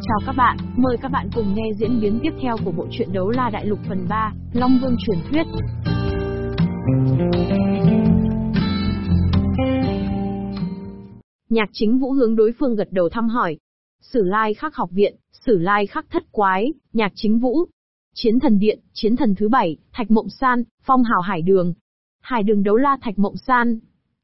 Chào các bạn, mời các bạn cùng nghe diễn biến tiếp theo của bộ truyện Đấu La Đại Lục phần 3, Long Vương truyền thuyết. Nhạc chính vũ hướng đối phương gật đầu thăm hỏi. Sử lai khắc học viện, sử lai khắc thất quái, nhạc chính vũ. Chiến thần điện, chiến thần thứ bảy, thạch mộng san, phong hào hải đường. Hải đường đấu la thạch mộng san.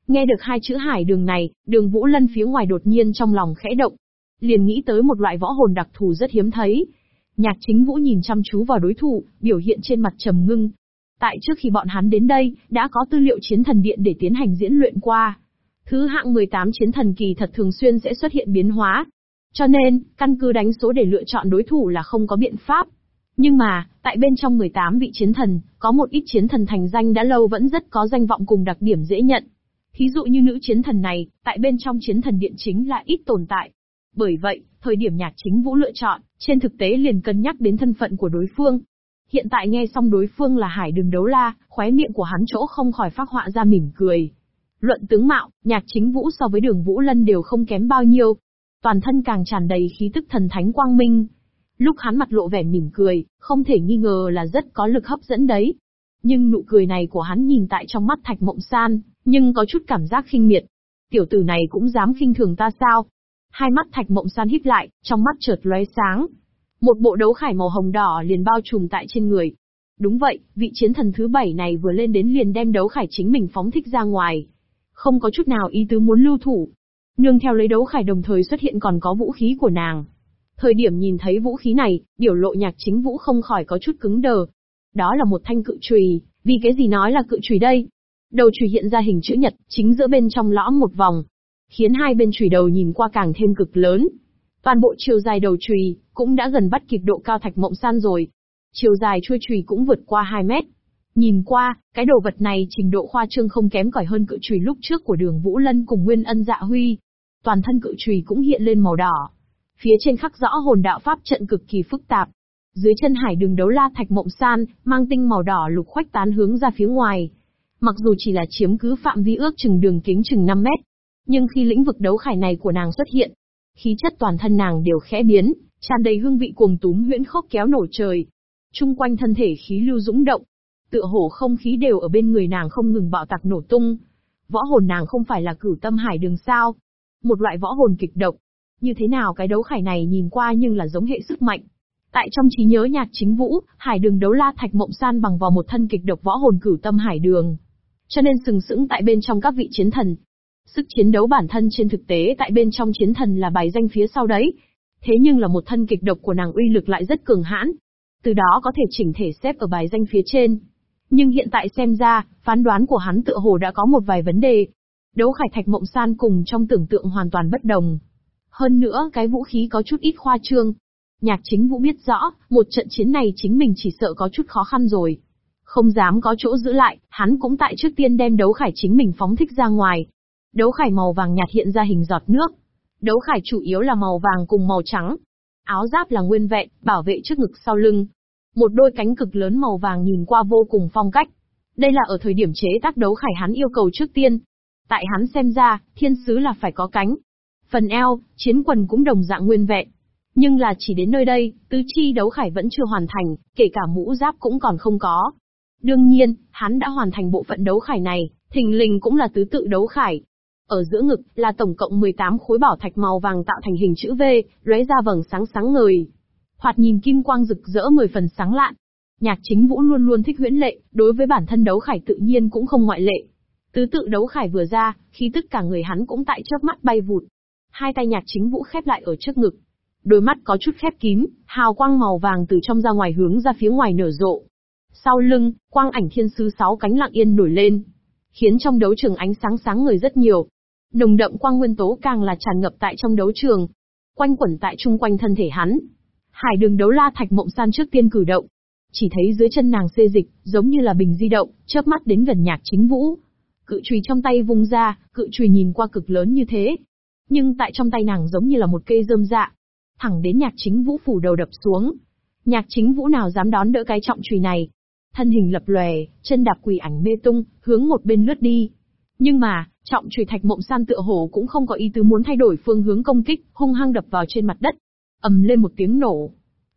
Nghe được hai chữ hải đường này, đường vũ lân phía ngoài đột nhiên trong lòng khẽ động, liền nghĩ tới một loại võ hồn đặc thù rất hiếm thấy. Nhạc chính vũ nhìn chăm chú vào đối thủ, biểu hiện trên mặt trầm ngưng. Tại trước khi bọn hắn đến đây, đã có tư liệu chiến thần điện để tiến hành diễn luyện qua. Thứ hạng 18 chiến thần kỳ thật thường xuyên sẽ xuất hiện biến hóa. Cho nên, căn cứ đánh số để lựa chọn đối thủ là không có biện pháp. Nhưng mà, tại bên trong 18 vị chiến thần, có một ít chiến thần thành danh đã lâu vẫn rất có danh vọng cùng đặc điểm dễ nhận. Thí dụ như nữ chiến thần này, tại bên trong chiến thần điện chính là ít tồn tại. Bởi vậy, thời điểm nhạc chính vũ lựa chọn, trên thực tế liền cân nhắc đến thân phận của đối phương. Hiện tại nghe xong đối phương là hải đường đấu la, khóe miệng của hắn chỗ không khỏi phát họa ra mỉm cười. Luận tướng mạo, nhạc chính vũ so với đường vũ lân đều không kém bao nhiêu. Toàn thân càng tràn đầy khí tức thần thánh quang minh. Lúc hắn mặt lộ vẻ mỉm cười, không thể nghi ngờ là rất có lực hấp dẫn đấy. Nhưng nụ cười này của hắn nhìn tại trong mắt thạch mộng san, nhưng có chút cảm giác khinh miệt. Tiểu tử này cũng dám khinh thường ta sao? Hai mắt thạch mộng san híp lại, trong mắt chợt lóe sáng. Một bộ đấu khải màu hồng đỏ liền bao trùm tại trên người. Đúng vậy, vị chiến thần thứ bảy này vừa lên đến liền đem đấu khải chính mình phóng thích ra ngoài. Không có chút nào ý tứ muốn lưu thủ. Nương theo lấy đấu khải đồng thời xuất hiện còn có vũ khí của nàng. Thời điểm nhìn thấy vũ khí này, biểu lộ nhạc chính vũ không khỏi có chút cứng đờ. Đó là một thanh cự trùy, vì cái gì nói là cự trùy đây? Đầu trùy hiện ra hình chữ nhật, chính giữa bên trong lõm một vòng, khiến hai bên chùy đầu nhìn qua càng thêm cực lớn. Toàn bộ chiều dài đầu chùy cũng đã gần bắt kịp độ cao thạch mộng san rồi. Chiều dài chuôi chùy cũng vượt qua 2 mét. Nhìn qua, cái đồ vật này trình độ khoa trương không kém cỏi hơn cự chùy lúc trước của Đường Vũ Lân cùng Nguyên Ân Dạ Huy. Toàn thân cự chùy cũng hiện lên màu đỏ. Phía trên khắc rõ hồn đạo pháp trận cực kỳ phức tạp. Dưới chân hải đường đấu la thạch mộng san, mang tinh màu đỏ lục khoách tán hướng ra phía ngoài. Mặc dù chỉ là chiếm cứ phạm vi ước chừng đường kính chừng 5 mét, nhưng khi lĩnh vực đấu khải này của nàng xuất hiện, khí chất toàn thân nàng đều khẽ biến, tràn đầy hương vị cuồng túm huyễn khốc kéo nổ trời. Trung quanh thân thể khí lưu dũng động, tựa hồ không khí đều ở bên người nàng không ngừng bạo tạc nổ tung. Võ hồn nàng không phải là cửu tâm hải đường sao? Một loại võ hồn kịch độc. Như thế nào cái đấu khải này nhìn qua nhưng là giống hệ sức mạnh. Tại trong trí nhớ nhạc chính vũ, hải đường đấu la thạch mộng san bằng vào một thân kịch độc võ hồn cửu tâm hải đường. Cho nên sừng sững tại bên trong các vị chiến thần, Sức chiến đấu bản thân trên thực tế tại bên trong chiến thần là bài danh phía sau đấy. Thế nhưng là một thân kịch độc của nàng uy lực lại rất cường hãn. Từ đó có thể chỉnh thể xếp ở bài danh phía trên. Nhưng hiện tại xem ra, phán đoán của hắn tựa hồ đã có một vài vấn đề. Đấu khải thạch mộng san cùng trong tưởng tượng hoàn toàn bất đồng. Hơn nữa cái vũ khí có chút ít khoa trương. Nhạc chính vũ biết rõ, một trận chiến này chính mình chỉ sợ có chút khó khăn rồi. Không dám có chỗ giữ lại, hắn cũng tại trước tiên đem đấu khải chính mình phóng thích ra ngoài, Đấu khải màu vàng nhạt hiện ra hình giọt nước. Đấu khải chủ yếu là màu vàng cùng màu trắng. Áo giáp là nguyên vẹn, bảo vệ trước ngực sau lưng. Một đôi cánh cực lớn màu vàng nhìn qua vô cùng phong cách. Đây là ở thời điểm chế tác đấu khải hắn yêu cầu trước tiên. Tại hắn xem ra, thiên sứ là phải có cánh. Phần eo, chiến quần cũng đồng dạng nguyên vẹn. Nhưng là chỉ đến nơi đây, tứ chi đấu khải vẫn chưa hoàn thành, kể cả mũ giáp cũng còn không có. Đương nhiên, hắn đã hoàn thành bộ phận đấu khải này, thình lình cũng là tứ tự đấu khải, ở giữa ngực là tổng cộng 18 khối bảo thạch màu vàng tạo thành hình chữ V, lóe ra vầng sáng sáng ngời. Thoạt nhìn kim quang rực rỡ 10 phần sáng lạn. Nhạc chính vũ luôn luôn thích huyễn lệ, đối với bản thân đấu khải tự nhiên cũng không ngoại lệ. Tứ tự đấu khải vừa ra, khí tức cả người hắn cũng tại chớp mắt bay vụt. Hai tay nhạc chính vũ khép lại ở trước ngực. Đôi mắt có chút khép kín, hào quang màu vàng từ trong ra ngoài hướng ra phía ngoài nở rộ. Sau lưng, quang ảnh thiên sứ sáu cánh lặng yên nổi lên, khiến trong đấu trường ánh sáng sáng người rất nhiều. Nồng đậm quang nguyên tố càng là tràn ngập tại trong đấu trường, quanh quẩn tại chung quanh thân thể hắn. Hải đường đấu la thạch mộng san trước tiên cử động. Chỉ thấy dưới chân nàng xê dịch, giống như là bình di động, chớp mắt đến gần nhạc chính vũ. Cự chùy trong tay vung ra, cự chùy nhìn qua cực lớn như thế. Nhưng tại trong tay nàng giống như là một cây rơm dạ. Thẳng đến nhạc chính vũ phủ đầu đập xuống. Nhạc chính vũ nào dám đón đỡ cái trọng chùy này. Thân hình lập lòe, chân đạp quỷ ảnh mê tung, hướng một bên lướt đi. Nhưng mà, trọng chùy thạch mộng san tựa hồ cũng không có ý tứ muốn thay đổi phương hướng công kích, hung hăng đập vào trên mặt đất. ầm lên một tiếng nổ.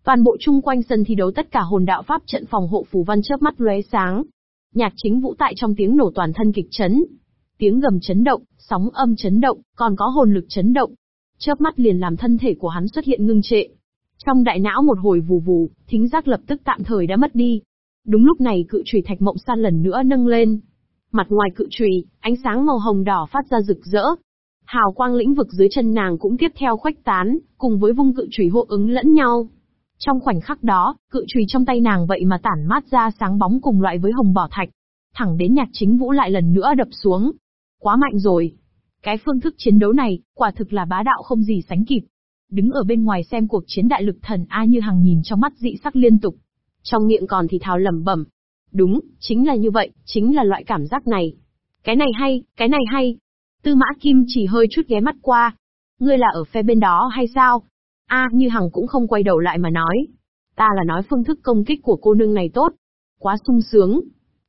Toàn bộ chung quanh sân thi đấu tất cả hồn đạo pháp trận phòng hộ phù văn chớp mắt lóe sáng. Nhạc chính vũ tại trong tiếng nổ toàn thân kịch chấn. Tiếng gầm chấn động, sóng âm chấn động, còn có hồn lực chấn động. Chớp mắt liền làm thân thể của hắn xuất hiện ngưng trệ. Trong đại não một hồi vù vù, thính giác lập tức tạm thời đã mất đi. Đúng lúc này cự trùy thạch mộng san lần nữa nâng lên. Mặt ngoài cự trùy, ánh sáng màu hồng đỏ phát ra rực rỡ, hào quang lĩnh vực dưới chân nàng cũng tiếp theo khuếch tán, cùng với vung cự trùy hộ ứng lẫn nhau. Trong khoảnh khắc đó, cự trùy trong tay nàng vậy mà tản mát ra sáng bóng cùng loại với hồng bỏ thạch. Thẳng đến nhạc chính vũ lại lần nữa đập xuống. Quá mạnh rồi. Cái phương thức chiến đấu này, quả thực là bá đạo không gì sánh kịp. Đứng ở bên ngoài xem cuộc chiến đại lực thần A như hàng nhìn trong mắt dị sắc liên tục. Trong miệng còn thì thào lẩm bẩm. Đúng, chính là như vậy, chính là loại cảm giác này. Cái này hay, cái này hay. Tư mã kim chỉ hơi chút ghé mắt qua. Ngươi là ở phe bên đó hay sao? A như hằng cũng không quay đầu lại mà nói. Ta là nói phương thức công kích của cô nương này tốt. Quá sung sướng.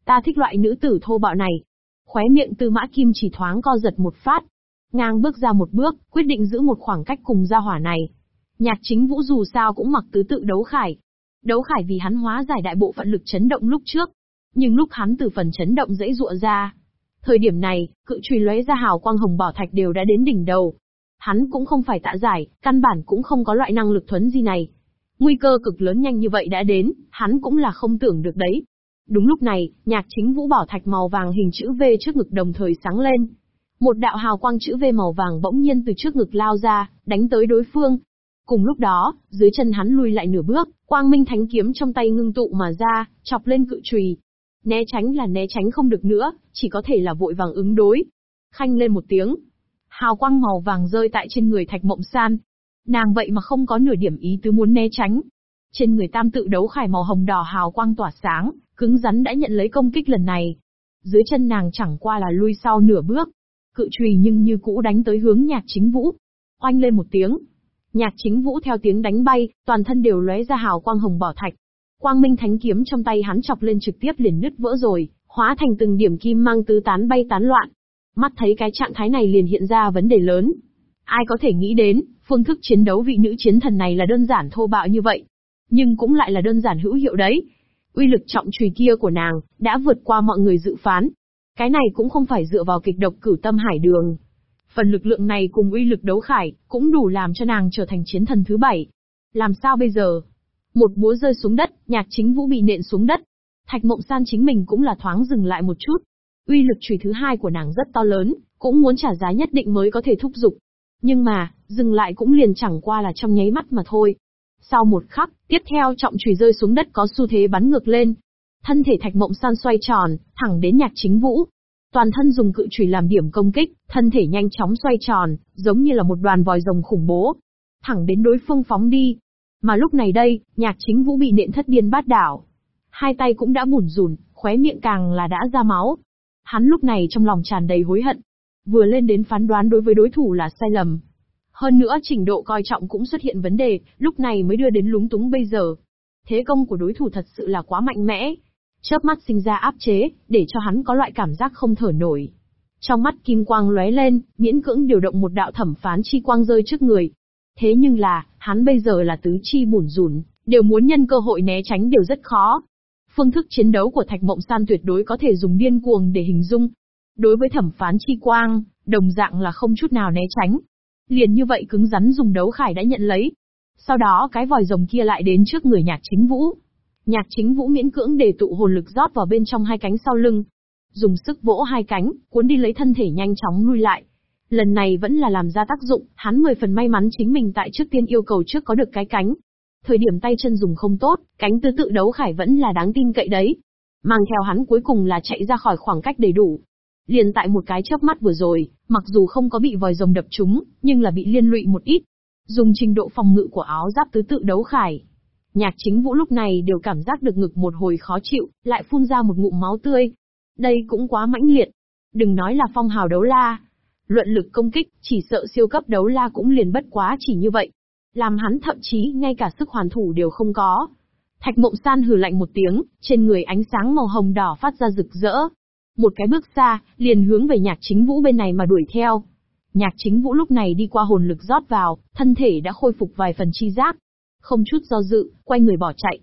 Ta thích loại nữ tử thô bạo này. Khóe miệng tư mã kim chỉ thoáng co giật một phát. Ngang bước ra một bước, quyết định giữ một khoảng cách cùng gia hỏa này. Nhạc chính vũ dù sao cũng mặc tứ tự đấu khải. Đấu khải vì hắn hóa giải đại bộ phận lực chấn động lúc trước. Nhưng lúc hắn từ phần chấn động dễ dụa ra. Thời điểm này, cự trùy lóe ra hào quang hồng bảo thạch đều đã đến đỉnh đầu, Hắn cũng không phải tạ giải, căn bản cũng không có loại năng lực thuấn gì này. Nguy cơ cực lớn nhanh như vậy đã đến, hắn cũng là không tưởng được đấy. Đúng lúc này, nhạc chính vũ bảo thạch màu vàng hình chữ V trước ngực đồng thời sáng lên. Một đạo hào quang chữ V màu vàng bỗng nhiên từ trước ngực lao ra, đánh tới đối phương. Cùng lúc đó, dưới chân hắn lùi lại nửa bước, quang minh thánh kiếm trong tay ngưng tụ mà ra, chọc lên cự trùy. Né tránh là né tránh không được nữa, chỉ có thể là vội vàng ứng đối. Khanh lên một tiếng, hào quang màu vàng rơi tại trên người Thạch Mộng San. Nàng vậy mà không có nửa điểm ý tứ muốn né tránh. Trên người tam tự đấu khải màu hồng đỏ hào quang tỏa sáng, cứng rắn đã nhận lấy công kích lần này. Dưới chân nàng chẳng qua là lui sau nửa bước. Cự trùy nhưng như cũ đánh tới hướng nhạc chính vũ. Oanh lên một tiếng. Nhạc chính vũ theo tiếng đánh bay, toàn thân đều lóe ra hào quang hồng bảo thạch. Quang minh thánh kiếm trong tay hắn chọc lên trực tiếp liền nứt vỡ rồi, hóa thành từng điểm kim mang tứ tán bay tán loạn. Mắt thấy cái trạng thái này liền hiện ra vấn đề lớn. Ai có thể nghĩ đến, phương thức chiến đấu vị nữ chiến thần này là đơn giản thô bạo như vậy. Nhưng cũng lại là đơn giản hữu hiệu đấy. Uy lực trọng trùy kia của nàng, đã vượt qua mọi người dự phán. Cái này cũng không phải dựa vào kịch độc cửu tâm hải đường. Phần lực lượng này cùng uy lực đấu khải, cũng đủ làm cho nàng trở thành chiến thần thứ bảy. Làm sao bây giờ? Một búa rơi xuống đất, nhạc chính vũ bị nện xuống đất. Thạch mộng san chính mình cũng là thoáng dừng lại một chút, Uy lực chùy thứ hai của nàng rất to lớn, cũng muốn trả giá nhất định mới có thể thúc giục. Nhưng mà, dừng lại cũng liền chẳng qua là trong nháy mắt mà thôi. Sau một khắc, tiếp theo trọng chùy rơi xuống đất có xu thế bắn ngược lên. Thân thể thạch mộng san xoay tròn, thẳng đến nhạc chính vũ. Toàn thân dùng cự chùy làm điểm công kích, thân thể nhanh chóng xoay tròn, giống như là một đoàn vòi rồng khủng bố. Thẳng đến đối phương phóng đi. Mà lúc này đây, nhạc chính vũ bị nện thất điên bát đảo. Hai tay cũng đã bủn rủn, khóe miệng càng là đã ra máu, Hắn lúc này trong lòng tràn đầy hối hận. Vừa lên đến phán đoán đối với đối thủ là sai lầm. Hơn nữa trình độ coi trọng cũng xuất hiện vấn đề, lúc này mới đưa đến lúng túng bây giờ. Thế công của đối thủ thật sự là quá mạnh mẽ. Chớp mắt sinh ra áp chế, để cho hắn có loại cảm giác không thở nổi. Trong mắt kim quang lóe lên, miễn cưỡng điều động một đạo thẩm phán chi quang rơi trước người. Thế nhưng là, hắn bây giờ là tứ chi bủn rủn, đều muốn nhân cơ hội né tránh đều rất khó. Phương thức chiến đấu của Thạch Mộng San tuyệt đối có thể dùng điên cuồng để hình dung. Đối với thẩm phán chi quang, đồng dạng là không chút nào né tránh. Liền như vậy cứng rắn dùng đấu khải đã nhận lấy. Sau đó cái vòi rồng kia lại đến trước người nhạc chính vũ. Nhạc chính vũ miễn cưỡng để tụ hồn lực rót vào bên trong hai cánh sau lưng. Dùng sức vỗ hai cánh, cuốn đi lấy thân thể nhanh chóng lui lại. Lần này vẫn là làm ra tác dụng, hắn mười phần may mắn chính mình tại trước tiên yêu cầu trước có được cái cánh, Thời điểm tay chân dùng không tốt, cánh tứ tự đấu khải vẫn là đáng tin cậy đấy. Mang theo hắn cuối cùng là chạy ra khỏi khoảng cách đầy đủ. Liền tại một cái chớp mắt vừa rồi, mặc dù không có bị vòi rồng đập trúng, nhưng là bị liên lụy một ít. Dùng trình độ phòng ngự của áo giáp tứ tự đấu khải. Nhạc chính vũ lúc này đều cảm giác được ngực một hồi khó chịu, lại phun ra một ngụm máu tươi. Đây cũng quá mãnh liệt. Đừng nói là phong hào đấu la. Luận lực công kích, chỉ sợ siêu cấp đấu la cũng liền bất quá chỉ như vậy. Làm hắn thậm chí ngay cả sức hoàn thủ đều không có. Thạch mộng san hừ lạnh một tiếng, trên người ánh sáng màu hồng đỏ phát ra rực rỡ. Một cái bước xa, liền hướng về nhạc chính vũ bên này mà đuổi theo. Nhạc chính vũ lúc này đi qua hồn lực rót vào, thân thể đã khôi phục vài phần chi giác. Không chút do dự, quay người bỏ chạy.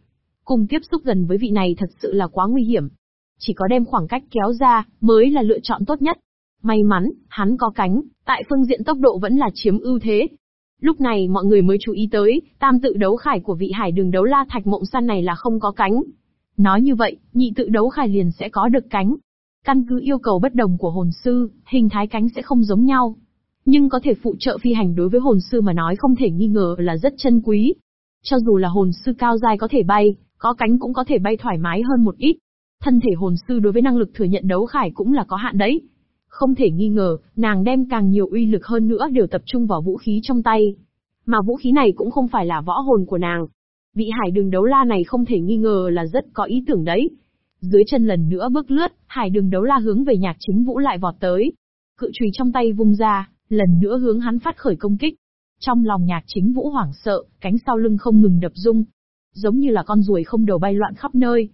Cùng tiếp xúc gần với vị này thật sự là quá nguy hiểm. Chỉ có đem khoảng cách kéo ra, mới là lựa chọn tốt nhất. May mắn, hắn có cánh, tại phương diện tốc độ vẫn là chiếm ưu thế. Lúc này mọi người mới chú ý tới, tam tự đấu khải của vị hải đường đấu la thạch mộng săn này là không có cánh. Nói như vậy, nhị tự đấu khải liền sẽ có được cánh. Căn cứ yêu cầu bất đồng của hồn sư, hình thái cánh sẽ không giống nhau. Nhưng có thể phụ trợ phi hành đối với hồn sư mà nói không thể nghi ngờ là rất chân quý. Cho dù là hồn sư cao dài có thể bay, có cánh cũng có thể bay thoải mái hơn một ít. Thân thể hồn sư đối với năng lực thừa nhận đấu khải cũng là có hạn đấy. Không thể nghi ngờ, nàng đem càng nhiều uy lực hơn nữa đều tập trung vào vũ khí trong tay. Mà vũ khí này cũng không phải là võ hồn của nàng. Vị hải đường đấu la này không thể nghi ngờ là rất có ý tưởng đấy. Dưới chân lần nữa bước lướt, hải đường đấu la hướng về nhạc chính vũ lại vọt tới. Cự trùy trong tay vung ra, lần nữa hướng hắn phát khởi công kích. Trong lòng nhạc chính vũ hoảng sợ, cánh sau lưng không ngừng đập rung. Giống như là con ruồi không đầu bay loạn khắp nơi.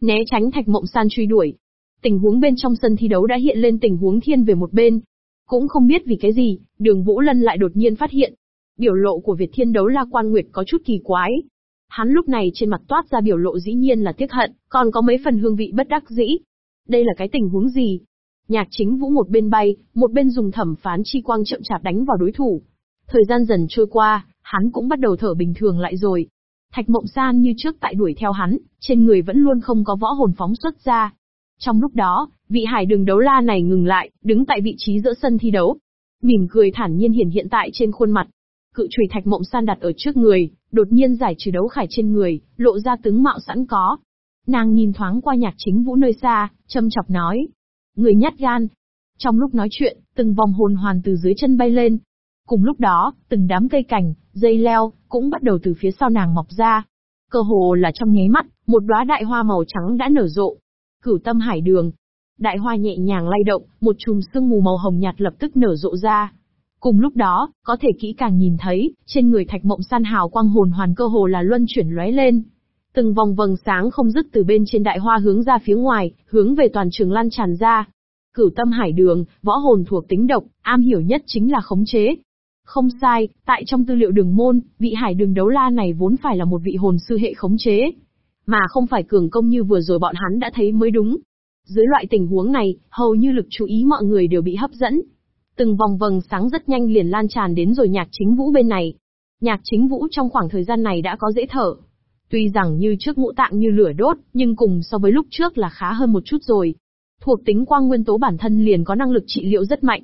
Né tránh thạch mộng san truy đuổi, Tình huống bên trong sân thi đấu đã hiện lên tình huống thiên về một bên. Cũng không biết vì cái gì, đường Vũ Lân lại đột nhiên phát hiện. Biểu lộ của Việt Thiên đấu la quan nguyệt có chút kỳ quái. Hắn lúc này trên mặt toát ra biểu lộ dĩ nhiên là tiếc hận, còn có mấy phần hương vị bất đắc dĩ. Đây là cái tình huống gì? Nhạc chính vũ một bên bay, một bên dùng thẩm phán chi quang chậm chạp đánh vào đối thủ. Thời gian dần trôi qua, hắn cũng bắt đầu thở bình thường lại rồi. Thạch mộng san như trước tại đuổi theo hắn, trên người vẫn luôn không có võ hồn phóng xuất ra. Trong lúc đó, vị hải đường đấu la này ngừng lại, đứng tại vị trí giữa sân thi đấu. Mỉm cười thản nhiên hiển hiện tại trên khuôn mặt. Cự chùy thạch mộng san đặt ở trước người, đột nhiên giải trừ đấu khải trên người, lộ ra tướng mạo sẵn có. Nàng nhìn thoáng qua nhạc chính vũ nơi xa, châm chọc nói. Người nhát gan. Trong lúc nói chuyện, từng vòng hồn hoàn từ dưới chân bay lên. Cùng lúc đó, từng đám cây cành, dây leo, cũng bắt đầu từ phía sau nàng mọc ra. Cơ hồ là trong nháy mắt, một đóa đại hoa màu trắng đã nở rộ, Cửu tâm hải đường. Đại hoa nhẹ nhàng lay động, một chùm sương mù màu hồng nhạt lập tức nở rộ ra. Cùng lúc đó, có thể kỹ càng nhìn thấy, trên người thạch mộng san hào quang hồn hoàn cơ hồ là luân chuyển lóe lên. Từng vòng vầng sáng không dứt từ bên trên đại hoa hướng ra phía ngoài, hướng về toàn trường lan tràn ra. Cửu tâm hải đường, võ hồn thuộc tính độc, am hiểu nhất chính là khống chế. Không sai, tại trong tư liệu đường môn, vị hải đường đấu la này vốn phải là một vị hồn sư hệ khống chế. Mà không phải cường công như vừa rồi bọn hắn đã thấy mới đúng. Dưới loại tình huống này, hầu như lực chú ý mọi người đều bị hấp dẫn. Từng vòng vầng sáng rất nhanh liền lan tràn đến rồi nhạc chính vũ bên này. Nhạc chính vũ trong khoảng thời gian này đã có dễ thở. Tuy rằng như trước ngũ tạng như lửa đốt, nhưng cùng so với lúc trước là khá hơn một chút rồi. Thuộc tính quang nguyên tố bản thân liền có năng lực trị liệu rất mạnh.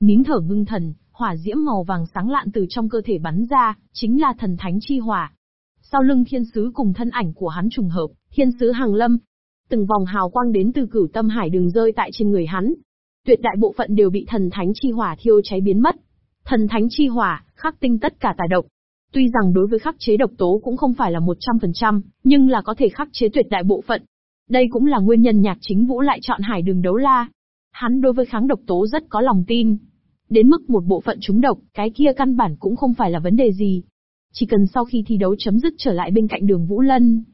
Nín thở ngưng thần, hỏa diễm màu vàng sáng lạn từ trong cơ thể bắn ra, chính là thần thánh chi hỏa. Sau lưng thiên sứ cùng thân ảnh của hắn trùng hợp, thiên sứ hàng lâm. Từng vòng hào quang đến từ cửu tâm hải đường rơi tại trên người hắn. Tuyệt đại bộ phận đều bị thần thánh chi hỏa thiêu cháy biến mất. Thần thánh chi hỏa, khắc tinh tất cả tà độc. Tuy rằng đối với khắc chế độc tố cũng không phải là 100%, nhưng là có thể khắc chế tuyệt đại bộ phận. Đây cũng là nguyên nhân nhạc chính vũ lại chọn hải đường đấu la. Hắn đối với kháng độc tố rất có lòng tin. Đến mức một bộ phận trúng độc, cái kia căn bản cũng không phải là vấn đề gì. Chỉ cần sau khi thi đấu chấm dứt trở lại bên cạnh đường Vũ Lân.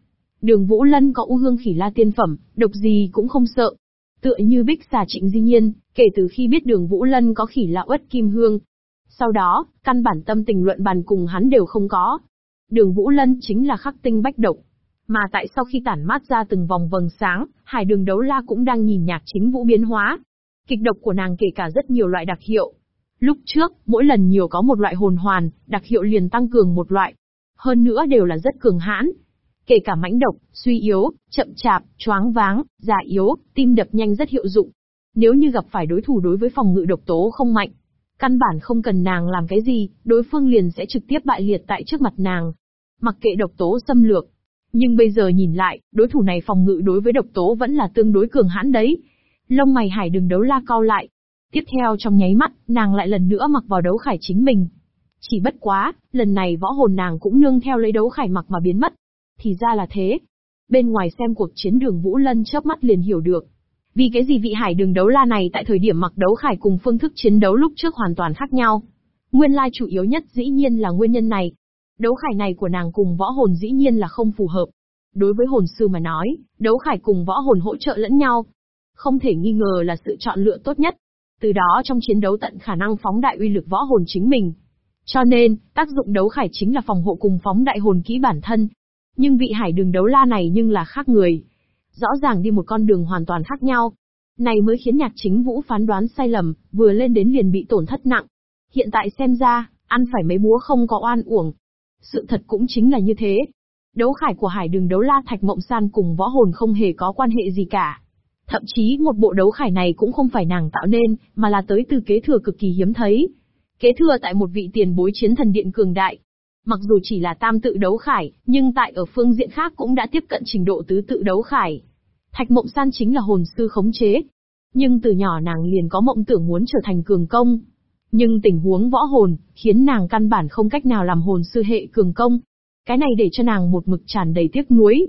Đường Vũ Lân có u hương khỉ la tiên phẩm, độc gì cũng không sợ. Tựa như bích xà trịnh di nhiên, kể từ khi biết đường Vũ Lân có khỉ la uất kim hương. Sau đó, căn bản tâm tình luận bàn cùng hắn đều không có. Đường Vũ Lân chính là khắc tinh bách độc. Mà tại sau khi tản mát ra từng vòng vầng sáng, hải đường đấu la cũng đang nhìn nhạc chính vũ biến hóa. Kịch độc của nàng kể cả rất nhiều loại đặc hiệu, Lúc trước, mỗi lần nhiều có một loại hồn hoàn, đặc hiệu liền tăng cường một loại. Hơn nữa đều là rất cường hãn. Kể cả mãnh độc, suy yếu, chậm chạp, choáng váng, già yếu, tim đập nhanh rất hiệu dụng. Nếu như gặp phải đối thủ đối với phòng ngự độc tố không mạnh, căn bản không cần nàng làm cái gì, đối phương liền sẽ trực tiếp bại liệt tại trước mặt nàng. Mặc kệ độc tố xâm lược. Nhưng bây giờ nhìn lại, đối thủ này phòng ngự đối với độc tố vẫn là tương đối cường hãn đấy. Lông mày hải đừng đấu la cao lại, Tiếp theo trong nháy mắt, nàng lại lần nữa mặc vào đấu khải chính mình. Chỉ bất quá, lần này võ hồn nàng cũng nương theo lấy đấu khải mặc mà biến mất. Thì ra là thế. Bên ngoài xem cuộc chiến đường Vũ Lân chớp mắt liền hiểu được. Vì cái gì vị hải đường đấu la này tại thời điểm mặc đấu khải cùng phương thức chiến đấu lúc trước hoàn toàn khác nhau. Nguyên lai chủ yếu nhất dĩ nhiên là nguyên nhân này. Đấu khải này của nàng cùng võ hồn dĩ nhiên là không phù hợp. Đối với hồn sư mà nói, đấu khải cùng võ hồn hỗ trợ lẫn nhau. Không thể nghi ngờ là sự chọn lựa tốt nhất. Từ đó trong chiến đấu tận khả năng phóng đại uy lực võ hồn chính mình. Cho nên, tác dụng đấu khải chính là phòng hộ cùng phóng đại hồn kỹ bản thân. Nhưng vị hải đường đấu la này nhưng là khác người. Rõ ràng đi một con đường hoàn toàn khác nhau. Này mới khiến nhạc chính vũ phán đoán sai lầm, vừa lên đến liền bị tổn thất nặng. Hiện tại xem ra, ăn phải mấy búa không có oan uổng. Sự thật cũng chính là như thế. Đấu khải của hải đường đấu la thạch mộng san cùng võ hồn không hề có quan hệ gì cả. Thậm chí một bộ đấu khải này cũng không phải nàng tạo nên, mà là tới từ kế thừa cực kỳ hiếm thấy. Kế thừa tại một vị tiền bối chiến thần điện cường đại. Mặc dù chỉ là tam tự đấu khải, nhưng tại ở phương diện khác cũng đã tiếp cận trình độ tứ tự đấu khải. Thạch mộng san chính là hồn sư khống chế. Nhưng từ nhỏ nàng liền có mộng tưởng muốn trở thành cường công. Nhưng tình huống võ hồn, khiến nàng căn bản không cách nào làm hồn sư hệ cường công. Cái này để cho nàng một mực tràn đầy tiếc nuối,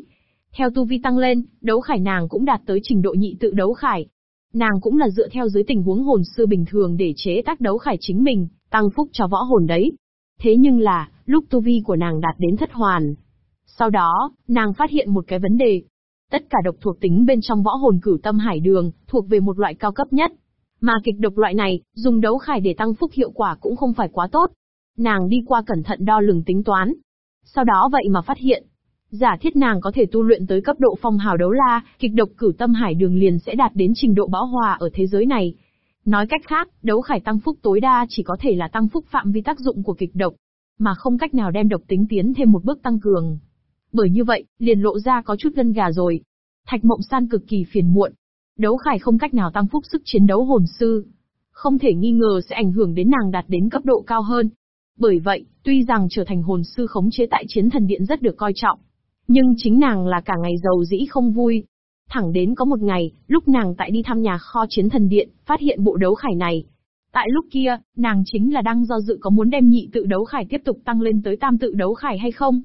theo tu vi tăng lên, đấu khải nàng cũng đạt tới trình độ nhị tự đấu khải. Nàng cũng là dựa theo dưới tình huống hồn sư bình thường để chế tác đấu khải chính mình, tăng phúc cho võ hồn đấy. Thế nhưng là, lúc tu vi của nàng đạt đến thất hoàn. Sau đó, nàng phát hiện một cái vấn đề. Tất cả độc thuộc tính bên trong võ hồn cửu tâm hải đường, thuộc về một loại cao cấp nhất. Mà kịch độc loại này, dùng đấu khải để tăng phúc hiệu quả cũng không phải quá tốt. Nàng đi qua cẩn thận đo lường tính toán. Sau đó vậy mà phát hiện, Giả thiết nàng có thể tu luyện tới cấp độ phong hào đấu la, kịch độc cửu tâm hải đường liền sẽ đạt đến trình độ bão hòa ở thế giới này. Nói cách khác, đấu khải tăng phúc tối đa chỉ có thể là tăng phúc phạm vi tác dụng của kịch độc, mà không cách nào đem độc tính tiến thêm một bước tăng cường. Bởi như vậy, liền lộ ra có chút gân gà rồi. Thạch mộng san cực kỳ phiền muộn. Đấu khải không cách nào tăng phúc sức chiến đấu hồn sư. Không thể nghi ngờ sẽ ảnh hưởng đến nàng đạt đến cấp độ cao hơn. Bởi vậy, tuy rằng trở thành hồn sư khống chế tại chiến thần điện rất được coi trọng, nhưng chính nàng là cả ngày giàu dĩ không vui. Thẳng đến có một ngày, lúc nàng tại đi thăm nhà kho chiến thần điện, phát hiện bộ đấu khải này. Tại lúc kia, nàng chính là đang do dự có muốn đem nhị tự đấu khải tiếp tục tăng lên tới tam tự đấu khải hay không.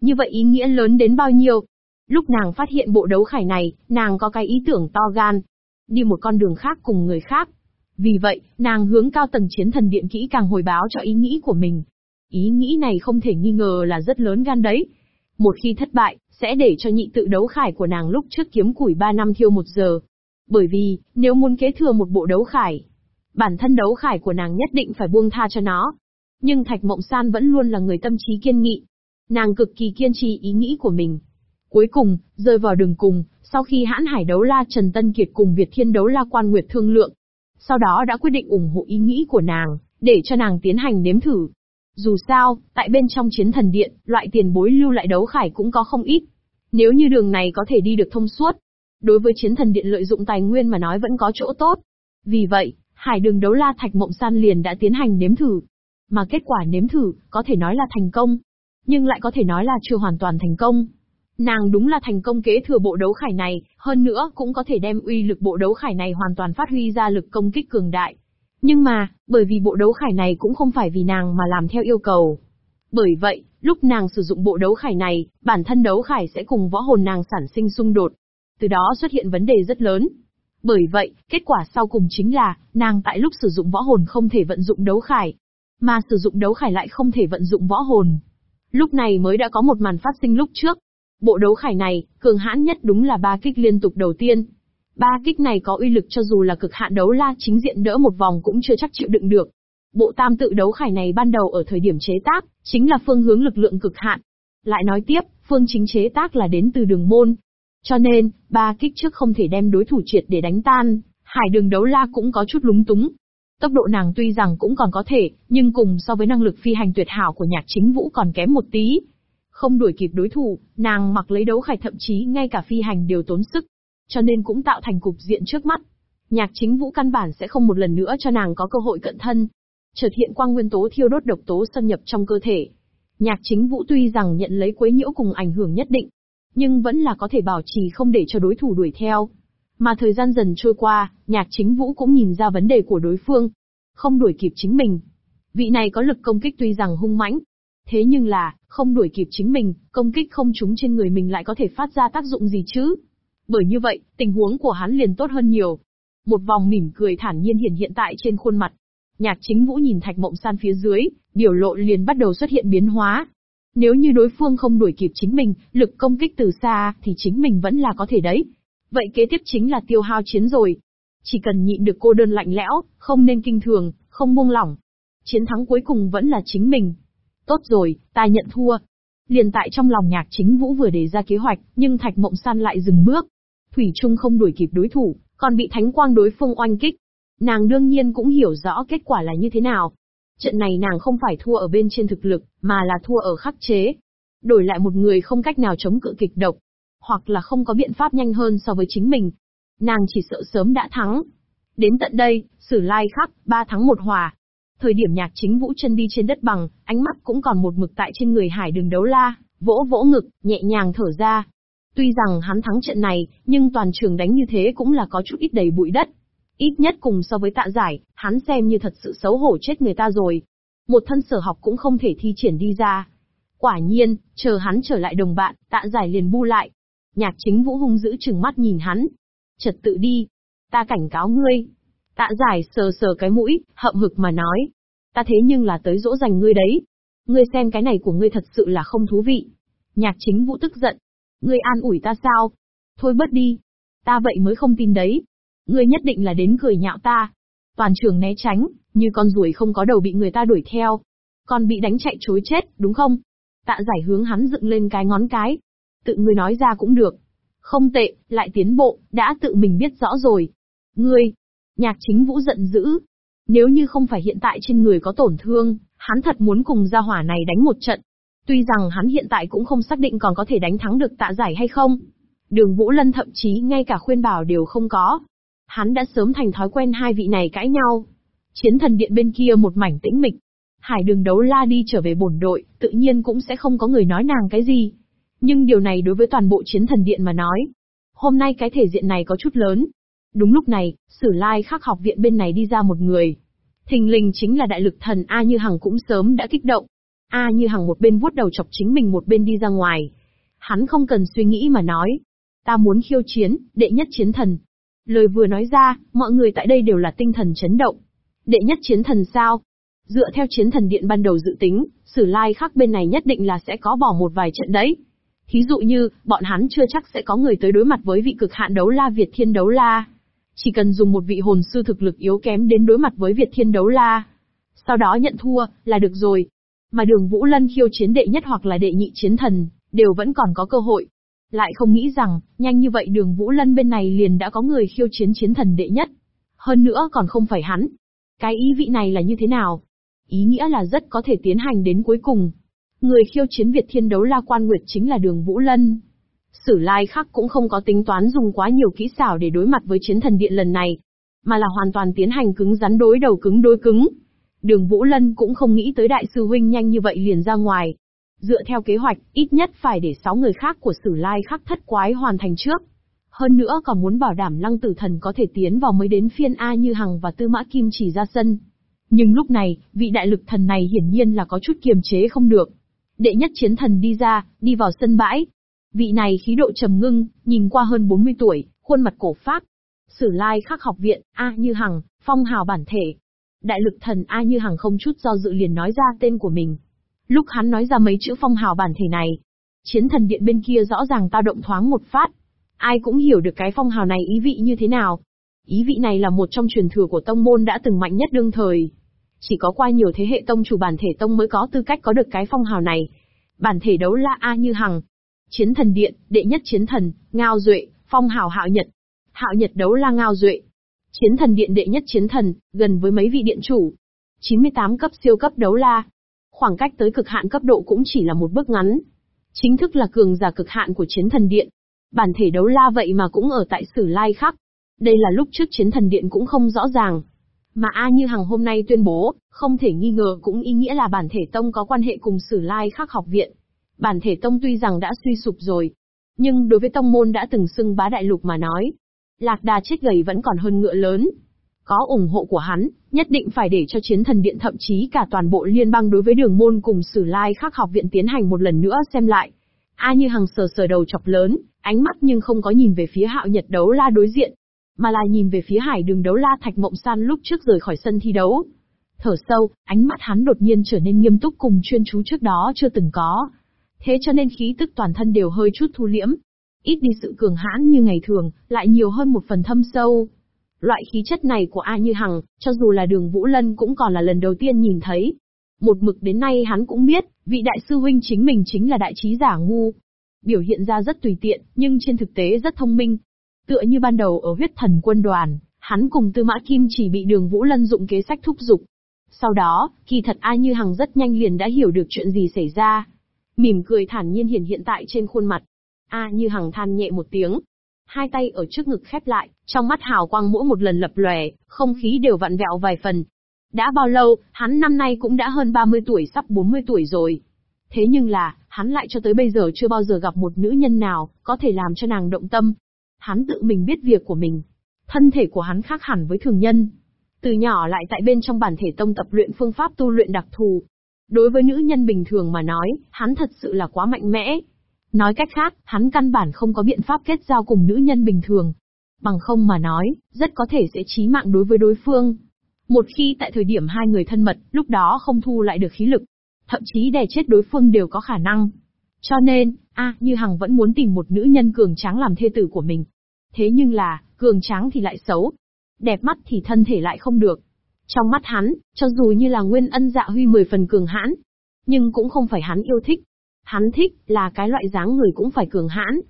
Như vậy ý nghĩa lớn đến bao nhiêu? Lúc nàng phát hiện bộ đấu khải này, nàng có cái ý tưởng to gan. Đi một con đường khác cùng người khác. Vì vậy, nàng hướng cao tầng chiến thần điện kỹ càng hồi báo cho ý nghĩ của mình. Ý nghĩ này không thể nghi ngờ là rất lớn gan đấy, một khi thất bại, sẽ để cho nhị tự đấu khải của nàng lúc trước kiếm củi 3 năm thiêu một giờ. Bởi vì, nếu muốn kế thừa một bộ đấu khải, bản thân đấu khải của nàng nhất định phải buông tha cho nó. Nhưng Thạch Mộng San vẫn luôn là người tâm trí kiên nghị. Nàng cực kỳ kiên trì ý nghĩ của mình. Cuối cùng, rơi vào đường cùng, sau khi hãn hải đấu la Trần Tân Kiệt cùng Việt Thiên đấu la Quan Nguyệt thương lượng. Sau đó đã quyết định ủng hộ ý nghĩ của nàng, để cho nàng tiến hành nếm thử. Dù sao, tại bên trong chiến thần điện, loại tiền bối lưu lại đấu khải cũng có không ít. Nếu như đường này có thể đi được thông suốt, đối với chiến thần điện lợi dụng tài nguyên mà nói vẫn có chỗ tốt. Vì vậy, hải đường đấu la thạch mộng san liền đã tiến hành nếm thử. Mà kết quả nếm thử, có thể nói là thành công. Nhưng lại có thể nói là chưa hoàn toàn thành công. Nàng đúng là thành công kế thừa bộ đấu khải này, hơn nữa cũng có thể đem uy lực bộ đấu khải này hoàn toàn phát huy ra lực công kích cường đại. Nhưng mà, bởi vì bộ đấu khải này cũng không phải vì nàng mà làm theo yêu cầu. Bởi vậy, lúc nàng sử dụng bộ đấu khải này, bản thân đấu khải sẽ cùng võ hồn nàng sản sinh xung đột. Từ đó xuất hiện vấn đề rất lớn. Bởi vậy, kết quả sau cùng chính là, nàng tại lúc sử dụng võ hồn không thể vận dụng đấu khải. Mà sử dụng đấu khải lại không thể vận dụng võ hồn. Lúc này mới đã có một màn phát sinh lúc trước. Bộ đấu khải này, cường hãn nhất đúng là ba kích liên tục đầu tiên. Ba kích này có uy lực cho dù là cực hạn đấu la chính diện đỡ một vòng cũng chưa chắc chịu đựng được. Bộ tam tự đấu khải này ban đầu ở thời điểm chế tác, chính là phương hướng lực lượng cực hạn. Lại nói tiếp, phương chính chế tác là đến từ đường môn. Cho nên, ba kích trước không thể đem đối thủ triệt để đánh tan, hải đường đấu la cũng có chút lúng túng. Tốc độ nàng tuy rằng cũng còn có thể, nhưng cùng so với năng lực phi hành tuyệt hảo của nhạc chính vũ còn kém một tí. Không đuổi kịp đối thủ, nàng mặc lấy đấu khải thậm chí ngay cả phi hành đều tốn sức cho nên cũng tạo thành cục diện trước mắt. Nhạc chính vũ căn bản sẽ không một lần nữa cho nàng có cơ hội cận thân. Chợt hiện quang nguyên tố thiêu đốt độc tố xâm nhập trong cơ thể. Nhạc chính vũ tuy rằng nhận lấy quấy nhiễu cùng ảnh hưởng nhất định, nhưng vẫn là có thể bảo trì không để cho đối thủ đuổi theo. Mà thời gian dần trôi qua, nhạc chính vũ cũng nhìn ra vấn đề của đối phương. Không đuổi kịp chính mình. Vị này có lực công kích tuy rằng hung mãnh. Thế nhưng là, không đuổi kịp chính mình, công kích không trúng trên người mình lại có thể phát ra tác dụng gì chứ? Bởi như vậy, tình huống của hắn liền tốt hơn nhiều. Một vòng mỉm cười thản nhiên hiện hiện tại trên khuôn mặt. Nhạc chính vũ nhìn thạch mộng san phía dưới, biểu lộ liền bắt đầu xuất hiện biến hóa. Nếu như đối phương không đuổi kịp chính mình, lực công kích từ xa, thì chính mình vẫn là có thể đấy. Vậy kế tiếp chính là tiêu hao chiến rồi. Chỉ cần nhịn được cô đơn lạnh lẽo, không nên kinh thường, không buông lỏng. Chiến thắng cuối cùng vẫn là chính mình. Tốt rồi, ta nhận thua. Liền tại trong lòng nhạc chính vũ vừa đề ra kế hoạch, nhưng Thạch Mộng San lại dừng bước. Thủy Trung không đuổi kịp đối thủ, còn bị thánh quang đối phương oanh kích. Nàng đương nhiên cũng hiểu rõ kết quả là như thế nào. Trận này nàng không phải thua ở bên trên thực lực, mà là thua ở khắc chế. Đổi lại một người không cách nào chống cự kịch độc, hoặc là không có biện pháp nhanh hơn so với chính mình. Nàng chỉ sợ sớm đã thắng. Đến tận đây, sử lai khắc, ba thắng một hòa. Thời điểm nhạc chính vũ chân đi trên đất bằng, ánh mắt cũng còn một mực tại trên người hải đường đấu la, vỗ vỗ ngực, nhẹ nhàng thở ra. Tuy rằng hắn thắng trận này, nhưng toàn trường đánh như thế cũng là có chút ít đầy bụi đất. Ít nhất cùng so với tạ giải, hắn xem như thật sự xấu hổ chết người ta rồi. Một thân sở học cũng không thể thi triển đi ra. Quả nhiên, chờ hắn trở lại đồng bạn, tạ giải liền bu lại. Nhạc chính vũ hung giữ chừng mắt nhìn hắn. Trật tự đi. Ta cảnh cáo ngươi. Tạ giải sờ sờ cái mũi, hậm hực mà nói. Ta thế nhưng là tới dỗ dành ngươi đấy. Ngươi xem cái này của ngươi thật sự là không thú vị. Nhạc chính vũ tức giận. Ngươi an ủi ta sao? Thôi bớt đi. Ta vậy mới không tin đấy. Ngươi nhất định là đến cười nhạo ta. Toàn trường né tránh, như con ruồi không có đầu bị người ta đuổi theo. Còn bị đánh chạy chối chết, đúng không? Tạ giải hướng hắn dựng lên cái ngón cái. Tự ngươi nói ra cũng được. Không tệ, lại tiến bộ, đã tự mình biết rõ rồi. Ngươi, nhạc chính vũ giận dữ. Nếu như không phải hiện tại trên người có tổn thương, hắn thật muốn cùng gia hỏa này đánh một trận. Tuy rằng hắn hiện tại cũng không xác định còn có thể đánh thắng được tạ giải hay không. Đường Vũ Lân thậm chí ngay cả khuyên bảo đều không có. Hắn đã sớm thành thói quen hai vị này cãi nhau. Chiến thần điện bên kia một mảnh tĩnh mịch. Hải đường đấu la đi trở về bổn đội, tự nhiên cũng sẽ không có người nói nàng cái gì. Nhưng điều này đối với toàn bộ chiến thần điện mà nói. Hôm nay cái thể diện này có chút lớn. Đúng lúc này, sử lai khắc học viện bên này đi ra một người. Thình lình chính là đại lực thần A Như Hằng cũng sớm đã kích động. A Như Hằng một bên vuốt đầu chọc chính mình một bên đi ra ngoài. Hắn không cần suy nghĩ mà nói. Ta muốn khiêu chiến, đệ nhất chiến thần. Lời vừa nói ra, mọi người tại đây đều là tinh thần chấn động. Đệ nhất chiến thần sao? Dựa theo chiến thần điện ban đầu dự tính, sử lai khắc bên này nhất định là sẽ có bỏ một vài trận đấy. Thí dụ như, bọn hắn chưa chắc sẽ có người tới đối mặt với vị cực hạn đấu la Việt Thiên đấu la. Chỉ cần dùng một vị hồn sư thực lực yếu kém đến đối mặt với Việt Thiên đấu la. Sau đó nhận thua, là được rồi. Mà đường Vũ Lân khiêu chiến đệ nhất hoặc là đệ nhị chiến thần, đều vẫn còn có cơ hội. Lại không nghĩ rằng, nhanh như vậy đường Vũ Lân bên này liền đã có người khiêu chiến chiến thần đệ nhất. Hơn nữa còn không phải hắn. Cái ý vị này là như thế nào? Ý nghĩa là rất có thể tiến hành đến cuối cùng. Người khiêu chiến Việt Thiên đấu la quan nguyệt chính là đường Vũ Lân. Sử lai khắc cũng không có tính toán dùng quá nhiều kỹ xảo để đối mặt với chiến thần điện lần này, mà là hoàn toàn tiến hành cứng rắn đối đầu cứng đối cứng. Đường Vũ Lân cũng không nghĩ tới đại sư huynh nhanh như vậy liền ra ngoài. Dựa theo kế hoạch, ít nhất phải để 6 người khác của sử lai khắc thất quái hoàn thành trước. Hơn nữa còn muốn bảo đảm lăng tử thần có thể tiến vào mới đến phiên A như Hằng và Tư Mã Kim chỉ ra sân. Nhưng lúc này, vị đại lực thần này hiển nhiên là có chút kiềm chế không được. Đệ nhất chiến thần đi ra, đi vào sân bãi. Vị này khí độ trầm ngưng, nhìn qua hơn 40 tuổi, khuôn mặt cổ phát Sử lai khắc học viện, A Như Hằng, phong hào bản thể. Đại lực thần A Như Hằng không chút do dự liền nói ra tên của mình. Lúc hắn nói ra mấy chữ phong hào bản thể này, chiến thần điện bên kia rõ ràng tao động thoáng một phát. Ai cũng hiểu được cái phong hào này ý vị như thế nào. Ý vị này là một trong truyền thừa của tông môn đã từng mạnh nhất đương thời. Chỉ có qua nhiều thế hệ tông chủ bản thể tông mới có tư cách có được cái phong hào này. Bản thể đấu la A như hằng. Chiến thần điện, đệ nhất chiến thần, ngao duệ, phong hào hạo nhật. Hạo nhật đấu la ngao duệ. Chiến thần điện đệ nhất chiến thần, gần với mấy vị điện chủ. 98 cấp siêu cấp đấu la. Khoảng cách tới cực hạn cấp độ cũng chỉ là một bước ngắn. Chính thức là cường giả cực hạn của chiến thần điện. Bản thể đấu la vậy mà cũng ở tại sử lai khắc. Đây là lúc trước chiến thần điện cũng không rõ ràng. Mà A Như Hằng hôm nay tuyên bố, không thể nghi ngờ cũng ý nghĩa là bản thể tông có quan hệ cùng Sử Lai Khắc học viện. Bản thể tông tuy rằng đã suy sụp rồi, nhưng đối với tông môn đã từng xưng bá đại lục mà nói, Lạc Đà chết gầy vẫn còn hơn ngựa lớn. Có ủng hộ của hắn, nhất định phải để cho chiến thần điện thậm chí cả toàn bộ liên bang đối với đường môn cùng Sử Lai Khắc học viện tiến hành một lần nữa xem lại. A Như Hằng sờ sờ đầu chọc lớn, ánh mắt nhưng không có nhìn về phía hạo nhật đấu la đối diện, mà là nhìn về phía hải đường đấu la Thạch Mộng San lúc trước rời khỏi sân thi đấu. Thở sâu, ánh mắt hắn đột nhiên trở nên nghiêm túc cùng chuyên chú trước đó chưa từng có. Thế cho nên khí tức toàn thân đều hơi chút thu liễm. Ít đi sự cường hãn như ngày thường, lại nhiều hơn một phần thâm sâu. Loại khí chất này của A Như Hằng, cho dù là đường Vũ Lân cũng còn là lần đầu tiên nhìn thấy. Một mực đến nay hắn cũng biết, vị đại sư huynh chính mình chính là đại trí giả ngu. Biểu hiện ra rất tùy tiện, nhưng trên thực tế rất thông minh. Tựa như ban đầu ở huyết thần quân đoàn, hắn cùng Tư Mã Kim chỉ bị đường Vũ Lân dụng kế sách thúc giục. Sau đó, kỳ thật A Như Hằng rất nhanh liền đã hiểu được chuyện gì xảy ra. Mỉm cười thản nhiên hiện hiện tại trên khuôn mặt. A Như Hằng than nhẹ một tiếng, hai tay ở trước ngực khép lại, trong mắt hào quang mỗi một lần lập lòe, không khí đều vặn vẹo vài phần. Đã bao lâu, hắn năm nay cũng đã hơn 30 tuổi sắp 40 tuổi rồi. Thế nhưng là, hắn lại cho tới bây giờ chưa bao giờ gặp một nữ nhân nào, có thể làm cho nàng động tâm. Hắn tự mình biết việc của mình. Thân thể của hắn khác hẳn với thường nhân. Từ nhỏ lại tại bên trong bản thể tông tập luyện phương pháp tu luyện đặc thù. Đối với nữ nhân bình thường mà nói, hắn thật sự là quá mạnh mẽ, Nói cách khác, hắn căn bản không có biện pháp kết giao cùng nữ nhân bình thường. Bằng không mà nói, rất có thể sẽ chí mạng đối với đối phương. Một khi tại thời điểm hai người thân mật, lúc đó không thu lại được khí lực, thậm chí đè chết đối phương đều có khả năng. Cho nên, a Như Hằng vẫn muốn tìm một nữ nhân cường tráng làm thê tử của mình. Thế nhưng là, cường tráng thì lại xấu. Đẹp mắt thì thân thể lại không được. Trong mắt hắn, cho dù như là nguyên ân dạ huy mười phần cường hãn, nhưng cũng không phải hắn yêu thích. Hắn thích là cái loại dáng người cũng phải cường hãn.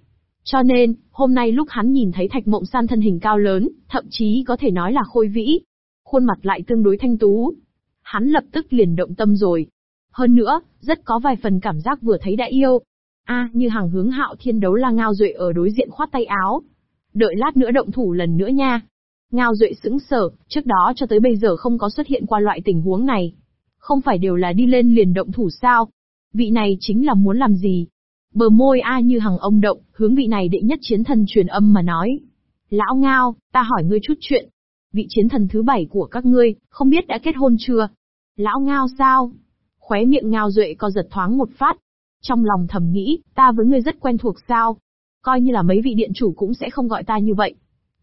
Cho nên, hôm nay lúc hắn nhìn thấy Thạch Mộng San thân hình cao lớn, thậm chí có thể nói là khôi vĩ, khuôn mặt lại tương đối thanh tú. Hắn lập tức liền động tâm rồi. Hơn nữa, rất có vài phần cảm giác vừa thấy đã yêu. A, như hàng hướng hạo thiên đấu la Ngao Duệ ở đối diện khoát tay áo. Đợi lát nữa động thủ lần nữa nha. Ngao Duệ sững sờ, trước đó cho tới bây giờ không có xuất hiện qua loại tình huống này. Không phải đều là đi lên liền động thủ sao? Vị này chính là muốn làm gì? Bờ môi A như hằng ông động, hướng vị này đệ nhất chiến thần truyền âm mà nói. Lão Ngao, ta hỏi ngươi chút chuyện. Vị chiến thần thứ bảy của các ngươi, không biết đã kết hôn chưa? Lão Ngao sao? Khóe miệng Ngao Duệ co giật thoáng một phát. Trong lòng thầm nghĩ, ta với ngươi rất quen thuộc sao? Coi như là mấy vị điện chủ cũng sẽ không gọi ta như vậy.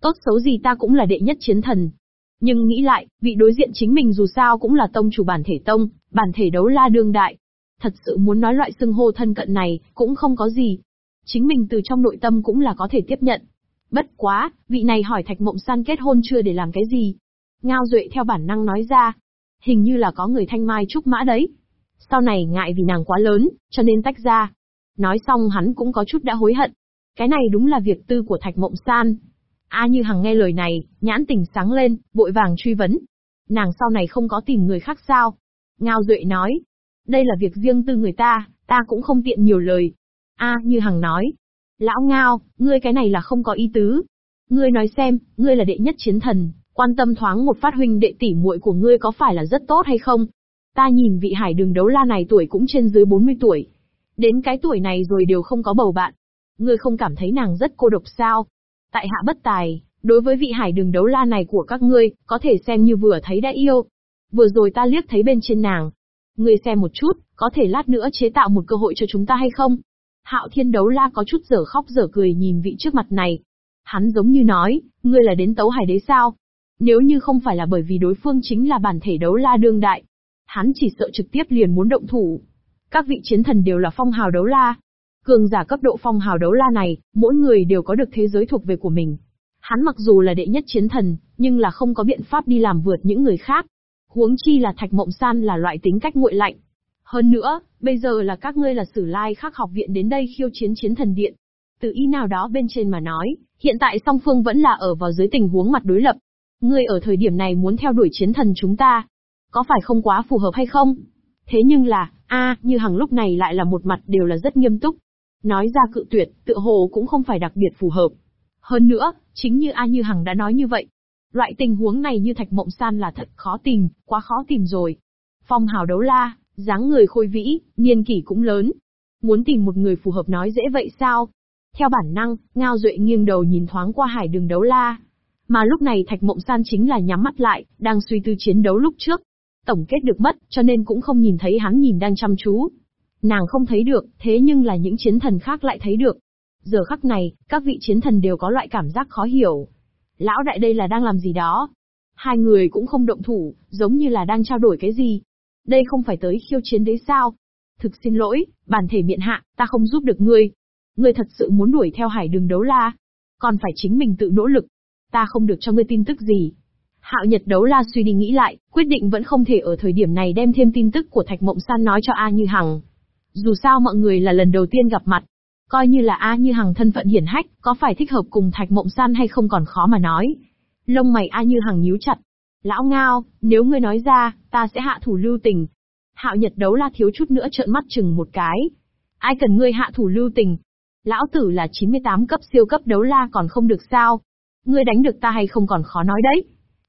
Tốt xấu gì ta cũng là đệ nhất chiến thần. Nhưng nghĩ lại, vị đối diện chính mình dù sao cũng là tông chủ bản thể tông, bản thể đấu la đương đại, Thật sự muốn nói loại xưng hô thân cận này, cũng không có gì. Chính mình từ trong nội tâm cũng là có thể tiếp nhận. Bất quá, vị này hỏi Thạch Mộng San kết hôn chưa để làm cái gì? Ngao Duệ theo bản năng nói ra. Hình như là có người thanh mai trúc mã đấy. Sau này ngại vì nàng quá lớn, cho nên tách ra. Nói xong hắn cũng có chút đã hối hận. Cái này đúng là việc tư của Thạch Mộng San. A như hằng nghe lời này, nhãn tình sáng lên, vội vàng truy vấn. Nàng sau này không có tìm người khác sao? Ngao Duệ nói, đây là việc riêng tư người ta, ta cũng không tiện nhiều lời. A, như Hằng nói. Lão Ngao, ngươi cái này là không có ý tứ. Ngươi nói xem, ngươi là đệ nhất chiến thần, quan tâm thoáng một phát huynh đệ tỷ muội của ngươi có phải là rất tốt hay không? Ta nhìn vị hải đường đấu la này tuổi cũng trên dưới 40 tuổi. Đến cái tuổi này rồi đều không có bầu bạn. Ngươi không cảm thấy nàng rất cô độc sao? Tại hạ bất tài, đối với vị hải đường đấu la này của các ngươi, có thể xem như vừa thấy đã yêu. Vừa rồi ta liếc thấy bên trên nàng, Ngươi xem một chút, có thể lát nữa chế tạo một cơ hội cho chúng ta hay không? Hạo thiên đấu la có chút dở khóc dở cười nhìn vị trước mặt này. Hắn giống như nói, ngươi là đến tấu hải đế sao? Nếu như không phải là bởi vì đối phương chính là bản thể đấu la đương đại, hắn chỉ sợ trực tiếp liền muốn động thủ. Các vị chiến thần đều là phong hào đấu la. Cường giả cấp độ phong hào đấu la này, mỗi người đều có được thế giới thuộc về của mình. Hắn mặc dù là đệ nhất chiến thần, nhưng là không có biện pháp đi làm vượt những người khác. Huống chi là Thạch Mộng San là loại tính cách nguội lạnh. Hơn nữa, bây giờ là các ngươi là sử lai khắc học viện đến đây khiêu chiến chiến thần điện. Từ ý nào đó bên trên mà nói, hiện tại song phương vẫn là ở vào dưới tình huống mặt đối lập. Ngươi ở thời điểm này muốn theo đuổi chiến thần chúng ta, có phải không quá phù hợp hay không? Thế nhưng là, a, như hằng lúc này lại là một mặt đều là rất nghiêm túc. Nói ra cự tuyệt, tựa hồ cũng không phải đặc biệt phù hợp. Hơn nữa, chính như A Như Hằng đã nói như vậy, Loại tình huống này như Thạch Mộng San là thật khó tìm, quá khó tìm rồi. Phong hào đấu la, dáng người khôi vĩ, niên kỷ cũng lớn. Muốn tìm một người phù hợp nói dễ vậy sao? Theo bản năng, Ngao Duệ nghiêng đầu nhìn thoáng qua hải đường đấu la. Mà lúc này Thạch Mộng San chính là nhắm mắt lại, đang suy tư chiến đấu lúc trước. Tổng kết được mất, cho nên cũng không nhìn thấy hắn nhìn đang chăm chú. Nàng không thấy được, thế nhưng là những chiến thần khác lại thấy được. Giờ khắc này, các vị chiến thần đều có loại cảm giác khó hiểu, Lão đại đây là đang làm gì đó? Hai người cũng không động thủ, giống như là đang trao đổi cái gì. Đây không phải tới khiêu chiến đấy sao? Thực xin lỗi, bản thể miện hạ, ta không giúp được ngươi. Ngươi thật sự muốn đuổi theo hải đường đấu la. Còn phải chính mình tự nỗ lực. Ta không được cho ngươi tin tức gì. Hạo Nhật Đấu La suy đi nghĩ lại, quyết định vẫn không thể ở thời điểm này đem thêm tin tức của Thạch Mộng San nói cho A Như Hằng. Dù sao mọi người là lần đầu tiên gặp mặt, coi như là A Như Hằng thân phận hiển hách, có phải thích hợp cùng Thạch Mộng San hay không còn khó mà nói. Lông mày A Như Hằng nhíu chặt. Lão Ngao, nếu ngươi nói ra, ta sẽ hạ thủ lưu tình. Hạo Nhật Đấu La thiếu chút nữa trợn mắt chừng một cái. Ai cần ngươi hạ thủ lưu tình? Lão tử là 98 cấp siêu cấp đấu la còn không được sao? Ngươi đánh được ta hay không còn khó nói đấy.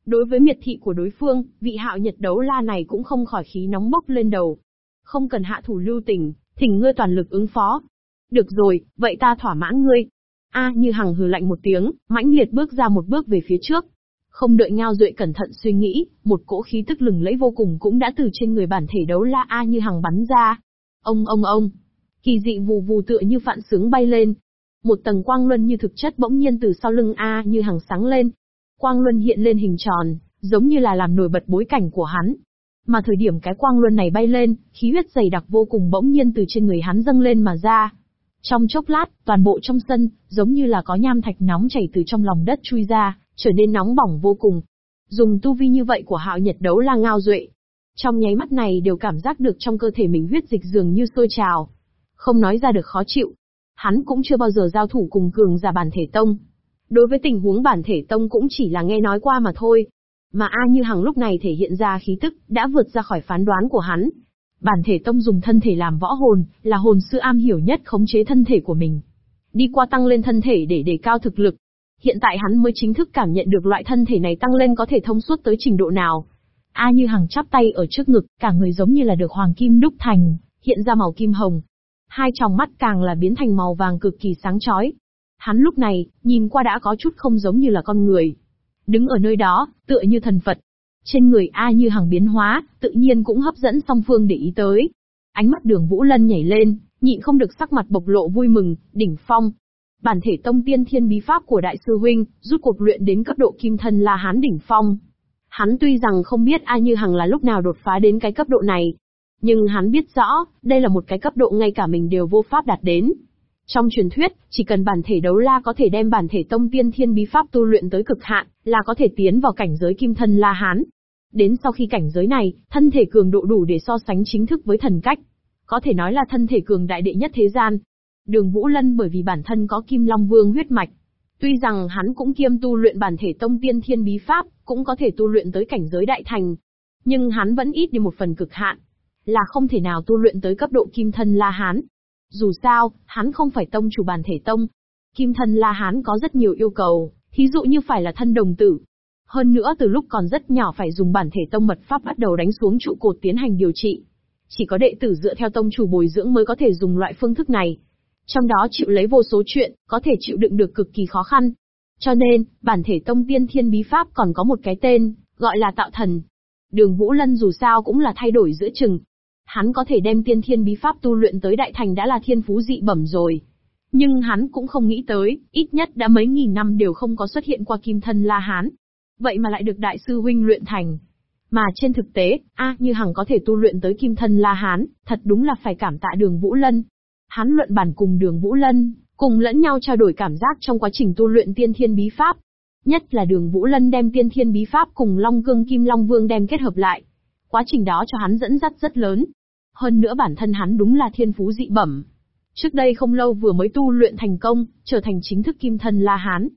Đối với miệt thị của đối phương, vị hạo nhật đấu la này cũng không khỏi khí nóng bốc lên đầu. Không cần hạ thủ lưu tình, thỉnh ngươi toàn lực ứng phó. Được rồi, vậy ta thỏa mãn ngươi. A như hằng hừ lạnh một tiếng, mãnh liệt bước ra một bước về phía trước. Không đợi ngao duệ cẩn thận suy nghĩ, một cỗ khí tức lừng lẫy vô cùng cũng đã từ trên người bản thể đấu la A như hằng bắn ra. Ông ông ông, kỳ dị vù vù tựa như phạn sướng bay lên. Một tầng quang luân như thực chất bỗng nhiên từ sau lưng A như hằng sáng lên, Quang luân hiện lên hình tròn, giống như là làm nổi bật bối cảnh của hắn. Mà thời điểm cái quang luân này bay lên, khí huyết dày đặc vô cùng bỗng nhiên từ trên người hắn dâng lên mà ra. Trong chốc lát, toàn bộ trong sân, giống như là có nham thạch nóng chảy từ trong lòng đất chui ra, trở nên nóng bỏng vô cùng. Dùng tu vi như vậy của hạo nhật đấu la ngao duệ. Trong nháy mắt này đều cảm giác được trong cơ thể mình huyết dịch dường như sôi trào. Không nói ra được khó chịu. Hắn cũng chưa bao giờ giao thủ cùng cường giả bản thể tông, Đối với tình huống bản thể tông cũng chỉ là nghe nói qua mà thôi. Mà A Như Hằng lúc này thể hiện ra khí tức, đã vượt ra khỏi phán đoán của hắn. Bản thể tông dùng thân thể làm võ hồn, là hồn sư am hiểu nhất khống chế thân thể của mình. Đi qua tăng lên thân thể để đề cao thực lực. Hiện tại hắn mới chính thức cảm nhận được loại thân thể này tăng lên có thể thông suốt tới trình độ nào. A Như Hằng chắp tay ở trước ngực, cả người giống như là được hoàng kim đúc thành, hiện ra màu kim hồng. Hai tròng mắt càng là biến thành màu vàng cực kỳ sáng chói, Hắn lúc này, nhìn qua đã có chút không giống như là con người. Đứng ở nơi đó, tựa như thần Phật. Trên người A như hàng biến hóa, tự nhiên cũng hấp dẫn song phương để ý tới. Ánh mắt đường Vũ Lân nhảy lên, nhịn không được sắc mặt bộc lộ vui mừng, đỉnh phong. Bản thể tông tiên thiên bí pháp của đại sư huynh, rút cuộc luyện đến cấp độ kim thân là hán đỉnh phong. Hắn tuy rằng không biết A Như Hằng là lúc nào đột phá đến cái cấp độ này, nhưng hắn biết rõ, đây là một cái cấp độ ngay cả mình đều vô pháp đạt đến. Trong truyền thuyết, chỉ cần bản thể đấu la có thể đem bản thể tông tiên thiên bí pháp tu luyện tới cực hạn, là có thể tiến vào cảnh giới kim thân la hán. Đến sau khi cảnh giới này, thân thể cường độ đủ để so sánh chính thức với thần cách. Có thể nói là thân thể cường đại đệ nhất thế gian. Đường Vũ Lân bởi vì bản thân có kim long vương huyết mạch. Tuy rằng hắn cũng kiêm tu luyện bản thể tông tiên thiên bí pháp, cũng có thể tu luyện tới cảnh giới đại thành. Nhưng hắn vẫn ít đi một phần cực hạn. Là không thể nào tu luyện tới cấp độ kim thân la hán, dù sao, hắn không phải tông chủ bản thể tông. Kim thân La Hán có rất nhiều yêu cầu, thí dụ như phải là thân đồng tử. Hơn nữa từ lúc còn rất nhỏ phải dùng bản thể tông mật pháp bắt đầu đánh xuống trụ cột tiến hành điều trị. Chỉ có đệ tử dựa theo tông chủ bồi dưỡng mới có thể dùng loại phương thức này. Trong đó chịu lấy vô số chuyện, có thể chịu đựng được cực kỳ khó khăn. Cho nên, bản thể tông tiên thiên bí pháp còn có một cái tên, gọi là tạo thần. Đường Vũ Lân dù sao cũng là thay đổi giữa chừng, Hắn có thể đem tiên thiên bí pháp tu luyện tới đại thành đã là thiên phú dị bẩm rồi. Nhưng hắn cũng không nghĩ tới, ít nhất đã mấy nghìn năm đều không có xuất hiện qua kim thân La Hán. Vậy mà lại được đại sư huynh luyện thành. Mà trên thực tế, a như hằng có thể tu luyện tới kim thân La Hán, thật đúng là phải cảm tạ đường Vũ Lân. Hắn luận bản cùng đường Vũ Lân, cùng lẫn nhau trao đổi cảm giác trong quá trình tu luyện tiên thiên bí pháp. Nhất là đường Vũ Lân đem tiên thiên bí pháp cùng Long Cương Kim Long Vương đem kết hợp lại. Quá trình đó cho hắn dẫn dắt rất lớn, hơn nữa bản thân hắn đúng là thiên phú dị bẩm. Trước đây không lâu vừa mới tu luyện thành công, trở thành chính thức kim thân La Hán.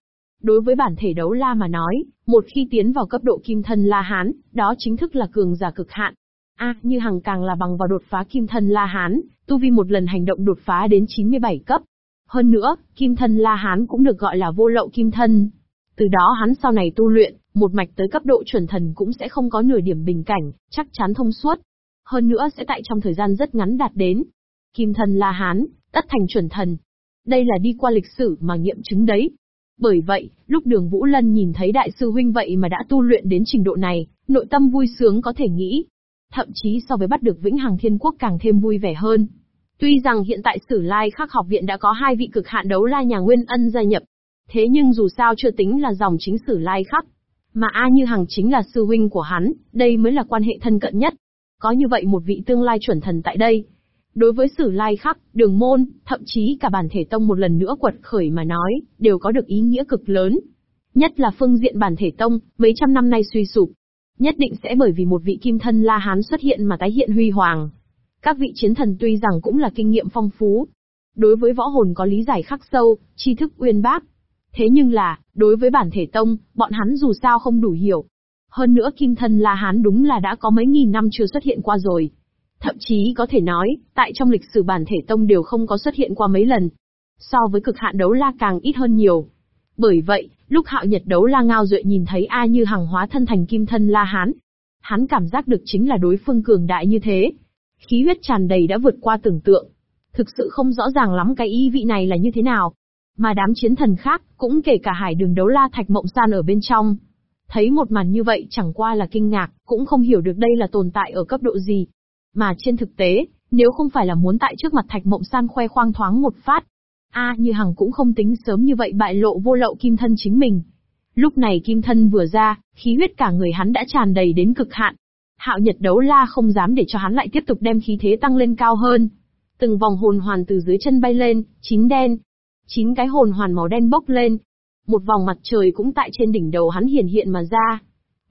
Đối với bản thể đấu la mà nói, một khi tiến vào cấp độ kim thân La Hán, đó chính thức là cường giả cực hạn. A, như hằng càng là bằng vào đột phá kim thân La Hán, tu vi một lần hành động đột phá đến 97 cấp. Hơn nữa, kim thân La Hán cũng được gọi là vô lậu kim thân. Từ đó hắn sau này tu luyện, một mạch tới cấp độ chuẩn thần cũng sẽ không có nửa điểm bình cảnh, chắc chắn thông suốt hơn nữa sẽ tại trong thời gian rất ngắn đạt đến. Kim thần La Hán, tất thành chuẩn thần. Đây là đi qua lịch sử mà nghiệm chứng đấy. Bởi vậy, lúc đường Vũ Lân nhìn thấy đại sư huynh vậy mà đã tu luyện đến trình độ này, nội tâm vui sướng có thể nghĩ. Thậm chí so với bắt được Vĩnh Hằng Thiên Quốc càng thêm vui vẻ hơn. Tuy rằng hiện tại Sử Lai Khắc học viện đã có hai vị cực hạn đấu la nhà Nguyên Ân gia nhập. Thế nhưng dù sao chưa tính là dòng chính Sử Lai Khắc. Mà A Như Hằng chính là sư huynh của hắn, đây mới là quan hệ thân cận nhất. Có như vậy một vị tương lai chuẩn thần tại đây. Đối với sử lai khắc, đường môn, thậm chí cả bản thể tông một lần nữa quật khởi mà nói, đều có được ý nghĩa cực lớn. Nhất là phương diện bản thể tông, mấy trăm năm nay suy sụp. Nhất định sẽ bởi vì một vị kim thân La Hán xuất hiện mà tái hiện huy hoàng. Các vị chiến thần tuy rằng cũng là kinh nghiệm phong phú. Đối với võ hồn có lý giải khắc sâu, tri thức uyên bác. Thế nhưng là, đối với bản thể tông, bọn hắn dù sao không đủ hiểu. Hơn nữa kim thân La Hán đúng là đã có mấy nghìn năm chưa xuất hiện qua rồi. Thậm chí có thể nói, tại trong lịch sử bản thể tông đều không có xuất hiện qua mấy lần. So với cực hạn đấu la càng ít hơn nhiều. Bởi vậy, lúc hạo nhật đấu la ngao duệ nhìn thấy A như hàng hóa thân thành kim thân La Hán. Hắn cảm giác được chính là đối phương cường đại như thế. Khí huyết tràn đầy đã vượt qua tưởng tượng. Thực sự không rõ ràng lắm cái ý vị này là như thế nào. Mà đám chiến thần khác, cũng kể cả hải đường đấu la thạch mộng san ở bên trong. Thấy một màn như vậy chẳng qua là kinh ngạc, cũng không hiểu được đây là tồn tại ở cấp độ gì. Mà trên thực tế, nếu không phải là muốn tại trước mặt thạch mộng san khoe khoang thoáng một phát, A như hằng cũng không tính sớm như vậy bại lộ vô lậu kim thân chính mình. Lúc này kim thân vừa ra, khí huyết cả người hắn đã tràn đầy đến cực hạn. Hạo Nhật đấu la không dám để cho hắn lại tiếp tục đem khí thế tăng lên cao hơn. Từng vòng hồn hoàn từ dưới chân bay lên, chín đen. Chín cái hồn hoàn màu đen bốc lên. Một vòng mặt trời cũng tại trên đỉnh đầu hắn hiển hiện mà ra.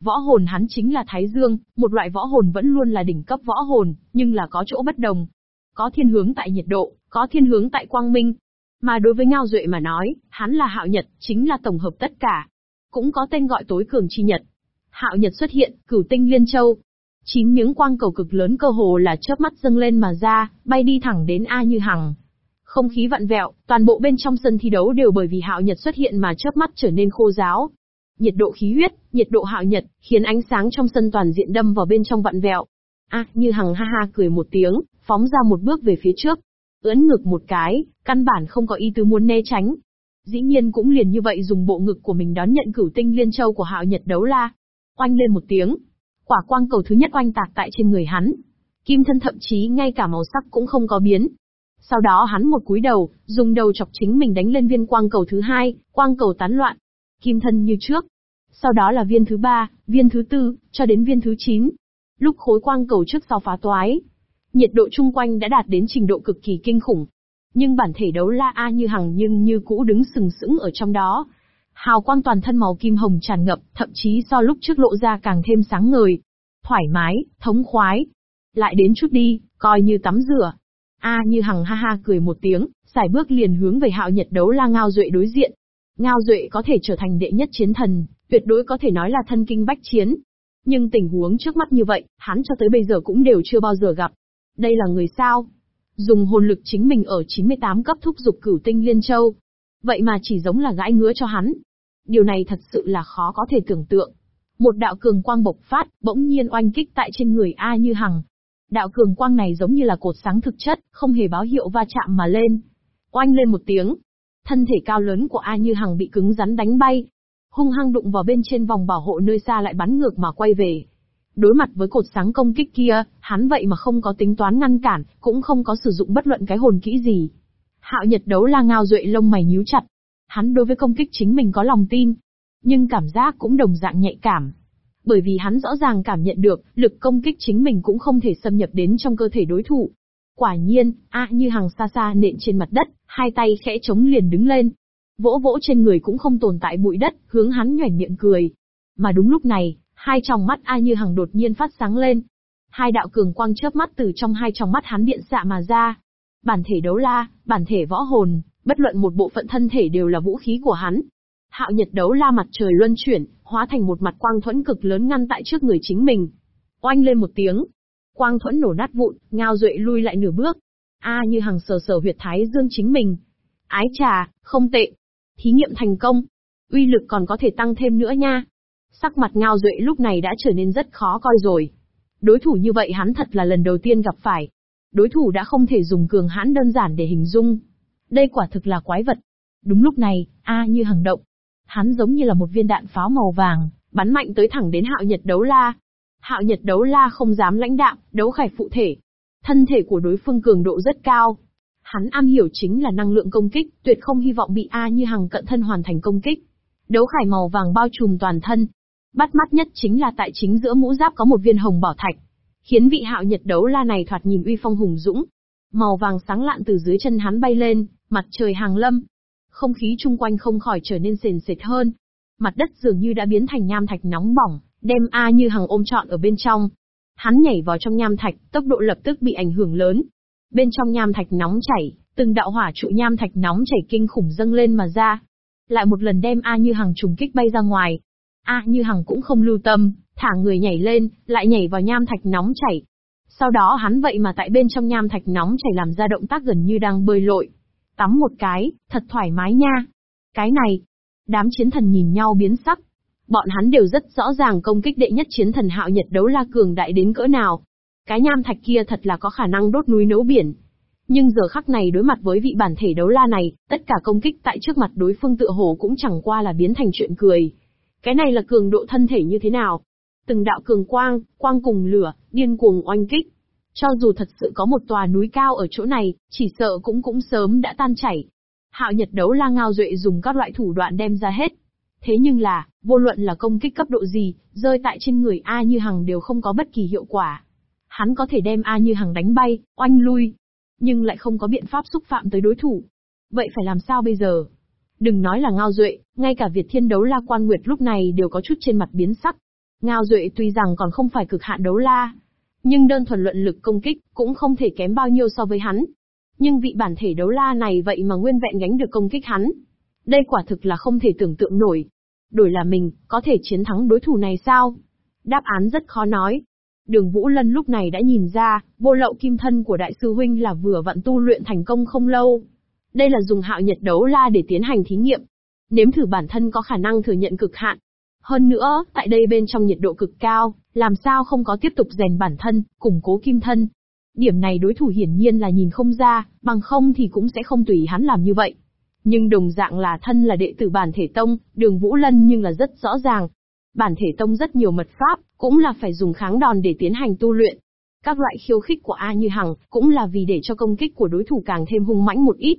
Võ hồn hắn chính là Thái Dương, một loại võ hồn vẫn luôn là đỉnh cấp võ hồn, nhưng là có chỗ bất đồng. Có thiên hướng tại nhiệt độ, có thiên hướng tại quang minh, mà đối với Ngao Duệ mà nói, hắn là Hạo Nhật, chính là tổng hợp tất cả. Cũng có tên gọi tối cường chi nhật. Hạo Nhật xuất hiện, cửu tinh liên châu. Chín miếng quang cầu cực lớn cơ hồ là chớp mắt dâng lên mà ra, bay đi thẳng đến A Như Hằng. Không khí vặn vẹo, toàn bộ bên trong sân thi đấu đều bởi vì Hạo Nhật xuất hiện mà chớp mắt trở nên khô giáo. Nhiệt độ khí huyết, nhiệt độ Hạo Nhật, khiến ánh sáng trong sân toàn diện đâm vào bên trong vặn vẹo. A, Như Hằng ha ha cười một tiếng, phóng ra một bước về phía trước, ưỡn ngực một cái, căn bản không có ý tứ muốn né tránh. Dĩ nhiên cũng liền như vậy dùng bộ ngực của mình đón nhận cửu tinh liên châu của hạo nhật đấu la. Oanh lên một tiếng. Quả quang cầu thứ nhất oanh tạc tại trên người hắn. Kim thân thậm chí ngay cả màu sắc cũng không có biến. Sau đó hắn một cúi đầu, dùng đầu chọc chính mình đánh lên viên quang cầu thứ hai, quang cầu tán loạn. Kim thân như trước. Sau đó là viên thứ ba, viên thứ tư, cho đến viên thứ chín. Lúc khối quang cầu trước sau phá toái, Nhiệt độ chung quanh đã đạt đến trình độ cực kỳ kinh khủng. Nhưng bản thể đấu la A như hằng nhưng như cũ đứng sừng sững ở trong đó. Hào quang toàn thân màu kim hồng tràn ngập, thậm chí so lúc trước lộ ra càng thêm sáng ngời. Thoải mái, thống khoái. Lại đến chút đi, coi như tắm rửa. A như hằng ha ha cười một tiếng, xài bước liền hướng về hạo nhật đấu la Ngao Duệ đối diện. Ngao Duệ có thể trở thành đệ nhất chiến thần, tuyệt đối có thể nói là thân kinh bách chiến. Nhưng tình huống trước mắt như vậy, hắn cho tới bây giờ cũng đều chưa bao giờ gặp. Đây là người sao? Dùng hồn lực chính mình ở 98 cấp thúc dục cửu tinh liên châu. Vậy mà chỉ giống là gãi ngứa cho hắn. Điều này thật sự là khó có thể tưởng tượng. Một đạo cường quang bộc phát, bỗng nhiên oanh kích tại trên người A Như Hằng. Đạo cường quang này giống như là cột sáng thực chất, không hề báo hiệu va chạm mà lên. Oanh lên một tiếng. Thân thể cao lớn của A Như Hằng bị cứng rắn đánh bay. Hung hăng đụng vào bên trên vòng bảo hộ nơi xa lại bắn ngược mà quay về. Đối mặt với cột sáng công kích kia, hắn vậy mà không có tính toán ngăn cản, cũng không có sử dụng bất luận cái hồn kỹ gì. Hạo Nhật đấu la ngao duệ lông mày nhíu chặt. Hắn đối với công kích chính mình có lòng tin, nhưng cảm giác cũng đồng dạng nhạy cảm. Bởi vì hắn rõ ràng cảm nhận được, lực công kích chính mình cũng không thể xâm nhập đến trong cơ thể đối thủ. Quả nhiên, a như hàng xa xa nện trên mặt đất, hai tay khẽ chống liền đứng lên. Vỗ vỗ trên người cũng không tồn tại bụi đất, hướng hắn nhoẻn miệng cười. Mà đúng lúc này, Hai tròng mắt A Như Hằng đột nhiên phát sáng lên. Hai đạo cường quang chớp mắt từ trong hai tròng mắt hắn điện xạ mà ra. Bản thể đấu la, bản thể võ hồn, bất luận một bộ phận thân thể đều là vũ khí của hắn. Hạo Nhật đấu la mặt trời luân chuyển, hóa thành một mặt quang thuẫn cực lớn ngăn tại trước người chính mình. Oanh lên một tiếng, quang thuẫn nổ nát vụn, ngao duệ lui lại nửa bước. A như Hằng sờ sờ huyệt thái dương chính mình. Ái trà, không tệ. Thí nghiệm thành công. Uy lực còn có thể tăng thêm nữa nha. Sắc mặt Ngao Duệ lúc này đã trở nên rất khó coi rồi. Đối thủ như vậy hắn thật là lần đầu tiên gặp phải. Đối thủ đã không thể dùng cường hãn đơn giản để hình dung. Đây quả thực là quái vật. Đúng lúc này, A như hằng động. Hắn giống như là một viên đạn pháo màu vàng, bắn mạnh tới thẳng đến hạo nhật đấu la. Hạo nhật đấu la không dám lãnh đạm, đấu khải phụ thể. Thân thể của đối phương cường độ rất cao. Hắn am hiểu chính là năng lượng công kích, tuyệt không hy vọng bị A như hằng cận thân hoàn thành công kích. Đấu khải màu vàng bao trùm toàn thân, Bắt mắt nhất chính là tại chính giữa mũ giáp có một viên hồng bảo thạch, khiến vị hạo nhật đấu la này thoạt nhìn uy phong hùng dũng. Màu vàng sáng lạn từ dưới chân hắn bay lên, mặt trời hàng lâm. Không khí chung quanh không khỏi trở nên sền sệt hơn. mặt đất dường như đã biến thành nham thạch nóng bỏng, đem A Như Hằng ôm trọn ở bên trong. Hắn nhảy vào trong nham thạch, tốc độ lập tức bị ảnh hưởng lớn. Bên trong nham thạch nóng chảy, từng đạo hỏa trụ nham thạch nóng chảy kinh khủng dâng lên mà ra. Lại một lần đem A Như Hằng trùng kích bay ra ngoài. A Như Hằng cũng không lưu tâm, thả người nhảy lên, lại nhảy vào nham thạch nóng chảy. Sau đó hắn vậy mà tại bên trong nham thạch nóng chảy làm ra động tác gần như đang bơi lội. Tắm một cái, thật thoải mái nha. Cái này, đám chiến thần nhìn nhau biến sắc. Bọn hắn đều rất rõ ràng công kích đệ nhất chiến thần hạo nhật đấu la cường đại đến cỡ nào. Cái nham thạch kia thật là có khả năng đốt núi nấu biển. Nhưng giờ khắc này đối mặt với vị bản thể đấu la này, tất cả công kích tại trước mặt đối phương tựa hồ cũng chẳng qua là biến thành chuyện cười. Cái này là cường độ thân thể như thế nào? Từng đạo cường quang, quang cùng lửa, điên cuồng oanh kích. Cho dù thật sự có một tòa núi cao ở chỗ này, chỉ sợ cũng cũng sớm đã tan chảy. Hạo Nhật đấu la ngao duệ dùng các loại thủ đoạn đem ra hết. Thế nhưng là, vô luận là công kích cấp độ gì, rơi tại trên người A Như Hằng đều không có bất kỳ hiệu quả. Hắn có thể đem A Như Hằng đánh bay, oanh lui, nhưng lại không có biện pháp xúc phạm tới đối thủ. Vậy phải làm sao bây giờ? Đừng nói là Ngao Duệ, ngay cả Việt Thiên đấu la quan nguyệt lúc này đều có chút trên mặt biến sắc. Ngao Duệ tuy rằng còn không phải cực hạn đấu la, nhưng đơn thuần luận lực công kích cũng không thể kém bao nhiêu so với hắn. Nhưng vị bản thể đấu la này vậy mà nguyên vẹn gánh được công kích hắn. Đây quả thực là không thể tưởng tượng nổi. Đổi là mình, có thể chiến thắng đối thủ này sao? Đáp án rất khó nói. Đường Vũ Lân lúc này đã nhìn ra, vô lậu kim thân của đại sư huynh là vừa vận tu luyện thành công không lâu. Đây là dùng hạo nhật đấu la để tiến hành thí nghiệm. Nếm thử bản thân có khả năng thừa nhận cực hạn. Hơn nữa, tại đây bên trong nhiệt độ cực cao, làm sao không có tiếp tục rèn bản thân, củng cố kim thân. Điểm này đối thủ hiển nhiên là nhìn không ra, bằng không thì cũng sẽ không tùy hắn làm như vậy. Nhưng đồng dạng là thân là đệ tử bản thể tông, đường Vũ Lân nhưng là rất rõ ràng. Bản thể tông rất nhiều mật pháp, cũng là phải dùng kháng đòn để tiến hành tu luyện. Các loại khiêu khích của A Như Hằng, cũng là vì để cho công kích của đối thủ càng thêm hung mãnh một ít.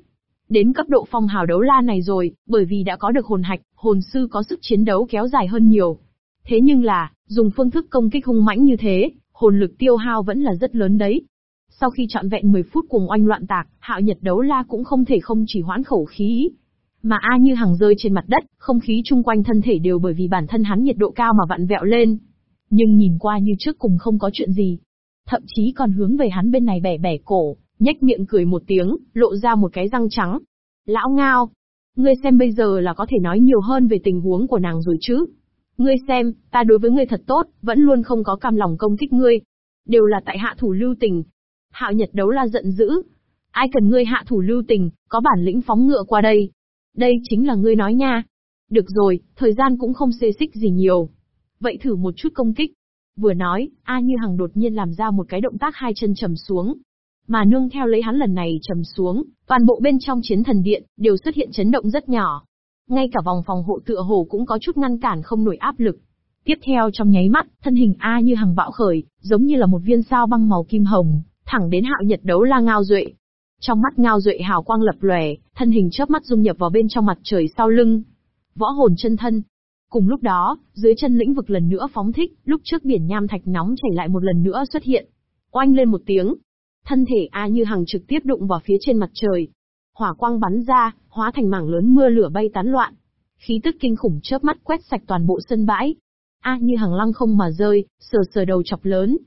Đến cấp độ phong hào đấu la này rồi, bởi vì đã có được hồn hạch, hồn sư có sức chiến đấu kéo dài hơn nhiều. Thế nhưng là, dùng phương thức công kích hung mãnh như thế, hồn lực tiêu hao vẫn là rất lớn đấy. Sau khi trọn vẹn 10 phút cùng oanh loạn tạc, hạo nhật đấu la cũng không thể không chỉ hoãn khẩu khí. Mà A như hàng rơi trên mặt đất, không khí chung quanh thân thể đều bởi vì bản thân hắn nhiệt độ cao mà vặn vẹo lên. Nhưng nhìn qua như trước cùng không có chuyện gì. Thậm chí còn hướng về hắn bên này bẻ bẻ cổ, nhếch miệng cười một tiếng, lộ ra một cái răng trắng. Lão ngao, ngươi xem bây giờ là có thể nói nhiều hơn về tình huống của nàng rồi chứ. Ngươi xem, ta đối với ngươi thật tốt, vẫn luôn không có cam lòng công kích ngươi. Đều là tại hạ thủ lưu tình. Hạo Nhật đấu la giận dữ. Ai cần ngươi hạ thủ lưu tình, có bản lĩnh phóng ngựa qua đây. Đây chính là ngươi nói nha. Được rồi, thời gian cũng không xê xích gì nhiều. Vậy thử một chút công kích. Vừa nói, A Như Hằng đột nhiên làm ra một cái động tác hai chân trầm xuống. Mà nương theo lấy hắn lần này trầm xuống, toàn bộ bên trong chiến thần điện, đều xuất hiện chấn động rất nhỏ. Ngay cả vòng phòng hộ tựa hồ cũng có chút ngăn cản không nổi áp lực. Tiếp theo trong nháy mắt, thân hình A như hàng bạo khởi, giống như là một viên sao băng màu kim hồng, thẳng đến hạo nhật đấu la ngao duệ. Trong mắt ngao duệ hào quang lập lòe, thân hình chớp mắt dung nhập vào bên trong mặt trời sau lưng. Võ hồn chân thân. Cùng lúc đó, dưới chân lĩnh vực lần nữa phóng thích, lúc trước biển nham thạch nóng chảy lại một lần nữa xuất hiện. Oanh lên một tiếng, thân thể A Như Hằng trực tiếp đụng vào phía trên mặt trời. Hỏa quang bắn ra, hóa thành mảng lớn mưa lửa bay tán loạn. Khí tức kinh khủng chớp mắt quét sạch toàn bộ sân bãi. A Như Hằng lăng không mà rơi, sờ sờ đầu chọc lớn.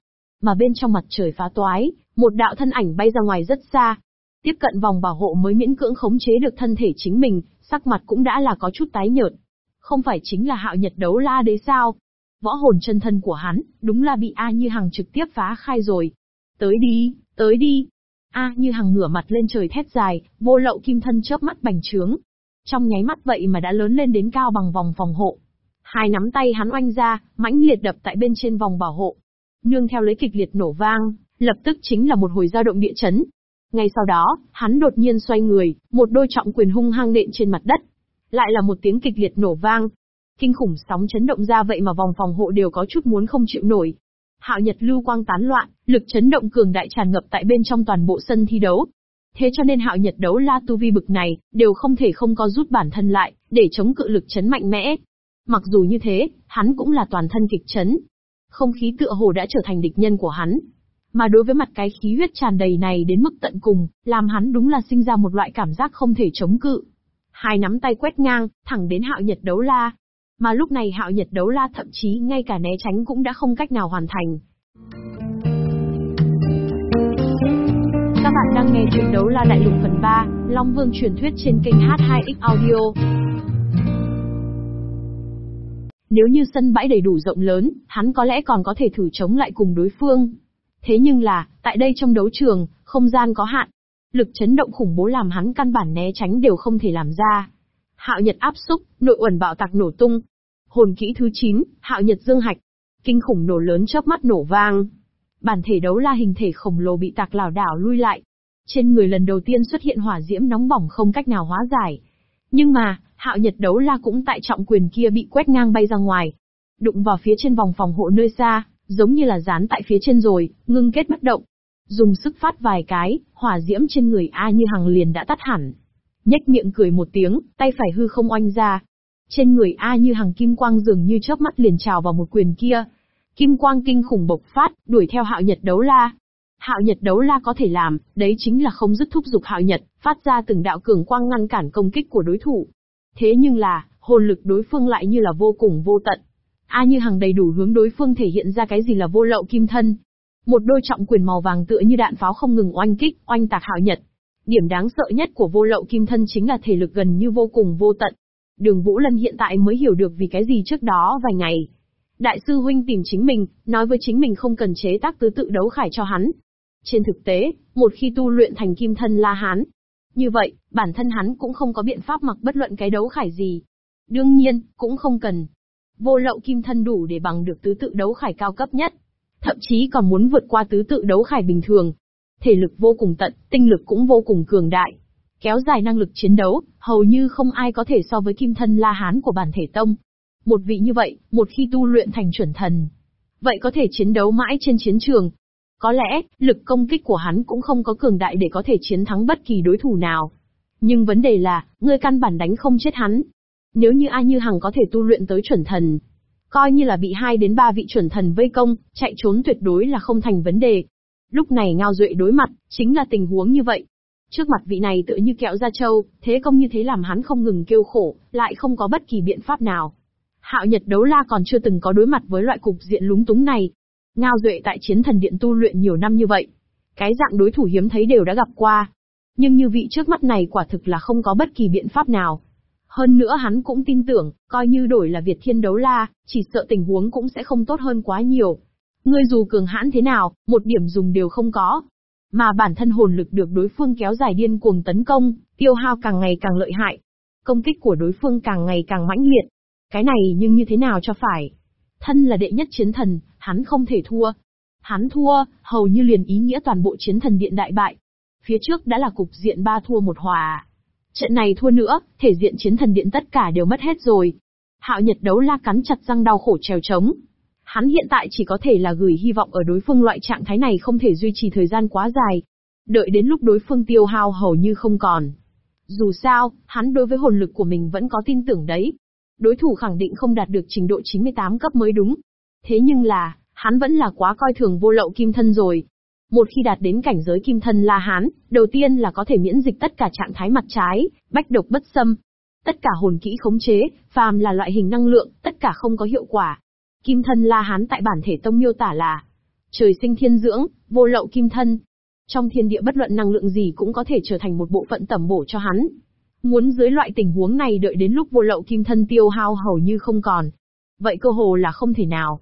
Mà bên trong mặt trời phá toái, một đạo thân ảnh bay ra ngoài rất xa. Tiếp cận vòng bảo hộ mới miễn cưỡng khống chế được thân thể chính mình, sắc mặt cũng đã là có chút tái nhợt. Không phải chính là hạo nhật đấu la đấy sao? Võ hồn chân thân của hắn, đúng là bị A Như Hằng trực tiếp phá khai rồi. Tới đi, Tới đi. A như hàng ngửa mặt lên trời thét dài, vô lậu kim thân chớp mắt bành trướng. Trong nháy mắt vậy mà đã lớn lên đến cao bằng vòng phòng hộ. Hai nắm tay hắn oanh ra, mãnh liệt đập tại bên trên vòng bảo hộ. Nương theo lấy kịch liệt nổ vang, lập tức chính là một hồi dao động địa chấn. Ngay sau đó, hắn đột nhiên xoay người, một đôi trọng quyền hung hăng nện trên mặt đất. Lại là một tiếng kịch liệt nổ vang. Kinh khủng sóng chấn động ra vậy mà vòng phòng hộ đều có chút muốn không chịu nổi. Hạo Nhật lưu quang tán loạn, lực chấn động cường đại tràn ngập tại bên trong toàn bộ sân thi đấu. Thế cho nên Hạo Nhật đấu la tu vi bực này, đều không thể không có rút bản thân lại, để chống cự lực chấn mạnh mẽ. Mặc dù như thế, hắn cũng là toàn thân kịch chấn. Không khí tựa hồ đã trở thành địch nhân của hắn. Mà đối với mặt cái khí huyết tràn đầy này đến mức tận cùng, làm hắn đúng là sinh ra một loại cảm giác không thể chống cự. Hai nắm tay quét ngang, thẳng đến Hạo Nhật đấu la. Mà lúc này hạo nhật đấu la thậm chí ngay cả né tránh cũng đã không cách nào hoàn thành. Các bạn đang nghe chuyện đấu la đại lục phần 3, Long Vương truyền thuyết trên kênh H2X Audio. Nếu như sân bãi đầy đủ rộng lớn, hắn có lẽ còn có thể thử chống lại cùng đối phương. Thế nhưng là, tại đây trong đấu trường, không gian có hạn. Lực chấn động khủng bố làm hắn căn bản né tránh đều không thể làm ra. Hạo Nhật áp xúc, nội uẩn bạo tạc nổ tung. Hồn kỹ thứ 9, Hạo Nhật dương hạch. Kinh khủng nổ lớn chớp mắt nổ vang. Bản thể đấu la hình thể khổng lồ bị tạc lảo đảo lui lại. Trên người lần đầu tiên xuất hiện hỏa diễm nóng bỏng không cách nào hóa giải. Nhưng mà, Hạo Nhật đấu la cũng tại trọng quyền kia bị quét ngang bay ra ngoài. Đụng vào phía trên vòng phòng hộ nơi xa, giống như là dán tại phía trên rồi, ngưng kết bất động. Dùng sức phát vài cái, hỏa diễm trên người A như hằng liền đã tắt hẳn. Nhếch miệng cười một tiếng, tay phải hư không oanh ra. Trên người A như hằng kim quang dường như chớp mắt liền trào vào một quyền kia. Kim quang kinh khủng bộc phát, đuổi theo hạo nhật đấu la. Hạo nhật đấu la có thể làm, đấy chính là không dứt thúc dục hạo nhật, phát ra từng đạo cường quang ngăn cản công kích của đối thủ. Thế nhưng là, hồn lực đối phương lại như là vô cùng vô tận. A như hằng đầy đủ hướng đối phương thể hiện ra cái gì là vô lậu kim thân. Một đôi trọng quyền màu vàng tựa như đạn pháo không ngừng oanh kích, oanh tạc hạo nhật. Điểm đáng sợ nhất của vô lậu kim thân chính là thể lực gần như vô cùng vô tận. Đường Vũ Lân hiện tại mới hiểu được vì cái gì trước đó vài ngày. Đại sư huynh tìm chính mình, nói với chính mình không cần chế tác tứ tự đấu khải cho hắn. Trên thực tế, một khi tu luyện thành kim thân la hán, như vậy, bản thân hắn cũng không có biện pháp mặc bất luận cái đấu khải gì. Đương nhiên, cũng không cần. Vô lậu kim thân đủ để bằng được tứ tự đấu khải cao cấp nhất. Thậm chí còn muốn vượt qua tứ tự đấu khải bình thường. Thể lực vô cùng tận, tinh lực cũng vô cùng cường đại. Kéo dài năng lực chiến đấu, hầu như không ai có thể so với kim thân la hán của bản thể tông. Một vị như vậy, một khi tu luyện thành chuẩn thần. Vậy có thể chiến đấu mãi trên chiến trường, có lẽ, lực công kích của hắn cũng không có cường đại để có thể chiến thắng bất kỳ đối thủ nào. Nhưng vấn đề là, ngươi căn bản đánh không chết hắn. Nếu như ai Như Hằng có thể tu luyện tới chuẩn thần, coi như là bị hai đến ba vị chuẩn thần vây công, chạy trốn tuyệt đối là không thành vấn đề. Lúc này Ngao Duệ đối mặt, chính là tình huống như vậy. Trước mặt vị này tựa như kẹo da trâu, thế công như thế làm hắn không ngừng kêu khổ, lại không có bất kỳ biện pháp nào. Hạo Nhật đấu la còn chưa từng có đối mặt với loại cục diện lúng túng này, Ngao Duệ tại chiến thần điện tu luyện nhiều năm như vậy. Cái dạng đối thủ hiếm thấy đều đã gặp qua. Nhưng như vị trước mắt này quả thực là không có bất kỳ biện pháp nào. Hơn nữa hắn cũng tin tưởng, coi như đổi là Việt Thiên Đấu La, chỉ sợ tình huống cũng sẽ không tốt hơn quá nhiều. Ngươi dù cường hãn thế nào, một điểm dùng đều không có. Mà bản thân hồn lực được đối phương kéo dài điên cuồng tấn công, tiêu hao càng ngày càng lợi hại. Công kích của đối phương càng ngày càng mãnh liệt. Cái này nhưng như thế nào cho phải? Thân là đệ nhất chiến thần, hắn không thể thua. Hắn thua, hầu như liền ý nghĩa toàn bộ chiến thần điện đại bại. Phía trước đã là cục diện ba thua một hòa. Trận này thua nữa, thể diện chiến thần điện tất cả đều mất hết rồi. Hạo Nhật đấu la cắn chặt răng đau khổ trèo trống. Hắn hiện tại chỉ có thể là gửi hy vọng ở đối phương loại trạng thái này không thể duy trì thời gian quá dài. Đợi đến lúc đối phương tiêu hao hầu như không còn. Dù sao, hắn đối với hồn lực của mình vẫn có tin tưởng đấy. Đối thủ khẳng định không đạt được trình độ 98 cấp mới đúng. Thế nhưng là, hắn vẫn là quá coi thường vô lậu kim thân rồi. Một khi đạt đến cảnh giới kim thân la hán, đầu tiên là có thể miễn dịch tất cả trạng thái mặt trái, bách độc bất xâm. Tất cả hồn kỹ khống chế, phàm là loại hình năng lượng, tất cả không có hiệu quả. Kim thân la hán tại bản thể tông miêu tả là trời sinh thiên dưỡng, vô lậu kim thân. Trong thiên địa bất luận năng lượng gì cũng có thể trở thành một bộ phận tẩm bổ cho hắn. Muốn dưới loại tình huống này đợi đến lúc vô lậu kim thân tiêu hao hầu như không còn. Vậy cơ hồ là không thể nào.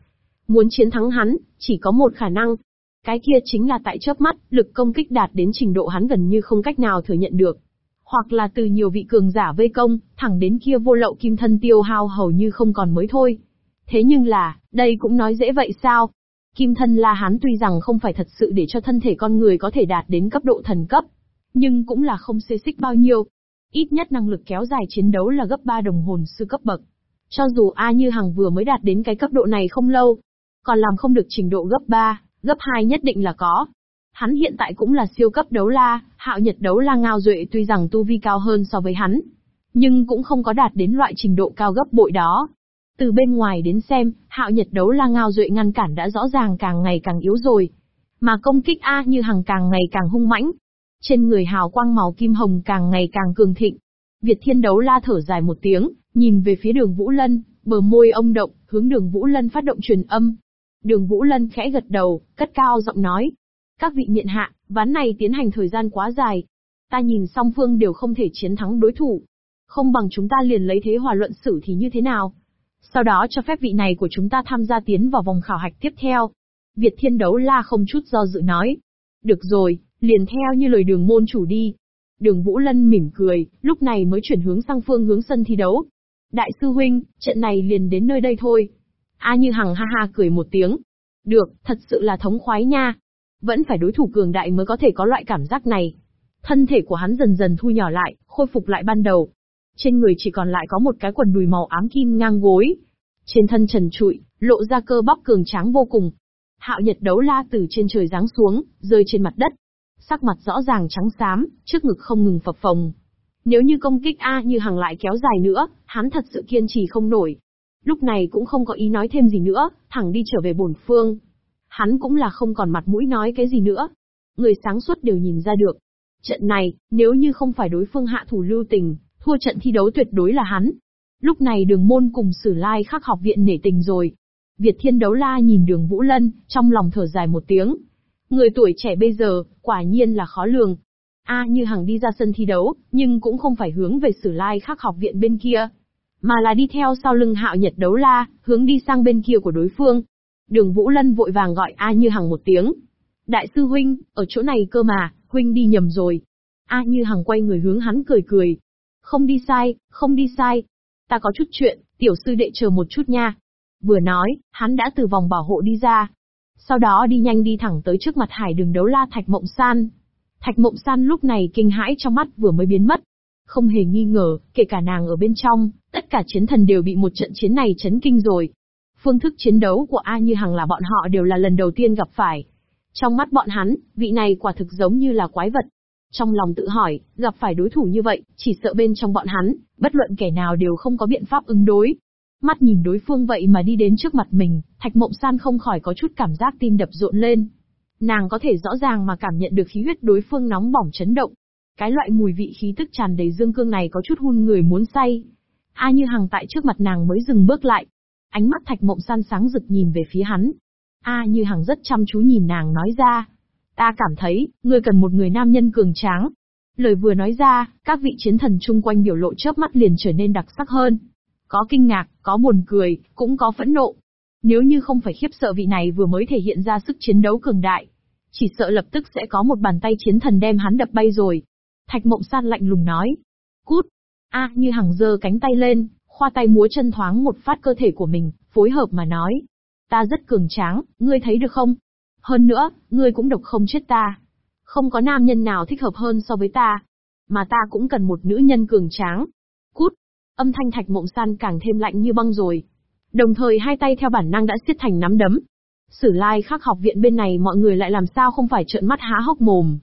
Muốn chiến thắng hắn, chỉ có một khả năng. Cái kia chính là tại chớp mắt, lực công kích đạt đến trình độ hắn gần như không cách nào thừa nhận được. Hoặc là từ nhiều vị cường giả vây công, thẳng đến kia vô lậu kim thân tiêu hao hầu như không còn mới thôi. Thế nhưng là, đây cũng nói dễ vậy sao? Kim thân La Hán tuy rằng không phải thật sự để cho thân thể con người có thể đạt đến cấp độ thần cấp, nhưng cũng là không xê xích bao nhiêu. Ít nhất năng lực kéo dài chiến đấu là gấp 3 đồng hồn sư cấp bậc. Cho dù A Như Hằng vừa mới đạt đến cái cấp độ này không lâu, còn làm không được trình độ gấp 3, gấp 2 nhất định là có. Hắn hiện tại cũng là siêu cấp đấu la, hạo nhật đấu la ngao duệ tuy rằng tu vi cao hơn so với hắn, nhưng cũng không có đạt đến loại trình độ cao gấp bội đó. Từ bên ngoài đến xem, hạo nhật đấu la ngao duệ ngăn cản đã rõ ràng càng ngày càng yếu rồi. Mà công kích A như hằng càng ngày càng hung mãnh. Trên người hào quang màu kim hồng càng ngày càng cường thịnh. Việt thiên đấu la thở dài một tiếng, nhìn về phía đường Vũ Lân, Bờ môi ông động, hướng đường Vũ Lân phát động truyền âm. Đường Vũ Lân khẽ gật đầu, cất cao giọng nói. Các vị miện hạ, ván này tiến hành thời gian quá dài. Ta nhìn song phương đều không thể chiến thắng đối thủ. Không bằng chúng ta liền lấy thế hòa luận xử thì như thế nào? Sau đó cho phép vị này của chúng ta tham gia tiến vào vòng khảo hạch tiếp theo. Việt Thiên Đấu La không chút do dự nói. Được rồi, liền theo như lời đường môn chủ đi. Đường Vũ Lân mỉm cười, lúc này mới chuyển hướng sang phương hướng sân thi đấu. Đại sư huynh, trận này liền đến nơi đây thôi. A Như Hằng ha ha cười một tiếng. Được, thật sự là thống khoái nha. Vẫn phải đối thủ cường đại mới có thể có loại cảm giác này. Thân thể của hắn dần dần thu nhỏ lại, khôi phục lại ban đầu. Trên người chỉ còn lại có một cái quần đùi màu ám kim ngang gối. Trên thân trần trụi, lộ ra cơ bắp cường tráng vô cùng. Hạo Nhật đấu la từ trên trời giáng xuống, rơi trên mặt đất. Sắc mặt rõ ràng trắng xám, trước ngực không ngừng phập phồng. Nếu như công kích A như hàng lại kéo dài nữa, hắn thật sự kiên trì không nổi. Lúc này cũng không có ý nói thêm gì nữa, thẳng đi trở về bổn phương. Hắn cũng là không còn mặt mũi nói cái gì nữa. Người sáng suốt đều nhìn ra được. Trận này, nếu như không phải đối phương hạ thủ lưu tình, thua trận thi đấu tuyệt đối là hắn. Lúc này đường môn cùng sử lai khắc học viện nể tình rồi. Việt thiên đấu la nhìn đường Vũ Lân, trong lòng thở dài một tiếng. Người tuổi trẻ bây giờ, quả nhiên là khó lường. A như hằng đi ra sân thi đấu, nhưng cũng không phải hướng về sử lai khắc học viện bên kia. Mà là đi theo sau lưng hạo nhật đấu la, hướng đi sang bên kia của đối phương. Đường Vũ Lân vội vàng gọi A như hằng một tiếng. Đại sư huynh, ở chỗ này cơ mà, huynh đi nhầm rồi. A như hằng quay người hướng hắn cười cười. Không đi sai, không đi sai. Ta có chút chuyện, tiểu sư đệ chờ một chút nha. Vừa nói, hắn đã từ vòng bảo hộ đi ra. Sau đó đi nhanh đi thẳng tới trước mặt hải đường đấu la Thạch Mộng San. Thạch Mộng San lúc này kinh hãi trong mắt vừa mới biến mất. Không hề nghi ngờ, kể cả nàng ở bên trong, tất cả chiến thần đều bị một trận chiến này chấn kinh rồi. Phương thức chiến đấu của A Như Hằng là bọn họ đều là lần đầu tiên gặp phải. Trong mắt bọn hắn, vị này quả thực giống như là quái vật. Trong lòng tự hỏi, gặp phải đối thủ như vậy, chỉ sợ bên trong bọn hắn, bất luận kẻ nào đều không có biện pháp ứng đối. Mắt nhìn đối phương vậy mà đi đến trước mặt mình, Thạch Mộng San không khỏi có chút cảm giác tim đập rộn lên. Nàng có thể rõ ràng mà cảm nhận được khí huyết đối phương nóng bỏng chấn động. Cái loại mùi vị khí tức tràn đầy dương cương này có chút hun người muốn say. A như hằng tại trước mặt nàng mới dừng bước lại. Ánh mắt Thạch Mộng San sáng rực nhìn về phía hắn. A như hằng rất chăm chú nhìn nàng nói ra. Ta cảm thấy, ngươi cần một người nam nhân cường tráng. Lời vừa nói ra, các vị chiến thần chung quanh biểu lộ chớp mắt liền trở nên đặc sắc hơn. Có kinh ngạc, có buồn cười, cũng có phẫn nộ. Nếu như không phải khiếp sợ vị này vừa mới thể hiện ra sức chiến đấu cường đại, chỉ sợ lập tức sẽ có một bàn tay chiến thần đem hắn đập bay rồi. Thạch Mộng San lạnh lùng nói. Cút. A như hằng dơ cánh tay lên, khoa tay múa chân thoáng một phát cơ thể của mình, phối hợp mà nói. Ta rất cường tráng, ngươi thấy được không? Hơn nữa, ngươi cũng độc không chết ta. Không có nam nhân nào thích hợp hơn so với ta. Mà ta cũng cần một nữ nhân cường tráng. Cút. Âm thanh thạch mộng san càng thêm lạnh như băng rồi. Đồng thời hai tay theo bản năng đã siết thành nắm đấm. Sử lai khắc học viện bên này mọi người lại làm sao không phải trợn mắt há hốc mồm.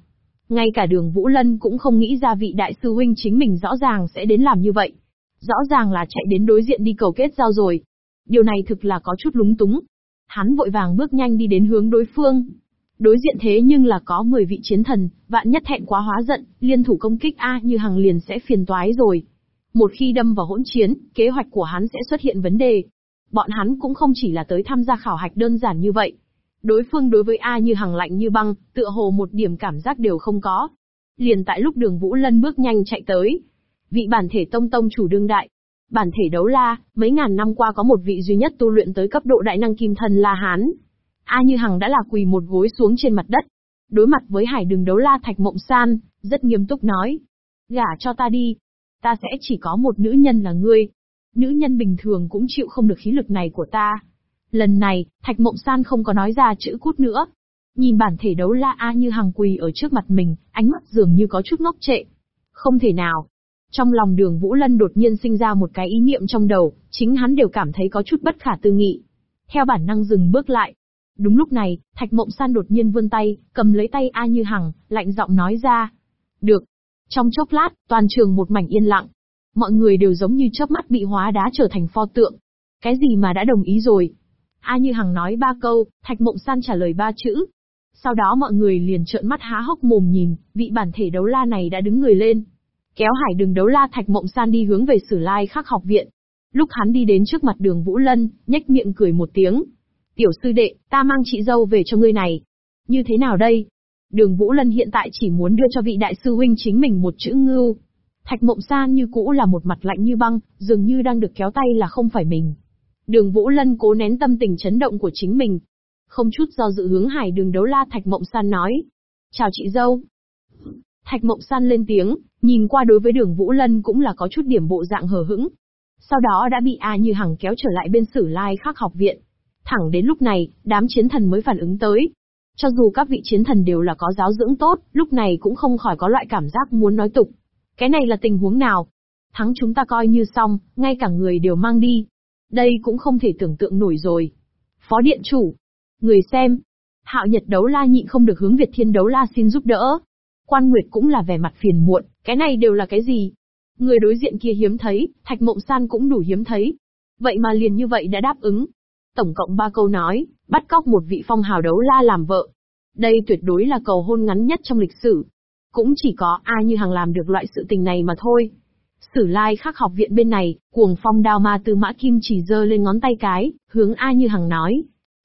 Ngay cả đường Vũ Lân cũng không nghĩ ra vị đại sư huynh chính mình rõ ràng sẽ đến làm như vậy. Rõ ràng là chạy đến đối diện đi cầu kết giao rồi. Điều này thực là có chút lúng túng. Hắn vội vàng bước nhanh đi đến hướng đối phương. Đối diện thế nhưng là có 10 vị chiến thần, vạn nhất hẹn quá hóa giận, liên thủ công kích A như hằng liền sẽ phiền toái rồi. Một khi đâm vào hỗn chiến, kế hoạch của hắn sẽ xuất hiện vấn đề. Bọn hắn cũng không chỉ là tới tham gia khảo hạch đơn giản như vậy. Đối phương đối với A như hằng lạnh như băng, tựa hồ một điểm cảm giác đều không có. Liền tại lúc đường Vũ Lân bước nhanh chạy tới. Vị bản thể tông tông chủ đương đại. Bản thể đấu la, mấy ngàn năm qua có một vị duy nhất tu luyện tới cấp độ đại năng kim thần La Hán. A như hằng đã là quỳ một gối xuống trên mặt đất. Đối mặt với hải đường đấu la Thạch Mộng San, rất nghiêm túc nói. Gả cho ta đi. Ta sẽ chỉ có một nữ nhân là ngươi. Nữ nhân bình thường cũng chịu không được khí lực này của ta. Lần này, Thạch Mộng San không có nói ra chữ cút nữa. Nhìn bản thể đấu la A như hằng quỳ ở trước mặt mình, ánh mắt dường như có chút ngốc trệ. Không thể nào. Trong lòng đường Vũ Lân đột nhiên sinh ra một cái ý niệm trong đầu, chính hắn đều cảm thấy có chút bất khả tư nghị. Theo bản năng dừng bước lại. Đúng lúc này, Thạch Mộng San đột nhiên vươn tay, cầm lấy tay A Như Hằng, lạnh giọng nói ra. Được. Trong chốc lát, toàn trường một mảnh yên lặng. Mọi người đều giống như chớp mắt bị hóa đá trở thành pho tượng. Cái gì mà đã đồng ý rồi? A Như Hằng nói ba câu, Thạch Mộng San trả lời ba chữ. Sau đó mọi người liền trợn mắt há hốc mồm nhìn, vị bản thể đấu la này đã đứng người lên. Kéo hải đường đấu la Thạch Mộng San đi hướng về Sử Lai Khắc học viện. Lúc hắn đi đến trước mặt đường Vũ Lân, nhếch miệng cười một tiếng. Tiểu sư đệ, ta mang chị dâu về cho ngươi này. Như thế nào đây? Đường Vũ Lân hiện tại chỉ muốn đưa cho vị đại sư huynh chính mình một chữ ngưu. Thạch Mộng San như cũ là một mặt lạnh như băng, dường như đang được kéo tay là không phải mình. Đường Vũ Lân cố nén tâm tình chấn động của chính mình. Không chút do dự hướng hải đường đấu la Thạch Mộng San nói. Chào chị dâu. Thạch Mộng San lên tiếng, nhìn qua đối với đường Vũ Lân cũng là có chút điểm bộ dạng hờ hững. Sau đó đã bị A Như Hằng kéo trở lại bên sử lai khắc học viện. Thẳng đến lúc này, đám chiến thần mới phản ứng tới. Cho dù các vị chiến thần đều là có giáo dưỡng tốt, lúc này cũng không khỏi có loại cảm giác muốn nói tục. Cái này là tình huống nào? Thắng chúng ta coi như xong, ngay cả người đều mang đi. Đây cũng không thể tưởng tượng nổi rồi. Phó điện chủ. Người xem. Hạo Nhật đấu la nhịn không được hướng Việt Thiên đấu la xin giúp đỡ. Quan Nguyệt cũng là vẻ mặt phiền muộn, cái này đều là cái gì? Người đối diện kia hiếm thấy, Thạch Mộng San cũng đủ hiếm thấy. Vậy mà liền như vậy đã đáp ứng. Tổng cộng ba câu nói, bắt cóc một vị phong hào đấu la làm vợ. Đây tuyệt đối là cầu hôn ngắn nhất trong lịch sử. Cũng chỉ có ai như hàng làm được loại sự tình này mà thôi. Sử lai khắc học viện bên này, cuồng phong đao ma từ mã kim chỉ dơ lên ngón tay cái, hướng A như hằng nói.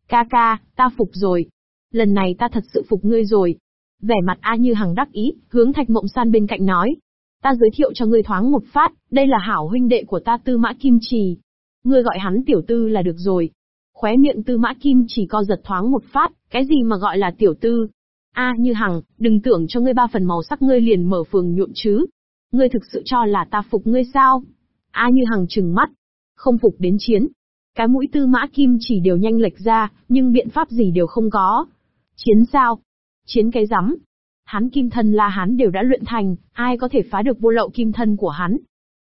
Ca ca, ta phục rồi. Lần này ta thật sự phục ngươi rồi. Vẻ mặt A như hằng đắc ý, hướng thạch mộng san bên cạnh nói. Ta giới thiệu cho ngươi thoáng một phát, đây là hảo huynh đệ của ta tư mã kim trì. Ngươi gọi hắn tiểu tư là được rồi. Khóe miệng tư mã kim chỉ co giật thoáng một phát, cái gì mà gọi là tiểu tư? A như hằng, đừng tưởng cho ngươi ba phần màu sắc ngươi liền mở phường nhuộm chứ. Ngươi thực sự cho là ta phục ngươi sao? A như hằng trừng mắt. Không phục đến chiến. Cái mũi tư mã kim chỉ đều nhanh lệch ra, nhưng biện pháp gì đều không có. Chiến sao? Chiến cái rắm. Hắn kim thân la hắn đều đã luyện thành, ai có thể phá được vô lậu kim thân của hắn.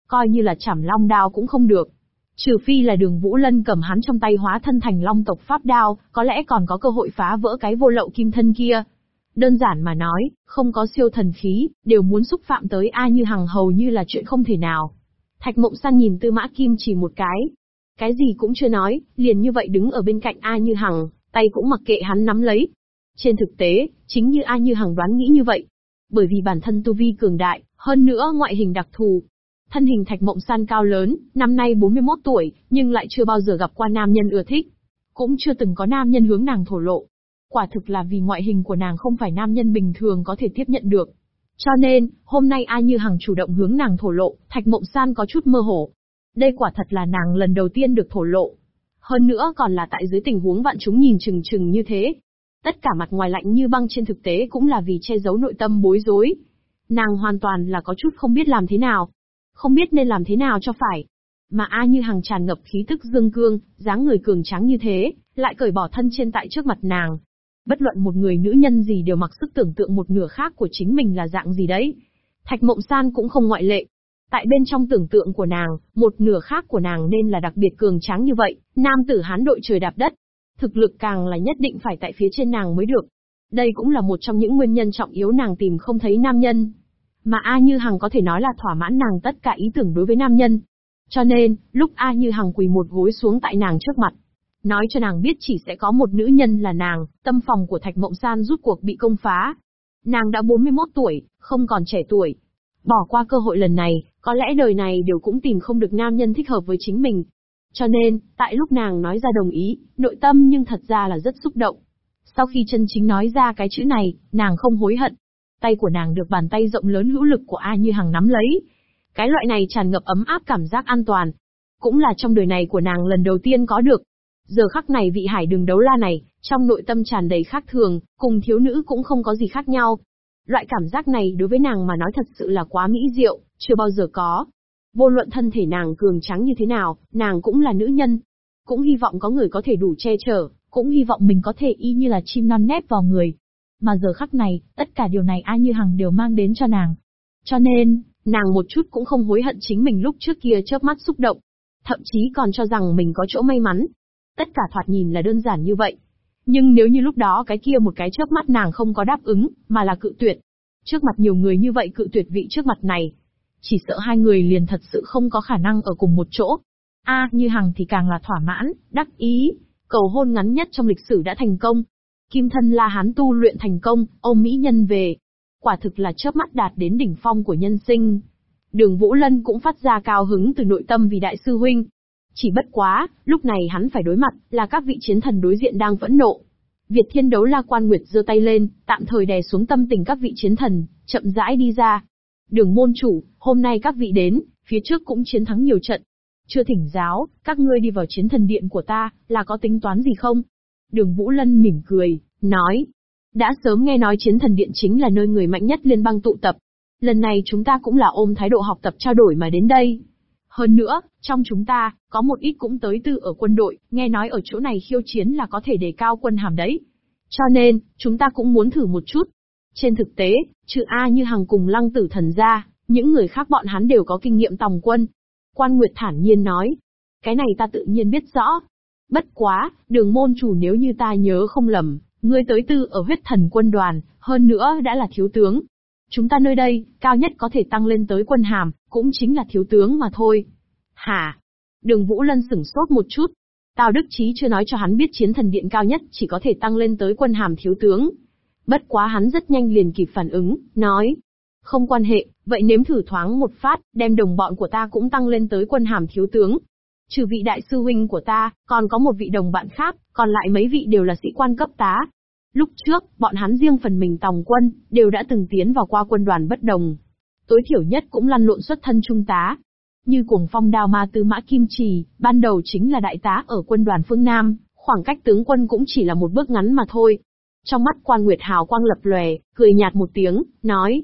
Coi như là chảm long đao cũng không được. Trừ phi là đường Vũ Lân cầm hắn trong tay hóa thân thành long tộc pháp đao, có lẽ còn có cơ hội phá vỡ cái vô lậu kim thân kia. Đơn giản mà nói, không có siêu thần khí, đều muốn xúc phạm tới A như hằng hầu như là chuyện không thể nào. Thạch mộng san nhìn tư mã kim chỉ một cái. Cái gì cũng chưa nói, liền như vậy đứng ở bên cạnh A như hằng, tay cũng mặc kệ hắn nắm lấy. Trên thực tế, chính như A như hằng đoán nghĩ như vậy. Bởi vì bản thân tu vi cường đại, hơn nữa ngoại hình đặc thù. Thân hình thạch mộng san cao lớn, năm nay 41 tuổi, nhưng lại chưa bao giờ gặp qua nam nhân ưa thích. Cũng chưa từng có nam nhân hướng nàng thổ lộ, quả thực là vì ngoại hình của nàng không phải nam nhân bình thường có thể tiếp nhận được. Cho nên, hôm nay A như hằng chủ động hướng nàng thổ lộ, Thạch Mộng San có chút mơ hồ. Đây quả thật là nàng lần đầu tiên được thổ lộ. Hơn nữa còn là tại dưới tình huống vạn chúng nhìn chừng chừng như thế. Tất cả mặt ngoài lạnh như băng trên thực tế cũng là vì che giấu nội tâm bối rối. Nàng hoàn toàn là có chút không biết làm thế nào. Không biết nên làm thế nào cho phải. Mà A như Hằng tràn ngập khí tức dương cương, dáng người cường tráng như thế, lại cởi bỏ thân trên tại trước mặt nàng, Bất luận một người nữ nhân gì đều mặc sức tưởng tượng một nửa khác của chính mình là dạng gì đấy. Thạch Mộng San cũng không ngoại lệ. Tại bên trong tưởng tượng của nàng, một nửa khác của nàng nên là đặc biệt cường tráng như vậy, nam tử hán đội trời đạp đất. Thực lực càng là nhất định phải tại phía trên nàng mới được. Đây cũng là một trong những nguyên nhân trọng yếu nàng tìm không thấy nam nhân. Mà A Như Hằng có thể nói là thỏa mãn nàng tất cả ý tưởng đối với nam nhân. Cho nên, lúc A Như Hằng quỳ một gối xuống tại nàng trước mặt, Nói cho nàng biết chỉ sẽ có một nữ nhân là nàng, tâm phòng của Thạch Mộng San rút cuộc bị công phá. Nàng đã 41 tuổi, không còn trẻ tuổi. Bỏ qua cơ hội lần này, có lẽ đời này đều cũng tìm không được nam nhân thích hợp với chính mình. Cho nên, tại lúc nàng nói ra đồng ý, nội tâm nhưng thật ra là rất xúc động. Sau khi chân chính nói ra cái chữ này, nàng không hối hận. Tay của nàng được bàn tay rộng lớn hữu lực của A Như Hằng nắm lấy. Cái loại này tràn ngập ấm áp cảm giác an toàn. Cũng là trong đời này của nàng lần đầu tiên có được. Giờ khắc này vị hải đường đấu la này, trong nội tâm tràn đầy khác thường, cùng thiếu nữ cũng không có gì khác nhau. Loại cảm giác này đối với nàng mà nói thật sự là quá mỹ diệu, chưa bao giờ có. Vô luận thân thể nàng cường trắng như thế nào, nàng cũng là nữ nhân. Cũng hy vọng có người có thể đủ che chở, cũng hy vọng mình có thể y như là chim non nép vào người. Mà giờ khắc này, tất cả điều này ai như hằng đều mang đến cho nàng. Cho nên, nàng một chút cũng không hối hận chính mình lúc trước kia chớp mắt xúc động. Thậm chí còn cho rằng mình có chỗ may mắn, Tất cả thoạt nhìn là đơn giản như vậy. Nhưng nếu như lúc đó cái kia một cái chớp mắt nàng không có đáp ứng, mà là cự tuyệt. Trước mặt nhiều người như vậy cự tuyệt vị trước mặt này. Chỉ sợ hai người liền thật sự không có khả năng ở cùng một chỗ. A như Hằng thì càng là thỏa mãn, đắc ý. Cầu hôn ngắn nhất trong lịch sử đã thành công. Kim thân La Hán tu luyện thành công, ôm Mỹ nhân về. Quả thực là chớp mắt đạt đến đỉnh phong của nhân sinh. Đường Vũ Lân cũng phát ra cao hứng từ nội tâm vì đại sư huynh. Chỉ bất quá, lúc này hắn phải đối mặt, là các vị chiến thần đối diện đang vẫn nộ. Việt Thiên Đấu La Quan Nguyệt giơ tay lên, tạm thời đè xuống tâm tình các vị chiến thần, chậm rãi đi ra. Đường môn chủ, hôm nay các vị đến, phía trước cũng chiến thắng nhiều trận. Chưa thỉnh giáo, các ngươi đi vào chiến thần điện của ta, là có tính toán gì không? Đường Vũ Lân mỉm cười, nói. Đã sớm nghe nói chiến thần điện chính là nơi người mạnh nhất liên bang tụ tập. Lần này chúng ta cũng là ôm thái độ học tập trao đổi mà đến đây. Hơn nữa, trong chúng ta, có một ít cũng tới từ ở quân đội, nghe nói ở chỗ này khiêu chiến là có thể đề cao quân hàm đấy. Cho nên, chúng ta cũng muốn thử một chút. Trên thực tế, trừ A như hàng cùng lăng tử thần ra, những người khác bọn hắn đều có kinh nghiệm tòng quân. Quan Nguyệt thản nhiên nói. Cái này ta tự nhiên biết rõ. Bất quá, đường môn chủ nếu như ta nhớ không lầm, ngươi tới tư ở huyết thần quân đoàn, hơn nữa đã là thiếu tướng. Chúng ta nơi đây, cao nhất có thể tăng lên tới quân hàm, cũng chính là thiếu tướng mà thôi. Hả? Đường Vũ Lân sửng sốt một chút. Tào Đức Chí chưa nói cho hắn biết chiến thần điện cao nhất chỉ có thể tăng lên tới quân hàm thiếu tướng. Bất quá hắn rất nhanh liền kịp phản ứng, nói. Không quan hệ, vậy nếm thử thoáng một phát, đem đồng bọn của ta cũng tăng lên tới quân hàm thiếu tướng. Trừ vị đại sư huynh của ta, còn có một vị đồng bạn khác, còn lại mấy vị đều là sĩ quan cấp tá. Lúc trước, bọn hắn riêng phần mình tòng quân, đều đã từng tiến vào qua quân đoàn bất đồng. Tối thiểu nhất cũng lăn lộn xuất thân trung tá, như cuồng phong đao ma tư mã kim trì, ban đầu chính là đại tá ở quân đoàn phương Nam, khoảng cách tướng quân cũng chỉ là một bước ngắn mà thôi. Trong mắt quan Nguyệt Hào quang lập lòe, cười nhạt một tiếng, nói.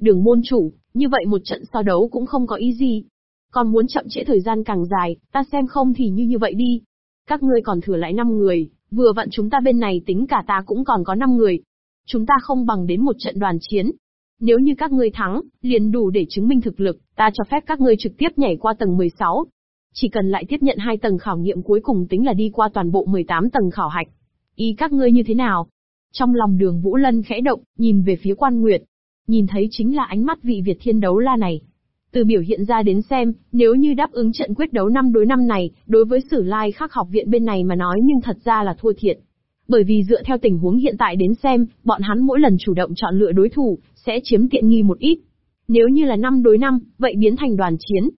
Đường môn chủ, như vậy một trận so đấu cũng không có ý gì. Còn muốn chậm trễ thời gian càng dài, ta xem không thì như như vậy đi. Các ngươi còn thừa lại 5 người, vừa vặn chúng ta bên này tính cả ta cũng còn có 5 người. Chúng ta không bằng đến một trận đoàn chiến, nếu như các ngươi thắng, liền đủ để chứng minh thực lực, ta cho phép các ngươi trực tiếp nhảy qua tầng 16. Chỉ cần lại tiếp nhận hai tầng khảo nghiệm cuối cùng tính là đi qua toàn bộ 18 tầng khảo hạch. Ý các ngươi như thế nào? Trong lòng đường Vũ Lân khẽ động, nhìn về phía quan nguyệt. Nhìn thấy chính là ánh mắt vị Việt thiên đấu la này. Từ biểu hiện ra đến xem, nếu như đáp ứng trận quyết đấu năm đối năm này, đối với sử lai khắc học viện bên này mà nói nhưng thật ra là thua thiệt. Bởi vì dựa theo tình huống hiện tại đến xem, bọn hắn mỗi lần chủ động chọn lựa đối thủ, sẽ chiếm tiện nghi một ít. Nếu như là năm đối năm, vậy biến thành đoàn chiến.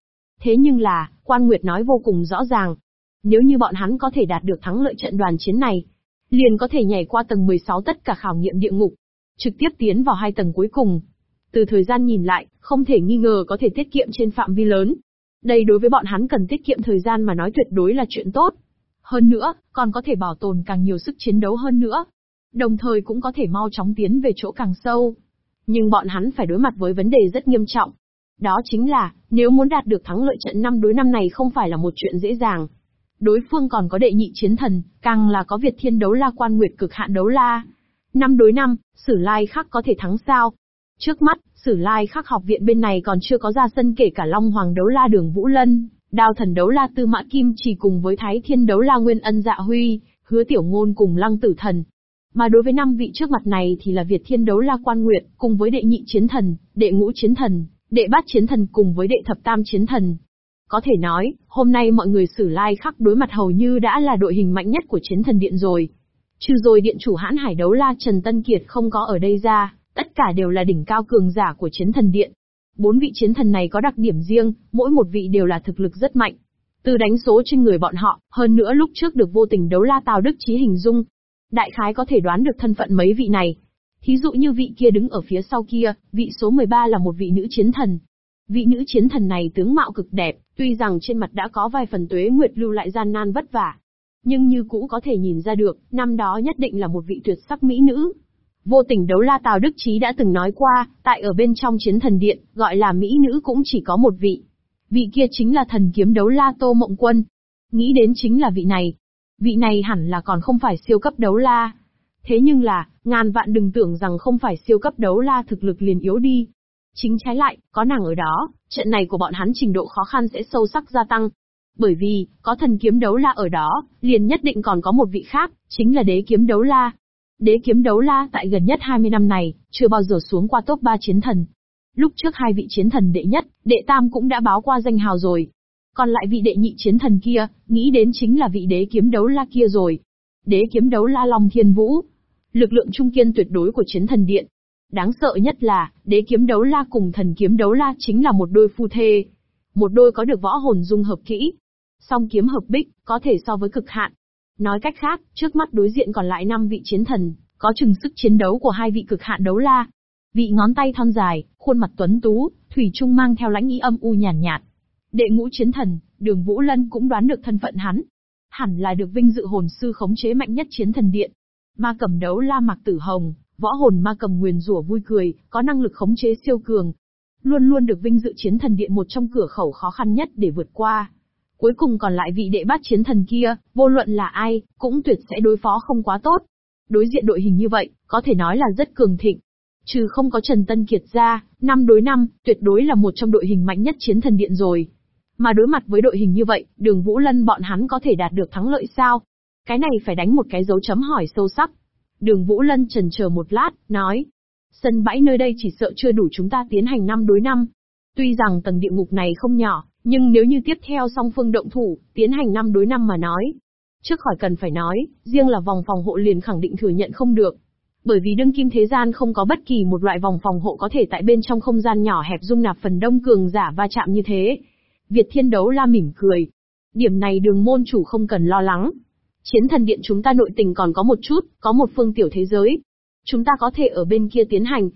Thế nhưng là, quan nguyệt nói vô cùng rõ ràng. Nếu như bọn hắn có thể đạt được thắng lợi trận đoàn chiến này, liền có thể nhảy qua tầng 16 tất cả khảo nghiệm địa ngục, trực tiếp tiến vào hai tầng cuối cùng. Từ thời gian nhìn lại, không thể nghi ngờ có thể tiết kiệm trên phạm vi lớn. Đây đối với bọn hắn cần tiết kiệm thời gian mà nói tuyệt đối là chuyện tốt. Hơn nữa, còn có thể bảo tồn càng nhiều sức chiến đấu hơn nữa. Đồng thời cũng có thể mau chóng tiến về chỗ càng sâu. Nhưng bọn hắn phải đối mặt với vấn đề rất nghiêm trọng. Đó chính là, nếu muốn đạt được thắng lợi trận năm đối năm này không phải là một chuyện dễ dàng. Đối phương còn có đệ nhị chiến thần, càng là có Việt Thiên đấu la quan nguyệt cực hạn đấu la. Năm đối năm, Sử Lai Khắc có thể thắng sao? Trước mắt, Sử Lai Khắc học viện bên này còn chưa có ra sân kể cả Long Hoàng đấu la đường Vũ Lân, Đao thần đấu la tư mã kim chỉ cùng với Thái Thiên đấu la Nguyên Ân Dạ Huy, Hứa Tiểu Ngôn cùng Lăng Tử Thần. Mà đối với năm vị trước mặt này thì là Việt Thiên đấu la Quan Nguyệt, cùng với đệ nhị chiến thần, đệ ngũ chiến thần, đệ bát chiến thần cùng với đệ thập tam chiến thần. Có thể nói, hôm nay mọi người sử lai khắc đối mặt hầu như đã là đội hình mạnh nhất của chiến thần điện rồi. Trừ rồi điện chủ hãn hải đấu la Trần Tân Kiệt không có ở đây ra, tất cả đều là đỉnh cao cường giả của chiến thần điện. Bốn vị chiến thần này có đặc điểm riêng, mỗi một vị đều là thực lực rất mạnh. Từ đánh số trên người bọn họ, hơn nữa lúc trước được vô tình đấu la Tào Đức Chí hình dung. Đại khái có thể đoán được thân phận mấy vị này. Thí dụ như vị kia đứng ở phía sau kia, vị số 13 là một vị nữ chiến thần. Vị nữ chiến thần này tướng mạo cực đẹp, tuy rằng trên mặt đã có vài phần tuế nguyệt lưu lại gian nan vất vả. Nhưng như cũ có thể nhìn ra được, năm đó nhất định là một vị tuyệt sắc mỹ nữ. Vô tình đấu la Tào Đức Chí đã từng nói qua, tại ở bên trong chiến thần điện, gọi là mỹ nữ cũng chỉ có một vị. Vị kia chính là thần kiếm đấu la Tô Mộng Quân. Nghĩ đến chính là vị này. Vị này hẳn là còn không phải siêu cấp đấu la. Thế nhưng là, ngàn vạn đừng tưởng rằng không phải siêu cấp đấu la thực lực liền yếu đi. Chính trái lại, có nàng ở đó, trận này của bọn hắn trình độ khó khăn sẽ sâu sắc gia tăng. Bởi vì, có thần kiếm đấu la ở đó, liền nhất định còn có một vị khác, chính là đế kiếm đấu la. Đế kiếm đấu la tại gần nhất 20 năm này, chưa bao giờ xuống qua top 3 chiến thần. Lúc trước hai vị chiến thần đệ nhất, đệ tam cũng đã báo qua danh hào rồi. Còn lại vị đệ nhị chiến thần kia, nghĩ đến chính là vị đế kiếm đấu la kia rồi. Đế kiếm đấu la Long Thiên Vũ. Lực lượng trung kiên tuyệt đối của chiến thần điện. Đáng sợ nhất là, đế kiếm đấu la cùng thần kiếm đấu la chính là một đôi phu thê. Một đôi có được võ hồn dung hợp kỹ. song kiếm hợp bích, có thể so với cực hạn. Nói cách khác, trước mắt đối diện còn lại 5 vị chiến thần, có chừng sức chiến đấu của hai vị cực hạn đấu la. Vị ngón tay thon dài, khuôn mặt tuấn tú, thủy trung mang theo lãnh ý âm u nhàn nhạt, nhạt. Đệ ngũ chiến thần, Đường Vũ Lân cũng đoán được thân phận hắn. Hẳn là được vinh dự hồn sư khống chế mạnh nhất chiến thần điện. Ma cầm đấu la mặc Tử Hồng, võ hồn ma cầm nguyền rủa vui cười, có năng lực khống chế siêu cường. Luôn luôn được vinh dự chiến thần điện một trong cửa khẩu khó khăn nhất để vượt qua. Cuối cùng còn lại vị đệ bát chiến thần kia, vô luận là ai, cũng tuyệt sẽ đối phó không quá tốt. Đối diện đội hình như vậy, có thể nói là rất cường thịnh. Trừ không có Trần Tân Kiệt ra, năm đối năm, tuyệt đối là một trong đội hình mạnh nhất chiến thần điện rồi. Mà đối mặt với đội hình như vậy, đường Vũ Lân bọn hắn có thể đạt được thắng lợi sao? Cái này phải đánh một cái dấu chấm hỏi sâu sắc. Đường Vũ Lân trần chờ một lát, nói. Sân bãi nơi đây chỉ sợ chưa đủ chúng ta tiến hành năm đối năm. Tuy rằng tầng địa ngục này không nhỏ, nhưng nếu như tiếp theo song phương động thủ, tiến hành năm đối năm mà nói. Trước khỏi cần phải nói, riêng là vòng phòng hộ liền khẳng định thừa nhận không được. Bởi vì đương kim thế gian không có bất kỳ một loại vòng phòng hộ có thể tại bên trong không gian nhỏ hẹp dung nạp phần đông cường giả va chạm như thế. Việt Thiên Đấu la mỉm cười. Điểm này đường môn chủ không cần lo lắng. Chiến thần điện chúng ta nội tình còn có một chút, có một phương tiểu thế giới. Chúng ta có thể ở bên kia tiến hành.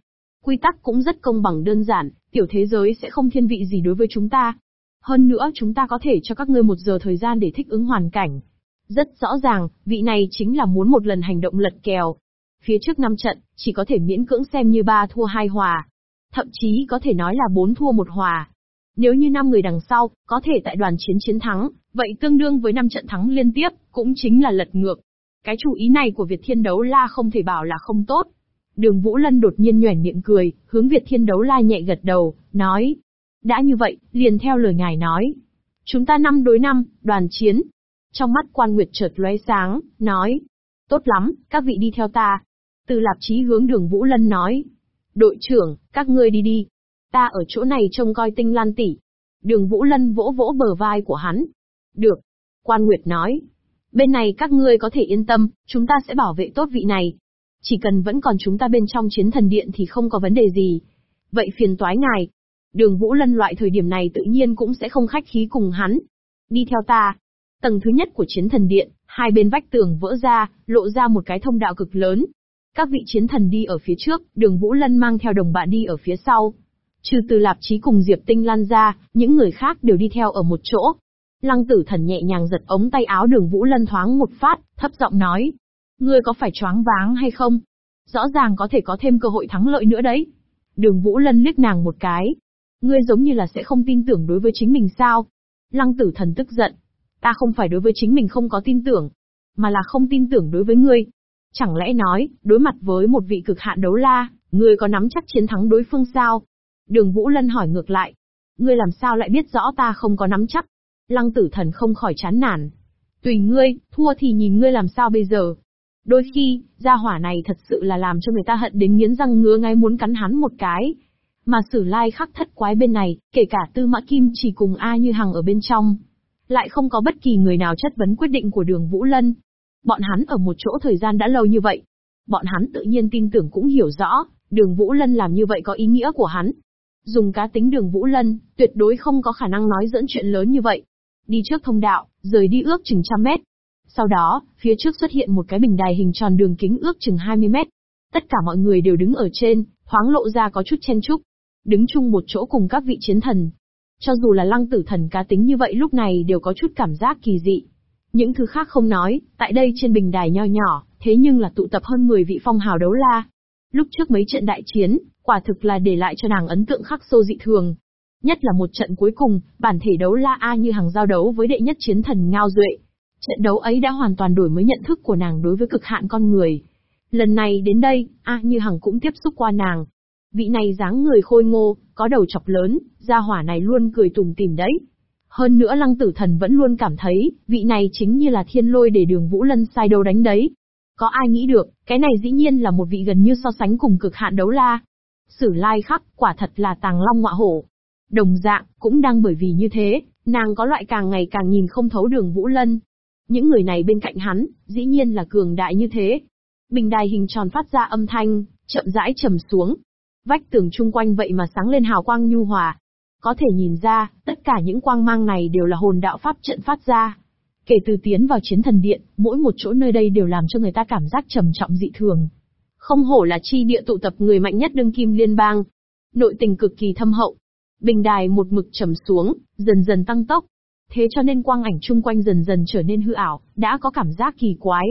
Quy tắc cũng rất công bằng đơn giản, tiểu thế giới sẽ không thiên vị gì đối với chúng ta. Hơn nữa chúng ta có thể cho các ngươi một giờ thời gian để thích ứng hoàn cảnh. Rất rõ ràng, vị này chính là muốn một lần hành động lật kèo. Phía trước năm trận, chỉ có thể miễn cưỡng xem như ba thua hai hòa. Thậm chí có thể nói là bốn thua một hòa. Nếu như năm người đằng sau, có thể tại đoàn chiến chiến thắng, vậy tương đương với năm trận thắng liên tiếp, cũng chính là lật ngược. Cái chủ ý này của Việt Thiên Đấu La không thể bảo là không tốt. Đường Vũ Lân đột nhiên nhoẻn miệng cười, hướng Việt Thiên Đấu La nhẹ gật đầu, nói. Đã như vậy, liền theo lời ngài nói. Chúng ta năm đối năm, đoàn chiến. Trong mắt quan nguyệt chợt lóe sáng, nói. Tốt lắm, các vị đi theo ta. Từ lạp chí hướng đường Vũ Lân nói. Đội trưởng, các ngươi đi đi, Ta ở chỗ này trông coi tinh lan tỷ. Đường Vũ Lân vỗ vỗ bờ vai của hắn. Được. Quan Nguyệt nói. Bên này các ngươi có thể yên tâm, chúng ta sẽ bảo vệ tốt vị này. Chỉ cần vẫn còn chúng ta bên trong chiến thần điện thì không có vấn đề gì. Vậy phiền toái ngài. Đường Vũ Lân loại thời điểm này tự nhiên cũng sẽ không khách khí cùng hắn. Đi theo ta. Tầng thứ nhất của chiến thần điện, hai bên vách tường vỡ ra, lộ ra một cái thông đạo cực lớn. Các vị chiến thần đi ở phía trước, đường Vũ Lân mang theo đồng bạn đi ở phía sau. Trừ từ lạp chí cùng Diệp Tinh Lan ra, những người khác đều đi theo ở một chỗ. Lăng tử thần nhẹ nhàng giật ống tay áo đường Vũ Lân thoáng một phát, thấp giọng nói. Ngươi có phải choáng váng hay không? Rõ ràng có thể có thêm cơ hội thắng lợi nữa đấy. Đường Vũ Lân liếc nàng một cái. Ngươi giống như là sẽ không tin tưởng đối với chính mình sao? Lăng tử thần tức giận. Ta không phải đối với chính mình không có tin tưởng, mà là không tin tưởng đối với ngươi. Chẳng lẽ nói, đối mặt với một vị cực hạn đấu la, ngươi có nắm chắc chiến thắng đối phương sao? Đường Vũ Lân hỏi ngược lại. Ngươi làm sao lại biết rõ ta không có nắm chắc? Lăng tử thần không khỏi chán nản. Tùy ngươi, thua thì nhìn ngươi làm sao bây giờ. Đôi khi, gia hỏa này thật sự là làm cho người ta hận đến nghiến răng ngứa ngay muốn cắn hắn một cái. Mà sử lai khắc thất quái bên này, kể cả tư mã kim chỉ cùng A như hằng ở bên trong. Lại không có bất kỳ người nào chất vấn quyết định của đường Vũ Lân. Bọn hắn ở một chỗ thời gian đã lâu như vậy. Bọn hắn tự nhiên tin tưởng cũng hiểu rõ, đường Vũ Lân làm như vậy có ý nghĩa của hắn, Dùng cá tính đường Vũ Lân, tuyệt đối không có khả năng nói dẫn chuyện lớn như vậy. Đi trước thông đạo, rời đi ước chừng trăm mét. Sau đó, phía trước xuất hiện một cái bình đài hình tròn đường kính ước chừng 20 mét. Tất cả mọi người đều đứng ở trên, thoáng lộ ra có chút chen chúc. Đứng chung một chỗ cùng các vị chiến thần. Cho dù là lăng tử thần cá tính như vậy lúc này đều có chút cảm giác kỳ dị. Những thứ khác không nói, tại đây trên bình đài nho nhỏ, thế nhưng là tụ tập hơn 10 vị phong hào đấu la. Lúc trước mấy trận đại chiến, quả thực là để lại cho nàng ấn tượng khắc sâu dị thường. Nhất là một trận cuối cùng, bản thể đấu La A như hàng giao đấu với đệ nhất chiến thần Ngao Duệ. Trận đấu ấy đã hoàn toàn đổi mới nhận thức của nàng đối với cực hạn con người. Lần này đến đây, A như hằng cũng tiếp xúc qua nàng. Vị này dáng người khôi ngô, có đầu chọc lớn, gia hỏa này luôn cười tùng tìm đấy. Hơn nữa lăng tử thần vẫn luôn cảm thấy, vị này chính như là thiên lôi để đường Vũ Lân sai đâu đánh đấy. Có ai nghĩ được, cái này dĩ nhiên là một vị gần như so sánh cùng cực hạn đấu la. Sử lai khắc, quả thật là tàng long ngọa hổ. Đồng dạng, cũng đang bởi vì như thế, nàng có loại càng ngày càng nhìn không thấu đường Vũ Lân. Những người này bên cạnh hắn, dĩ nhiên là cường đại như thế. Bình đài hình tròn phát ra âm thanh, chậm rãi trầm xuống. Vách tường chung quanh vậy mà sáng lên hào quang nhu hòa. Có thể nhìn ra, tất cả những quang mang này đều là hồn đạo pháp trận phát ra. Kể từ tiến vào chiến thần điện, mỗi một chỗ nơi đây đều làm cho người ta cảm giác trầm trọng dị thường. Không hổ là chi địa tụ tập người mạnh nhất đương kim liên bang. Nội tình cực kỳ thâm hậu. Bình đài một mực trầm xuống, dần dần tăng tốc. Thế cho nên quang ảnh chung quanh dần dần trở nên hư ảo, đã có cảm giác kỳ quái.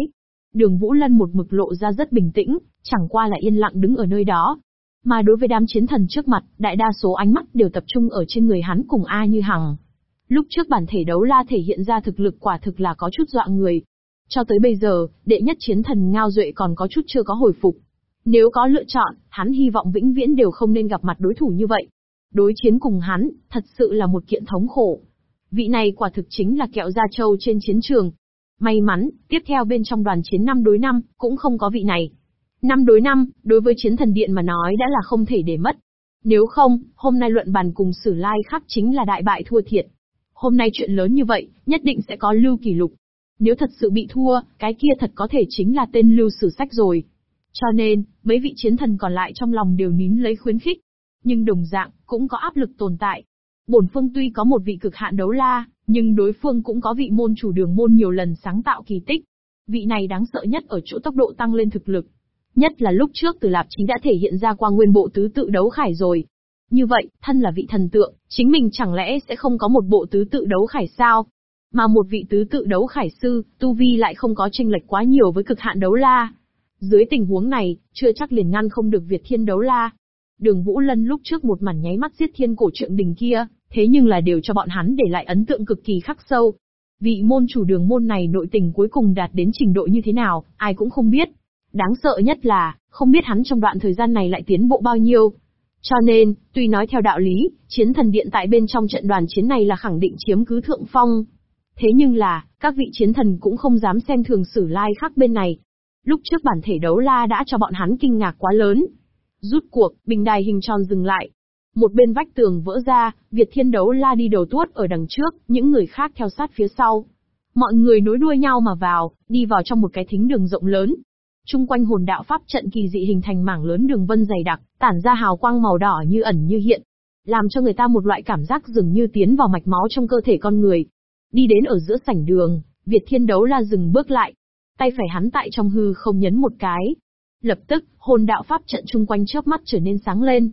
Đường Vũ Lân một mực lộ ra rất bình tĩnh, chẳng qua là yên lặng đứng ở nơi đó. Mà đối với đám chiến thần trước mặt, đại đa số ánh mắt đều tập trung ở trên người hắn cùng A Như Hằng. Lúc trước bản thể đấu la thể hiện ra thực lực quả thực là có chút dọa người. Cho tới bây giờ, đệ nhất chiến thần Ngao Duệ còn có chút chưa có hồi phục. Nếu có lựa chọn, hắn hy vọng vĩnh viễn đều không nên gặp mặt đối thủ như vậy. Đối chiến cùng hắn, thật sự là một kiện thống khổ. Vị này quả thực chính là kẹo da trâu trên chiến trường. May mắn, tiếp theo bên trong đoàn chiến năm đối năm, cũng không có vị này. Năm đối năm, đối với chiến thần điện mà nói đã là không thể để mất. Nếu không, hôm nay luận bàn cùng sử lai khắc chính là đại bại thua thiệt. Hôm nay chuyện lớn như vậy, nhất định sẽ có lưu kỷ lục. Nếu thật sự bị thua, cái kia thật có thể chính là tên lưu sử sách rồi. Cho nên, mấy vị chiến thần còn lại trong lòng đều nín lấy khuyến khích. Nhưng đồng dạng, cũng có áp lực tồn tại. Bổn phương tuy có một vị cực hạn đấu la, nhưng đối phương cũng có vị môn chủ đường môn nhiều lần sáng tạo kỳ tích. Vị này đáng sợ nhất ở chỗ tốc độ tăng lên thực lực. Nhất là lúc trước từ Lạp Chí đã thể hiện ra qua nguyên bộ tứ tự đấu khải rồi. Như vậy, thân là vị thần tượng, chính mình chẳng lẽ sẽ không có một bộ tứ tự đấu khải sao? Mà một vị tứ tự đấu khải sư, tu vi lại không có tranh lệch quá nhiều với cực hạn đấu la. Dưới tình huống này, chưa chắc liền ngăn không được Việt Thiên đấu la. Đường Vũ Lân lúc trước một màn nháy mắt giết thiên cổ trượng đình kia, thế nhưng là đều cho bọn hắn để lại ấn tượng cực kỳ khắc sâu. Vị môn chủ đường môn này nội tình cuối cùng đạt đến trình độ như thế nào, ai cũng không biết. Đáng sợ nhất là, không biết hắn trong đoạn thời gian này lại tiến bộ bao nhiêu. Cho nên, tuy nói theo đạo lý, chiến thần điện tại bên trong trận đoàn chiến này là khẳng định chiếm cứ thượng phong. Thế nhưng là, các vị chiến thần cũng không dám xem thường sử lai khác bên này. Lúc trước bản thể đấu la đã cho bọn hắn kinh ngạc quá lớn. Rút cuộc, bình đài hình tròn dừng lại. Một bên vách tường vỡ ra, Việt thiên đấu la đi đầu tuốt ở đằng trước, những người khác theo sát phía sau. Mọi người nối đuôi nhau mà vào, đi vào trong một cái thính đường rộng lớn, Trung quanh hồn đạo pháp trận kỳ dị hình thành mảng lớn đường vân dày đặc, tản ra hào quang màu đỏ như ẩn như hiện, làm cho người ta một loại cảm giác dường như tiến vào mạch máu trong cơ thể con người. Đi đến ở giữa sảnh đường, Việt Thiên Đấu La dừng bước lại, tay phải hắn tại trong hư không nhấn một cái. Lập tức, hồn đạo pháp trận chung quanh chớp mắt trở nên sáng lên.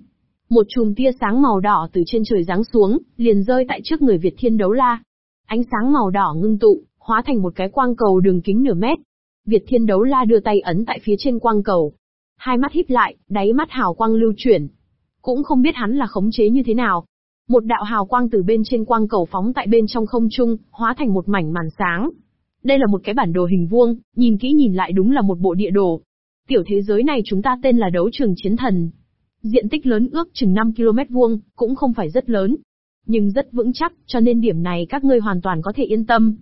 Một chùm tia sáng màu đỏ từ trên trời giáng xuống, liền rơi tại trước người Việt Thiên Đấu La. Ánh sáng màu đỏ ngưng tụ, hóa thành một cái quang cầu đường kính nửa mét, Việt Thiên Đấu La đưa tay ấn tại phía trên quang cầu. Hai mắt híp lại, đáy mắt hào quang lưu chuyển. Cũng không biết hắn là khống chế như thế nào. Một đạo hào quang từ bên trên quang cầu phóng tại bên trong không trung, hóa thành một mảnh màn sáng. Đây là một cái bản đồ hình vuông, nhìn kỹ nhìn lại đúng là một bộ địa đồ. Tiểu thế giới này chúng ta tên là đấu trường chiến thần. Diện tích lớn ước chừng 5 km vuông, cũng không phải rất lớn. Nhưng rất vững chắc, cho nên điểm này các ngươi hoàn toàn có thể yên tâm.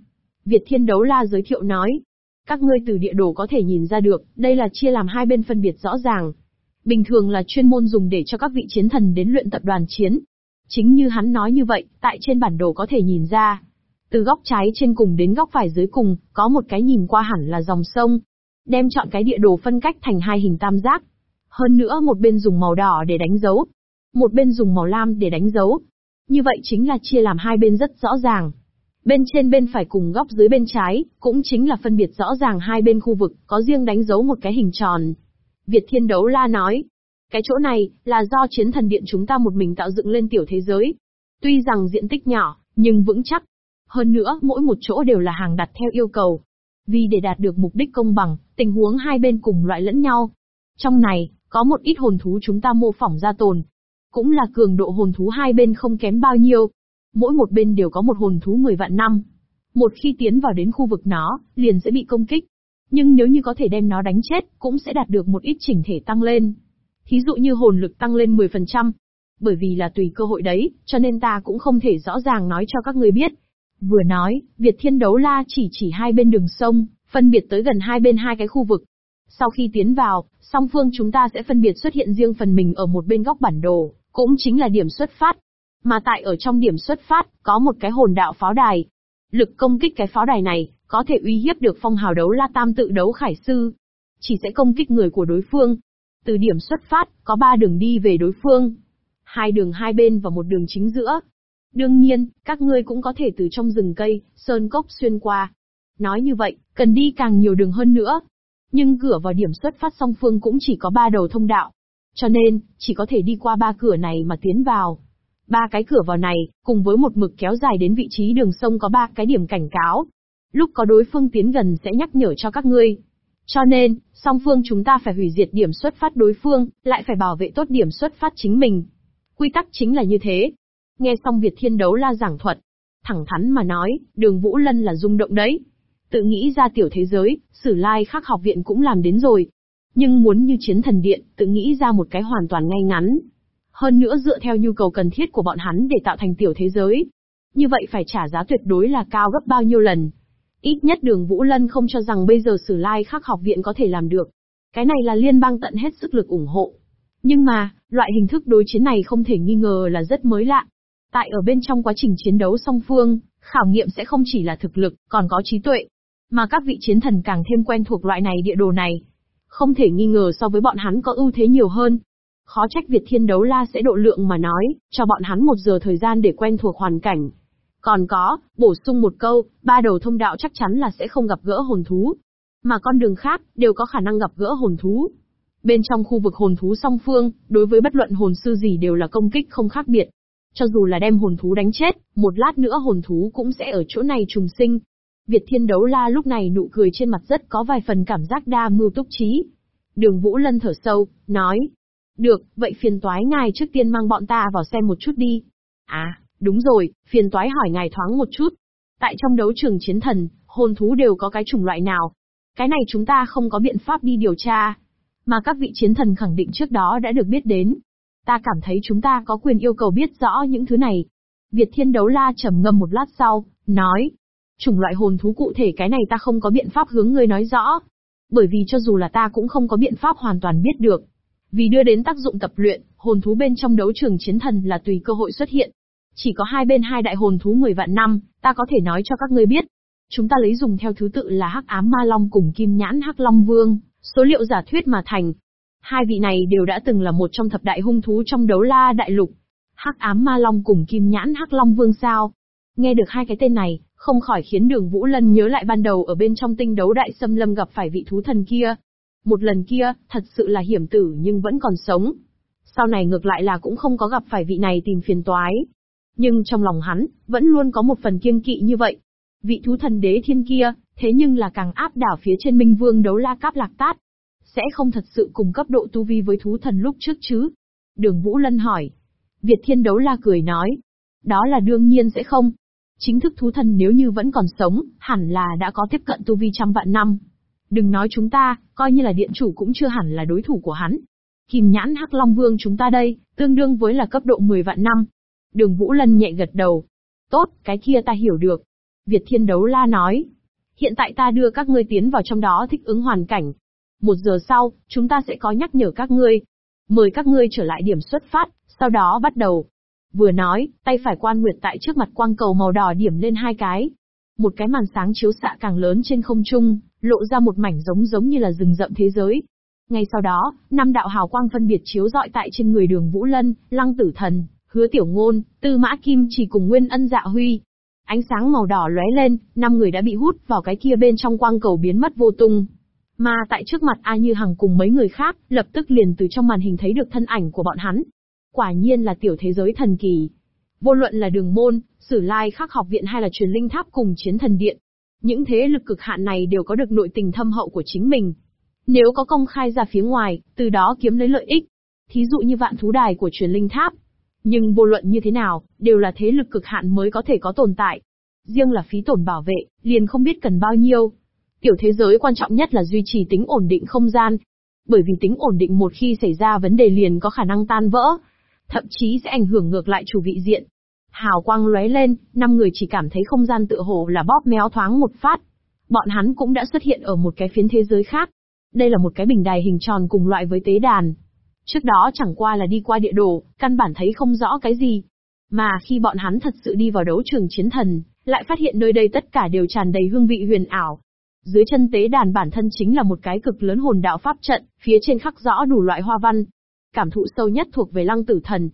Việt Thiên Đấu La giới thiệu nói, các ngươi từ địa đồ có thể nhìn ra được, đây là chia làm hai bên phân biệt rõ ràng. Bình thường là chuyên môn dùng để cho các vị chiến thần đến luyện tập đoàn chiến. Chính như hắn nói như vậy, tại trên bản đồ có thể nhìn ra. Từ góc trái trên cùng đến góc phải dưới cùng, có một cái nhìn qua hẳn là dòng sông. Đem chọn cái địa đồ phân cách thành hai hình tam giác. Hơn nữa một bên dùng màu đỏ để đánh dấu. Một bên dùng màu lam để đánh dấu. Như vậy chính là chia làm hai bên rất rõ ràng. Bên trên bên phải cùng góc dưới bên trái, cũng chính là phân biệt rõ ràng hai bên khu vực, có riêng đánh dấu một cái hình tròn. Việt Thiên Đấu La nói, cái chỗ này, là do chiến thần điện chúng ta một mình tạo dựng lên tiểu thế giới. Tuy rằng diện tích nhỏ, nhưng vững chắc. Hơn nữa, mỗi một chỗ đều là hàng đặt theo yêu cầu. Vì để đạt được mục đích công bằng, tình huống hai bên cùng loại lẫn nhau. Trong này, có một ít hồn thú chúng ta mô phỏng ra tồn. Cũng là cường độ hồn thú hai bên không kém bao nhiêu, Mỗi một bên đều có một hồn thú 10 vạn năm. Một khi tiến vào đến khu vực nó, liền sẽ bị công kích. Nhưng nếu như có thể đem nó đánh chết, cũng sẽ đạt được một ít chỉnh thể tăng lên. Thí dụ như hồn lực tăng lên 10%. Bởi vì là tùy cơ hội đấy, cho nên ta cũng không thể rõ ràng nói cho các người biết. Vừa nói, Việt Thiên Đấu La chỉ chỉ hai bên đường sông, phân biệt tới gần hai bên hai cái khu vực. Sau khi tiến vào, song phương chúng ta sẽ phân biệt xuất hiện riêng phần mình ở một bên góc bản đồ, cũng chính là điểm xuất phát, mà tại ở trong điểm xuất phát, có một cái hồn đạo pháo đài. Lực công kích cái pháo đài này, có thể uy hiếp được phong hào đấu la tam tự đấu khải sư. Chỉ sẽ công kích người của đối phương. Từ điểm xuất phát, có ba đường đi về đối phương. hai đường hai bên và một đường chính giữa. Đương nhiên, các ngươi cũng có thể từ trong rừng cây, sơn cốc xuyên qua. Nói như vậy, cần đi càng nhiều đường hơn nữa. Nhưng cửa vào điểm xuất phát song phương cũng chỉ có ba đầu thông đạo. Cho nên, chỉ có thể đi qua ba cửa này mà tiến vào. Ba cái cửa vào này, cùng với một mực kéo dài đến vị trí đường sông có ba cái điểm cảnh cáo. Lúc có đối phương tiến gần sẽ nhắc nhở cho các ngươi. Cho nên, song phương chúng ta phải hủy diệt điểm xuất phát đối phương, lại phải bảo vệ tốt điểm xuất phát chính mình. Quy tắc chính là như thế. Nghe xong Việt Thiên Đấu La giảng thuật, thẳng thắn mà nói, đường Vũ Lân là rung động đấy. Tự nghĩ ra tiểu thế giới, sử lai khắc học viện cũng làm đến rồi. Nhưng muốn như chiến thần điện, tự nghĩ ra một cái hoàn toàn ngay ngắn. Hơn nữa dựa theo nhu cầu cần thiết của bọn hắn để tạo thành tiểu thế giới. Như vậy phải trả giá tuyệt đối là cao gấp bao nhiêu lần. Ít nhất đường Vũ Lân không cho rằng bây giờ sử lai khắc học viện có thể làm được. Cái này là liên bang tận hết sức lực ủng hộ. Nhưng mà, loại hình thức đối chiến này không thể nghi ngờ là rất mới lạ. Tại ở bên trong quá trình chiến đấu song phương, khảo nghiệm sẽ không chỉ là thực lực, còn có trí tuệ. Mà các vị chiến thần càng thêm quen thuộc loại này địa đồ này. Không thể nghi ngờ so với bọn hắn có ưu thế nhiều hơn. Khó trách Việt Thiên Đấu La sẽ độ lượng mà nói, cho bọn hắn một giờ thời gian để quen thuộc hoàn cảnh. Còn có, bổ sung một câu, ba đầu thông đạo chắc chắn là sẽ không gặp gỡ hồn thú. Mà con đường khác, đều có khả năng gặp gỡ hồn thú. Bên trong khu vực hồn thú song phương, đối với bất luận hồn sư gì đều là công kích không khác biệt. Cho dù là đem hồn thú đánh chết, một lát nữa hồn thú cũng sẽ ở chỗ này trùng sinh. Việt Thiên Đấu La lúc này nụ cười trên mặt rất có vài phần cảm giác đa mưu túc trí. Đường Vũ Lân thở sâu, nói. Được, vậy phiền toái ngài trước tiên mang bọn ta vào xem một chút đi. À, đúng rồi, phiền toái hỏi ngài thoáng một chút. Tại trong đấu trường chiến thần, hồn thú đều có cái chủng loại nào? Cái này chúng ta không có biện pháp đi điều tra. Mà các vị chiến thần khẳng định trước đó đã được biết đến. Ta cảm thấy chúng ta có quyền yêu cầu biết rõ những thứ này. Việt Thiên Đấu La trầm ngâm một lát sau, nói. Chủng loại hồn thú cụ thể cái này ta không có biện pháp hướng ngươi nói rõ. Bởi vì cho dù là ta cũng không có biện pháp hoàn toàn biết được. Vì đưa đến tác dụng tập luyện, hồn thú bên trong đấu trường chiến thần là tùy cơ hội xuất hiện. Chỉ có hai bên hai đại hồn thú 10 vạn năm, ta có thể nói cho các ngươi biết. Chúng ta lấy dùng theo thứ tự là Hắc Ám Ma Long cùng Kim Nhãn Hắc Long Vương, số liệu giả thuyết mà thành. Hai vị này đều đã từng là một trong thập đại hung thú trong đấu la đại lục. Hắc Ám Ma Long cùng Kim Nhãn Hắc Long Vương sao? Nghe được hai cái tên này, không khỏi khiến Đường Vũ Lân nhớ lại ban đầu ở bên trong tinh đấu đại xâm lâm gặp phải vị thú thần kia. Một lần kia, thật sự là hiểm tử nhưng vẫn còn sống. Sau này ngược lại là cũng không có gặp phải vị này tìm phiền toái. Nhưng trong lòng hắn, vẫn luôn có một phần kiêng kỵ như vậy. Vị thú thần đế thiên kia, thế nhưng là càng áp đảo phía trên minh vương đấu la cáp lạc tát. Sẽ không thật sự cùng cấp độ tu vi với thú thần lúc trước chứ? Đường Vũ Lân hỏi. Việt thiên đấu la cười nói. Đó là đương nhiên sẽ không. Chính thức thú thần nếu như vẫn còn sống, hẳn là đã có tiếp cận tu vi trăm vạn năm. Đừng nói chúng ta, coi như là điện chủ cũng chưa hẳn là đối thủ của hắn. Kim nhãn Hắc Long Vương chúng ta đây, tương đương với là cấp độ 10 vạn năm. Đường Vũ Lân nhẹ gật đầu. Tốt, cái kia ta hiểu được. Việt Thiên Đấu La nói. Hiện tại ta đưa các ngươi tiến vào trong đó thích ứng hoàn cảnh. Một giờ sau, chúng ta sẽ có nhắc nhở các ngươi. Mời các ngươi trở lại điểm xuất phát, sau đó bắt đầu. Vừa nói, tay phải quan nguyệt tại trước mặt quang cầu màu đỏ điểm lên hai cái. Một cái màn sáng chiếu xạ càng lớn trên không trung, lộ ra một mảnh giống giống như là rừng rậm thế giới. Ngay sau đó, năm đạo hào quang phân biệt chiếu rọi tại trên người đường Vũ Lân, Lăng Tử Thần, Hứa Tiểu Ngôn, Tư Mã Kim chỉ cùng Nguyên Ân Dạ Huy. Ánh sáng màu đỏ lóe lên, năm người đã bị hút vào cái kia bên trong quang cầu biến mất vô tung. Mà tại trước mặt A Như Hằng cùng mấy người khác, lập tức liền từ trong màn hình thấy được thân ảnh của bọn hắn. Quả nhiên là tiểu thế giới thần kỳ. Vô luận là đường môn, sử lai khắc học viện hay là truyền linh tháp cùng chiến thần điện. Những thế lực cực hạn này đều có được nội tình thâm hậu của chính mình. Nếu có công khai ra phía ngoài, từ đó kiếm lấy lợi ích. Thí dụ như vạn thú đài của truyền linh tháp, nhưng vô luận như thế nào, đều là thế lực cực hạn mới có thể có tồn tại. Riêng là phí tổn bảo vệ, liền không biết cần bao nhiêu. Tiểu thế giới quan trọng nhất là duy trì tính ổn định không gian. Bởi vì tính ổn định một khi xảy ra vấn đề liền có khả năng tan vỡ, thậm chí sẽ ảnh hưởng ngược lại chủ vị diện. Hào quang lóe lên, năm người chỉ cảm thấy không gian tựa hồ là bóp méo thoáng một phát. Bọn hắn cũng đã xuất hiện ở một cái phiến thế giới khác. Đây là một cái bình đài hình tròn cùng loại với tế đàn. Trước đó chẳng qua là đi qua địa đồ, căn bản thấy không rõ cái gì. Mà khi bọn hắn thật sự đi vào đấu trường chiến thần, lại phát hiện nơi đây tất cả đều tràn đầy hương vị huyền ảo. Dưới chân tế đàn bản thân chính là một cái cực lớn hồn đạo pháp trận, phía trên khắc rõ đủ loại hoa văn. Cảm thụ sâu nhất thuộc về lăng tử thần.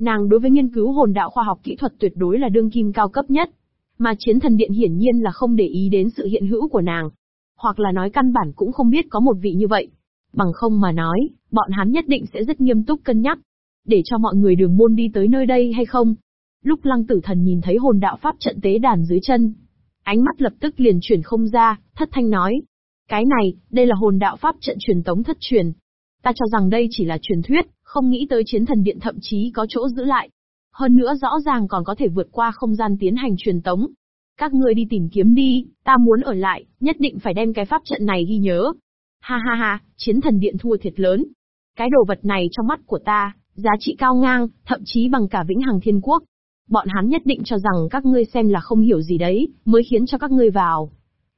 Nàng đối với nghiên cứu hồn đạo khoa học kỹ thuật tuyệt đối là đương kim cao cấp nhất. Mà chiến thần điện hiển nhiên là không để ý đến sự hiện hữu của nàng. Hoặc là nói căn bản cũng không biết có một vị như vậy. Bằng không mà nói, bọn hắn nhất định sẽ rất nghiêm túc cân nhắc. Để cho mọi người đường môn đi tới nơi đây hay không? Lúc lăng tử thần nhìn thấy hồn đạo pháp trận tế đàn dưới chân. Ánh mắt lập tức liền chuyển không ra, thất thanh nói. Cái này, đây là hồn đạo pháp trận truyền tống thất truyền. Ta cho rằng đây chỉ là truyền thuyết, không nghĩ tới chiến thần điện thậm chí có chỗ giữ lại. Hơn nữa rõ ràng còn có thể vượt qua không gian tiến hành truyền tống. Các ngươi đi tìm kiếm đi, ta muốn ở lại, nhất định phải đem cái pháp trận này ghi nhớ. Ha ha ha, chiến thần điện thua thiệt lớn. Cái đồ vật này trong mắt của ta, giá trị cao ngang, thậm chí bằng cả vĩnh hằng thiên quốc. Bọn hắn nhất định cho rằng các ngươi xem là không hiểu gì đấy, mới khiến cho các ngươi vào.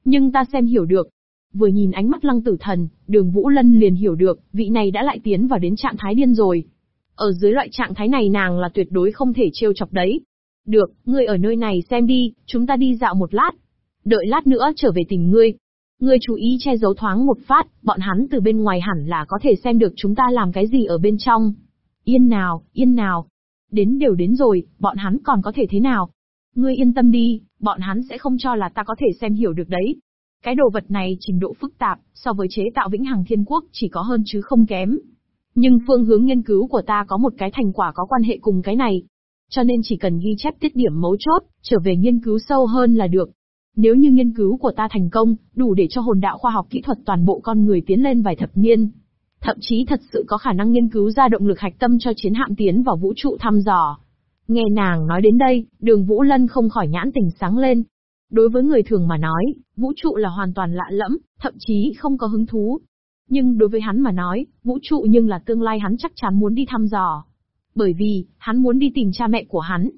Nhưng ta xem hiểu được. Vừa nhìn ánh mắt lăng tử thần, đường Vũ Lân liền hiểu được, vị này đã lại tiến vào đến trạng thái điên rồi. Ở dưới loại trạng thái này nàng là tuyệt đối không thể trêu chọc đấy. Được, ngươi ở nơi này xem đi, chúng ta đi dạo một lát. Đợi lát nữa trở về tìm ngươi. Ngươi chú ý che giấu thoáng một phát, bọn hắn từ bên ngoài hẳn là có thể xem được chúng ta làm cái gì ở bên trong. Yên nào, yên nào. Đến đều đến rồi, bọn hắn còn có thể thế nào? Ngươi yên tâm đi, bọn hắn sẽ không cho là ta có thể xem hiểu được đấy. Cái đồ vật này trình độ phức tạp, so với chế tạo vĩnh hằng thiên quốc chỉ có hơn chứ không kém. Nhưng phương hướng nghiên cứu của ta có một cái thành quả có quan hệ cùng cái này. Cho nên chỉ cần ghi chép tiết điểm mấu chốt, trở về nghiên cứu sâu hơn là được. Nếu như nghiên cứu của ta thành công, đủ để cho hồn đạo khoa học kỹ thuật toàn bộ con người tiến lên vài thập niên. Thậm chí thật sự có khả năng nghiên cứu ra động lực hạch tâm cho chiến hạm tiến vào vũ trụ thăm dò. Nghe nàng nói đến đây, đường Vũ Lân không khỏi nhãn tình sáng lên. Đối với người thường mà nói, vũ trụ là hoàn toàn lạ lẫm, thậm chí không có hứng thú. Nhưng đối với hắn mà nói, vũ trụ nhưng là tương lai hắn chắc chắn muốn đi thăm dò. Bởi vì, hắn muốn đi tìm cha mẹ của hắn.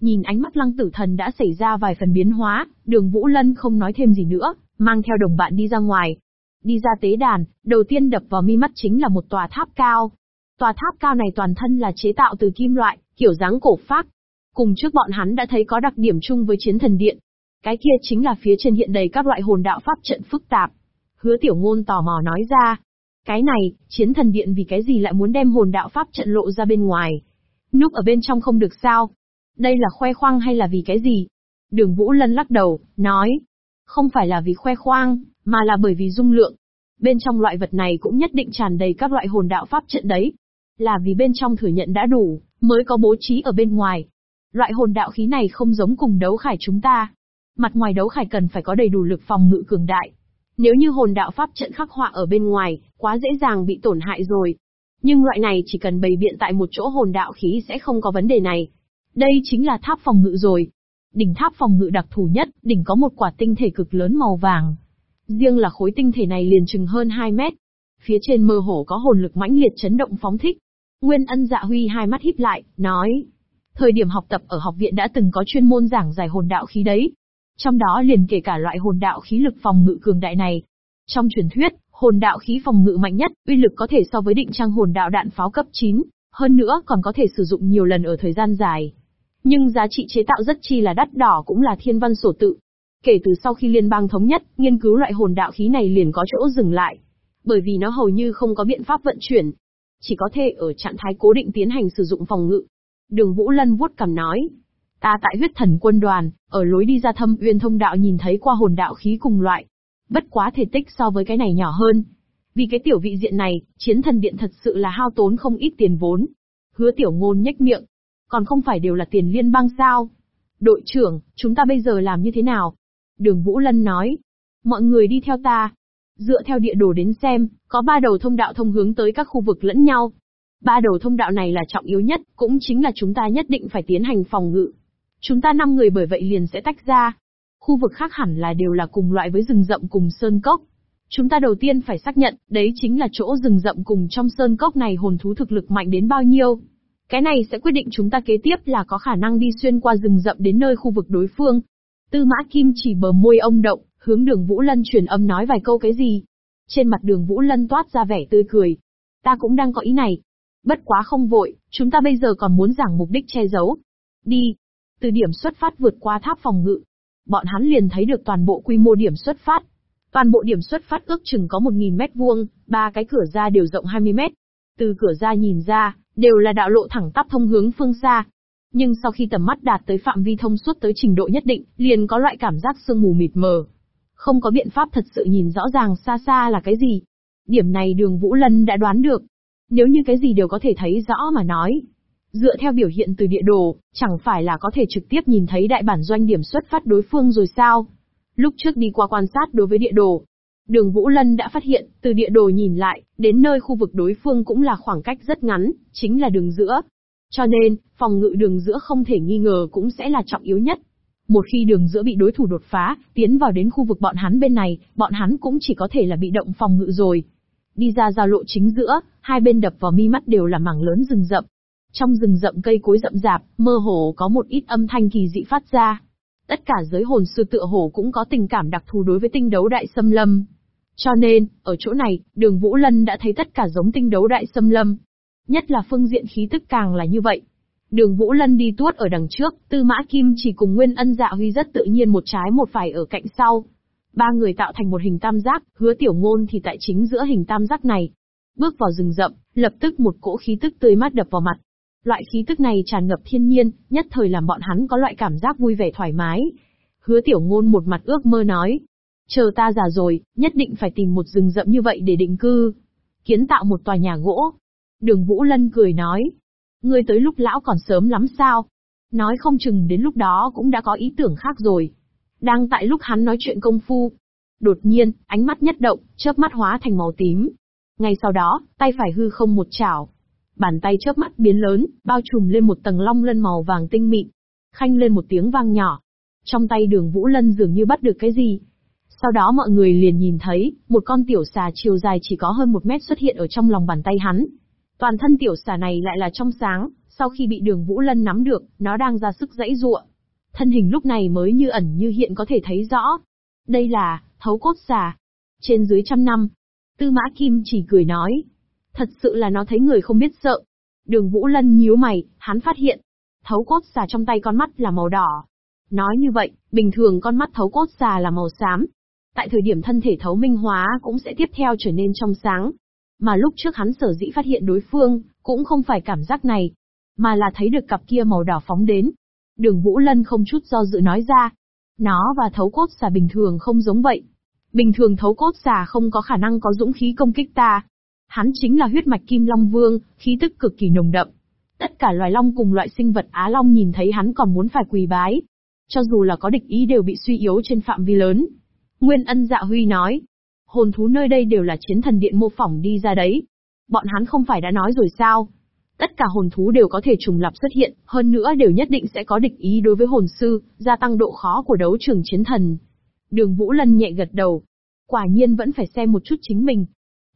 Nhìn ánh mắt lăng tử thần đã xảy ra vài phần biến hóa, đường Vũ Lân không nói thêm gì nữa, mang theo đồng bạn đi ra ngoài. Đi ra tế đàn, đầu tiên đập vào mi mắt chính là một tòa tháp cao. Tòa tháp cao này toàn thân là chế tạo từ kim loại, kiểu dáng cổ phác. Cùng trước bọn hắn đã thấy có đặc điểm chung với chiến thần điện. Cái kia chính là phía trên hiện đầy các loại hồn đạo pháp trận phức tạp. Hứa tiểu ngôn tò mò nói ra. Cái này, chiến thần điện vì cái gì lại muốn đem hồn đạo pháp trận lộ ra bên ngoài? Núp ở bên trong không được sao? Đây là khoe khoang hay là vì cái gì? Đường Vũ Lân lắc đầu, nói. Không phải là vì khoe khoang, mà là bởi vì dung lượng. Bên trong loại vật này cũng nhất định tràn đầy các loại hồn đạo pháp trận đấy. Là vì bên trong thừa nhận đã đủ, mới có bố trí ở bên ngoài. Loại hồn đạo khí này không giống cùng đấu khải chúng ta. Mặt ngoài đấu khải cần phải có đầy đủ lực phòng ngự cường đại. Nếu như hồn đạo pháp trận khắc họa ở bên ngoài, quá dễ dàng bị tổn hại rồi. Nhưng loại này chỉ cần bày biện tại một chỗ hồn đạo khí sẽ không có vấn đề này. Đây chính là tháp phòng ngự rồi. Đỉnh tháp phòng ngự đặc thù nhất, đỉnh có một quả tinh thể cực lớn màu vàng. Riêng là khối tinh thể này liền chừng hơn 2 mét. Phía trên mơ hồ có hồn lực mãnh liệt chấn động phóng thích. Nguyên ân dạ huy hai mắt híp lại, nói. Thời điểm học tập ở học viện đã từng có chuyên môn giảng giải hồn đạo khí đấy. Trong đó liền kể cả loại hồn đạo khí lực phòng ngự cường đại này. Trong truyền thuyết, hồn đạo khí phòng ngự mạnh nhất, uy lực có thể so với định trang hồn đạo đạn pháo cấp 9, hơn nữa còn có thể sử dụng nhiều lần ở thời gian dài. Nhưng giá trị chế tạo rất chi là đắt đỏ cũng là thiên văn sổ tự. Kể từ sau khi liên bang thống nhất, nghiên cứu loại hồn đạo khí này liền có chỗ dừng lại. Bởi vì nó hầu như không có biện pháp vận chuyển. Chỉ có thể ở trạng thái cố định tiến hành sử dụng phòng ngự. Đường Vũ Lân vuốt cầm nói. Ta tại huyết thần quân đoàn, ở lối đi ra thâm uyên thông đạo nhìn thấy qua hồn đạo khí cùng loại. Bất quá thể tích so với cái này nhỏ hơn. Vì cái tiểu vị diện này, chiến thần điện thật sự là hao tốn không ít tiền vốn. Hứa tiểu ngôn nhếch miệng. Còn không phải đều là tiền liên bang sao? Đội trưởng, chúng ta bây giờ làm như thế nào? Đường Vũ Lân nói. Mọi người đi theo ta. Dựa theo địa đồ đến xem, có ba đầu thông đạo thông hướng tới các khu vực lẫn nhau. Ba đầu thông đạo này là trọng yếu nhất, cũng chính là chúng ta nhất định phải tiến hành phòng ngự. Chúng ta năm người bởi vậy liền sẽ tách ra. Khu vực khác hẳn là đều là cùng loại với rừng rậm cùng sơn cốc. Chúng ta đầu tiên phải xác nhận, đấy chính là chỗ rừng rậm cùng trong sơn cốc này hồn thú thực lực mạnh đến bao nhiêu. Cái này sẽ quyết định chúng ta kế tiếp là có khả năng đi xuyên qua rừng rậm đến nơi khu vực đối phương. Tư mã kim chỉ bờ môi ông động, hướng đường Vũ Lân truyền âm nói vài câu cái gì. Trên mặt đường Vũ Lân toát ra vẻ tươi cười. Ta cũng đang có ý này. Bất quá không vội, chúng ta bây giờ còn muốn giảng mục đích che giấu. Đi. Từ điểm xuất phát vượt qua tháp phòng ngự. Bọn hắn liền thấy được toàn bộ quy mô điểm xuất phát. Toàn bộ điểm xuất phát ước chừng có 1.000 mét vuông, ba cái cửa ra đều rộng 20 mét. Từ cửa ra nhìn ra, đều là đạo lộ thẳng tắp thông hướng phương xa. Nhưng sau khi tầm mắt đạt tới phạm vi thông suốt tới trình độ nhất định, liền có loại cảm giác sương mù mịt mờ. Không có biện pháp thật sự nhìn rõ ràng xa xa là cái gì. Điểm này đường Vũ Lân đã đoán được. Nếu như cái gì đều có thể thấy rõ mà nói. Dựa theo biểu hiện từ địa đồ, chẳng phải là có thể trực tiếp nhìn thấy đại bản doanh điểm xuất phát đối phương rồi sao? Lúc trước đi qua quan sát đối với địa đồ, Đường Vũ Lân đã phát hiện, từ địa đồ nhìn lại, đến nơi khu vực đối phương cũng là khoảng cách rất ngắn, chính là đường giữa. Cho nên, phòng ngự đường giữa không thể nghi ngờ cũng sẽ là trọng yếu nhất. Một khi đường giữa bị đối thủ đột phá, tiến vào đến khu vực bọn hắn bên này, bọn hắn cũng chỉ có thể là bị động phòng ngự rồi. Đi ra giao lộ chính giữa, hai bên đập vào mi mắt đều là mảng lớn rừng rậm. Trong rừng rậm cây cối rậm rạp, mơ hồ có một ít âm thanh kỳ dị phát ra. Tất cả giới hồn sư tựa hồ cũng có tình cảm đặc thù đối với tinh đấu đại xâm lâm. Cho nên, ở chỗ này, đường Vũ Lân đã thấy tất cả giống tinh đấu đại xâm lâm. Nhất là phương diện khí tức càng là như vậy. Đường Vũ Lân đi tuốt ở đằng trước, Tư Mã Kim chỉ cùng Nguyên Ân Dạ Huy rất tự nhiên một trái một phải ở cạnh sau. Ba người tạo thành một hình tam giác, hứa tiểu ngôn thì tại chính giữa hình tam giác này. Bước vào rừng rậm, lập tức một cỗ khí tức tươi mát đập vào mặt. Loại khí tức này tràn ngập thiên nhiên, nhất thời làm bọn hắn có loại cảm giác vui vẻ thoải mái. Hứa tiểu ngôn một mặt ước mơ nói, Chờ ta già rồi, nhất định phải tìm một rừng rậm như vậy để định cư. Kiến tạo một tòa nhà gỗ. Đường Vũ Lân cười nói. Ngươi tới lúc lão còn sớm lắm sao? Nói không chừng đến lúc đó cũng đã có ý tưởng khác rồi. Đang tại lúc hắn nói chuyện công phu. Đột nhiên, ánh mắt nhất động, chớp mắt hóa thành màu tím. Ngay sau đó, tay phải hư không một chảo. Bàn tay chớp mắt biến lớn, bao trùm lên một tầng long lân màu vàng tinh mịn. Khanh lên một tiếng vang nhỏ. Trong tay đường Vũ Lân dường như bắt được cái gì, sau đó mọi người liền nhìn thấy, một con tiểu xà chiều dài chỉ có hơn một mét xuất hiện ở trong lòng bàn tay hắn. Toàn thân tiểu xà này lại là trong sáng, sau khi bị đường Vũ Lân nắm được, nó đang ra sức dãy ruộng. Thân hình lúc này mới như ẩn như hiện có thể thấy rõ. Đây là, thấu cốt xà. Trên dưới trăm năm. Tư mã Kim chỉ cười nói. Thật sự là nó thấy người không biết sợ. Đường Vũ Lân nhíu mày, hắn phát hiện. Thấu cốt xà trong tay con mắt là màu đỏ. Nói như vậy, bình thường con mắt thấu cốt xà là màu xám, Tại thời điểm thân thể thấu minh hóa cũng sẽ tiếp theo trở nên trong sáng. Mà lúc trước hắn sở dĩ phát hiện đối phương, cũng không phải cảm giác này, mà là thấy được cặp kia màu đỏ phóng đến. Đường Vũ Lân không chút do dự nói ra. Nó và thấu cốt xà bình thường không giống vậy. Bình thường thấu cốt xà không có khả năng có dũng khí công kích ta. Hắn chính là huyết mạch Kim Long Vương, khí tức cực kỳ nồng đậm. Tất cả loài long cùng loại sinh vật Á Long nhìn thấy hắn còn muốn phải quỳ bái. Cho dù là có địch ý đều bị suy yếu trên phạm vi lớn. Nguyên ân dạ huy nói, hồn thú nơi đây đều là chiến thần điện mô phỏng đi ra đấy. Bọn hắn không phải đã nói rồi sao? Tất cả hồn thú đều có thể trùng lập xuất hiện, hơn nữa đều nhất định sẽ có địch ý đối với hồn sư, gia tăng độ khó của đấu trường chiến thần. Đường Vũ Lân nhẹ gật đầu. Quả nhiên vẫn phải xem một chút chính mình.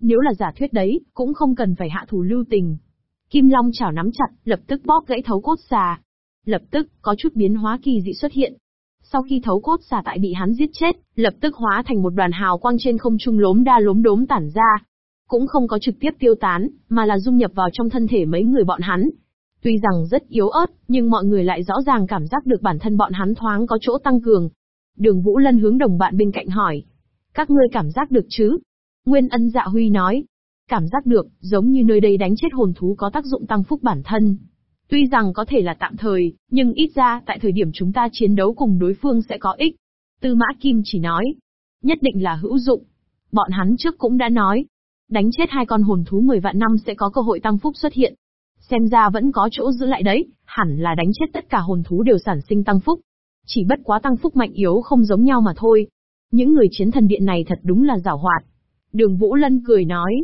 Nếu là giả thuyết đấy, cũng không cần phải hạ thủ lưu tình. Kim Long chảo nắm chặt, lập tức bóp gãy thấu cốt xà. Lập tức, có chút biến hóa kỳ dị xuất hiện, sau khi thấu cốt xà tại bị hắn giết chết, lập tức hóa thành một đoàn hào quang trên không trung lốm đa lốm đốm tản ra. Cũng không có trực tiếp tiêu tán, mà là dung nhập vào trong thân thể mấy người bọn hắn. Tuy rằng rất yếu ớt, nhưng mọi người lại rõ ràng cảm giác được bản thân bọn hắn thoáng có chỗ tăng cường. Đường Vũ Lân hướng đồng bạn bên cạnh hỏi. Các ngươi cảm giác được chứ? Nguyên ân dạ huy nói. Cảm giác được, giống như nơi đây đánh chết hồn thú có tác dụng tăng phúc bản thân. Tuy rằng có thể là tạm thời, nhưng ít ra tại thời điểm chúng ta chiến đấu cùng đối phương sẽ có ích. Tư Mã Kim chỉ nói, nhất định là hữu dụng. Bọn hắn trước cũng đã nói, đánh chết hai con hồn thú 10 vạn năm sẽ có cơ hội tăng phúc xuất hiện. Xem ra vẫn có chỗ giữ lại đấy, hẳn là đánh chết tất cả hồn thú đều sản sinh tăng phúc. Chỉ bất quá tăng phúc mạnh yếu không giống nhau mà thôi. Những người chiến thần điện này thật đúng là giảo hoạt. Đường Vũ Lân cười nói,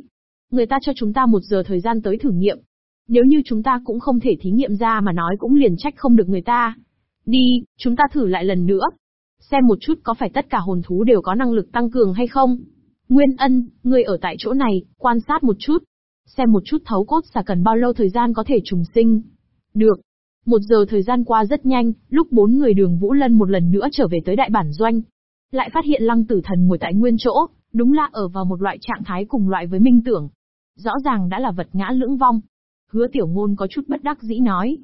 người ta cho chúng ta một giờ thời gian tới thử nghiệm, nếu như chúng ta cũng không thể thí nghiệm ra mà nói cũng liền trách không được người ta. Đi, chúng ta thử lại lần nữa. Xem một chút có phải tất cả hồn thú đều có năng lực tăng cường hay không. Nguyên ân, người ở tại chỗ này, quan sát một chút. Xem một chút thấu cốt xà cần bao lâu thời gian có thể trùng sinh. Được. Một giờ thời gian qua rất nhanh, lúc bốn người đường Vũ Lân một lần nữa trở về tới đại bản doanh. Lại phát hiện lăng tử thần ngồi tại nguyên chỗ, đúng là ở vào một loại trạng thái cùng loại với minh tưởng. Rõ ràng đã là vật ngã lưỡng vong, Hứa tiểu ngôn có chút bất đắc dĩ nói.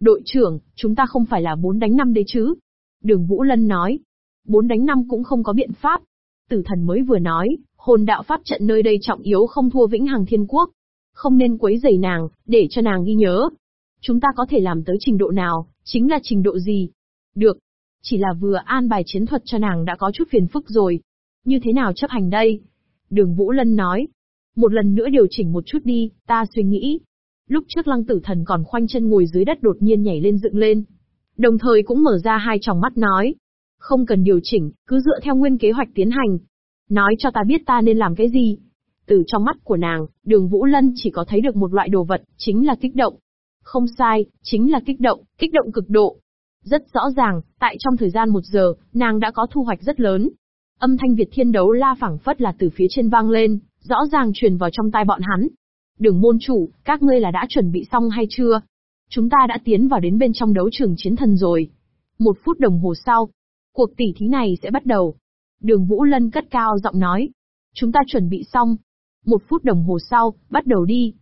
Đội trưởng, chúng ta không phải là bốn đánh năm đấy chứ? Đường Vũ Lân nói. Bốn đánh năm cũng không có biện pháp. Tử thần mới vừa nói, hồn đạo pháp trận nơi đây trọng yếu không thua vĩnh hằng thiên quốc. Không nên quấy rầy nàng, để cho nàng ghi nhớ. Chúng ta có thể làm tới trình độ nào, chính là trình độ gì. Được. Chỉ là vừa an bài chiến thuật cho nàng đã có chút phiền phức rồi. Như thế nào chấp hành đây? Đường Vũ Lân nói. Một lần nữa điều chỉnh một chút đi, ta suy nghĩ. Lúc trước lăng tử thần còn khoanh chân ngồi dưới đất đột nhiên nhảy lên dựng lên. Đồng thời cũng mở ra hai tròng mắt nói. Không cần điều chỉnh, cứ dựa theo nguyên kế hoạch tiến hành. Nói cho ta biết ta nên làm cái gì. Từ trong mắt của nàng, đường Vũ Lân chỉ có thấy được một loại đồ vật, chính là kích động. Không sai, chính là kích động, kích động cực độ. Rất rõ ràng, tại trong thời gian một giờ, nàng đã có thu hoạch rất lớn. Âm thanh Việt thiên đấu la phẳng phất là từ phía trên vang lên, rõ ràng truyền vào trong tai bọn hắn. Đường môn chủ, các ngươi là đã chuẩn bị xong hay chưa? Chúng ta đã tiến vào đến bên trong đấu trường chiến thần rồi. Một phút đồng hồ sau, cuộc tỉ thí này sẽ bắt đầu. Đường Vũ Lân cất cao giọng nói. Chúng ta chuẩn bị xong. Một phút đồng hồ sau, bắt đầu đi.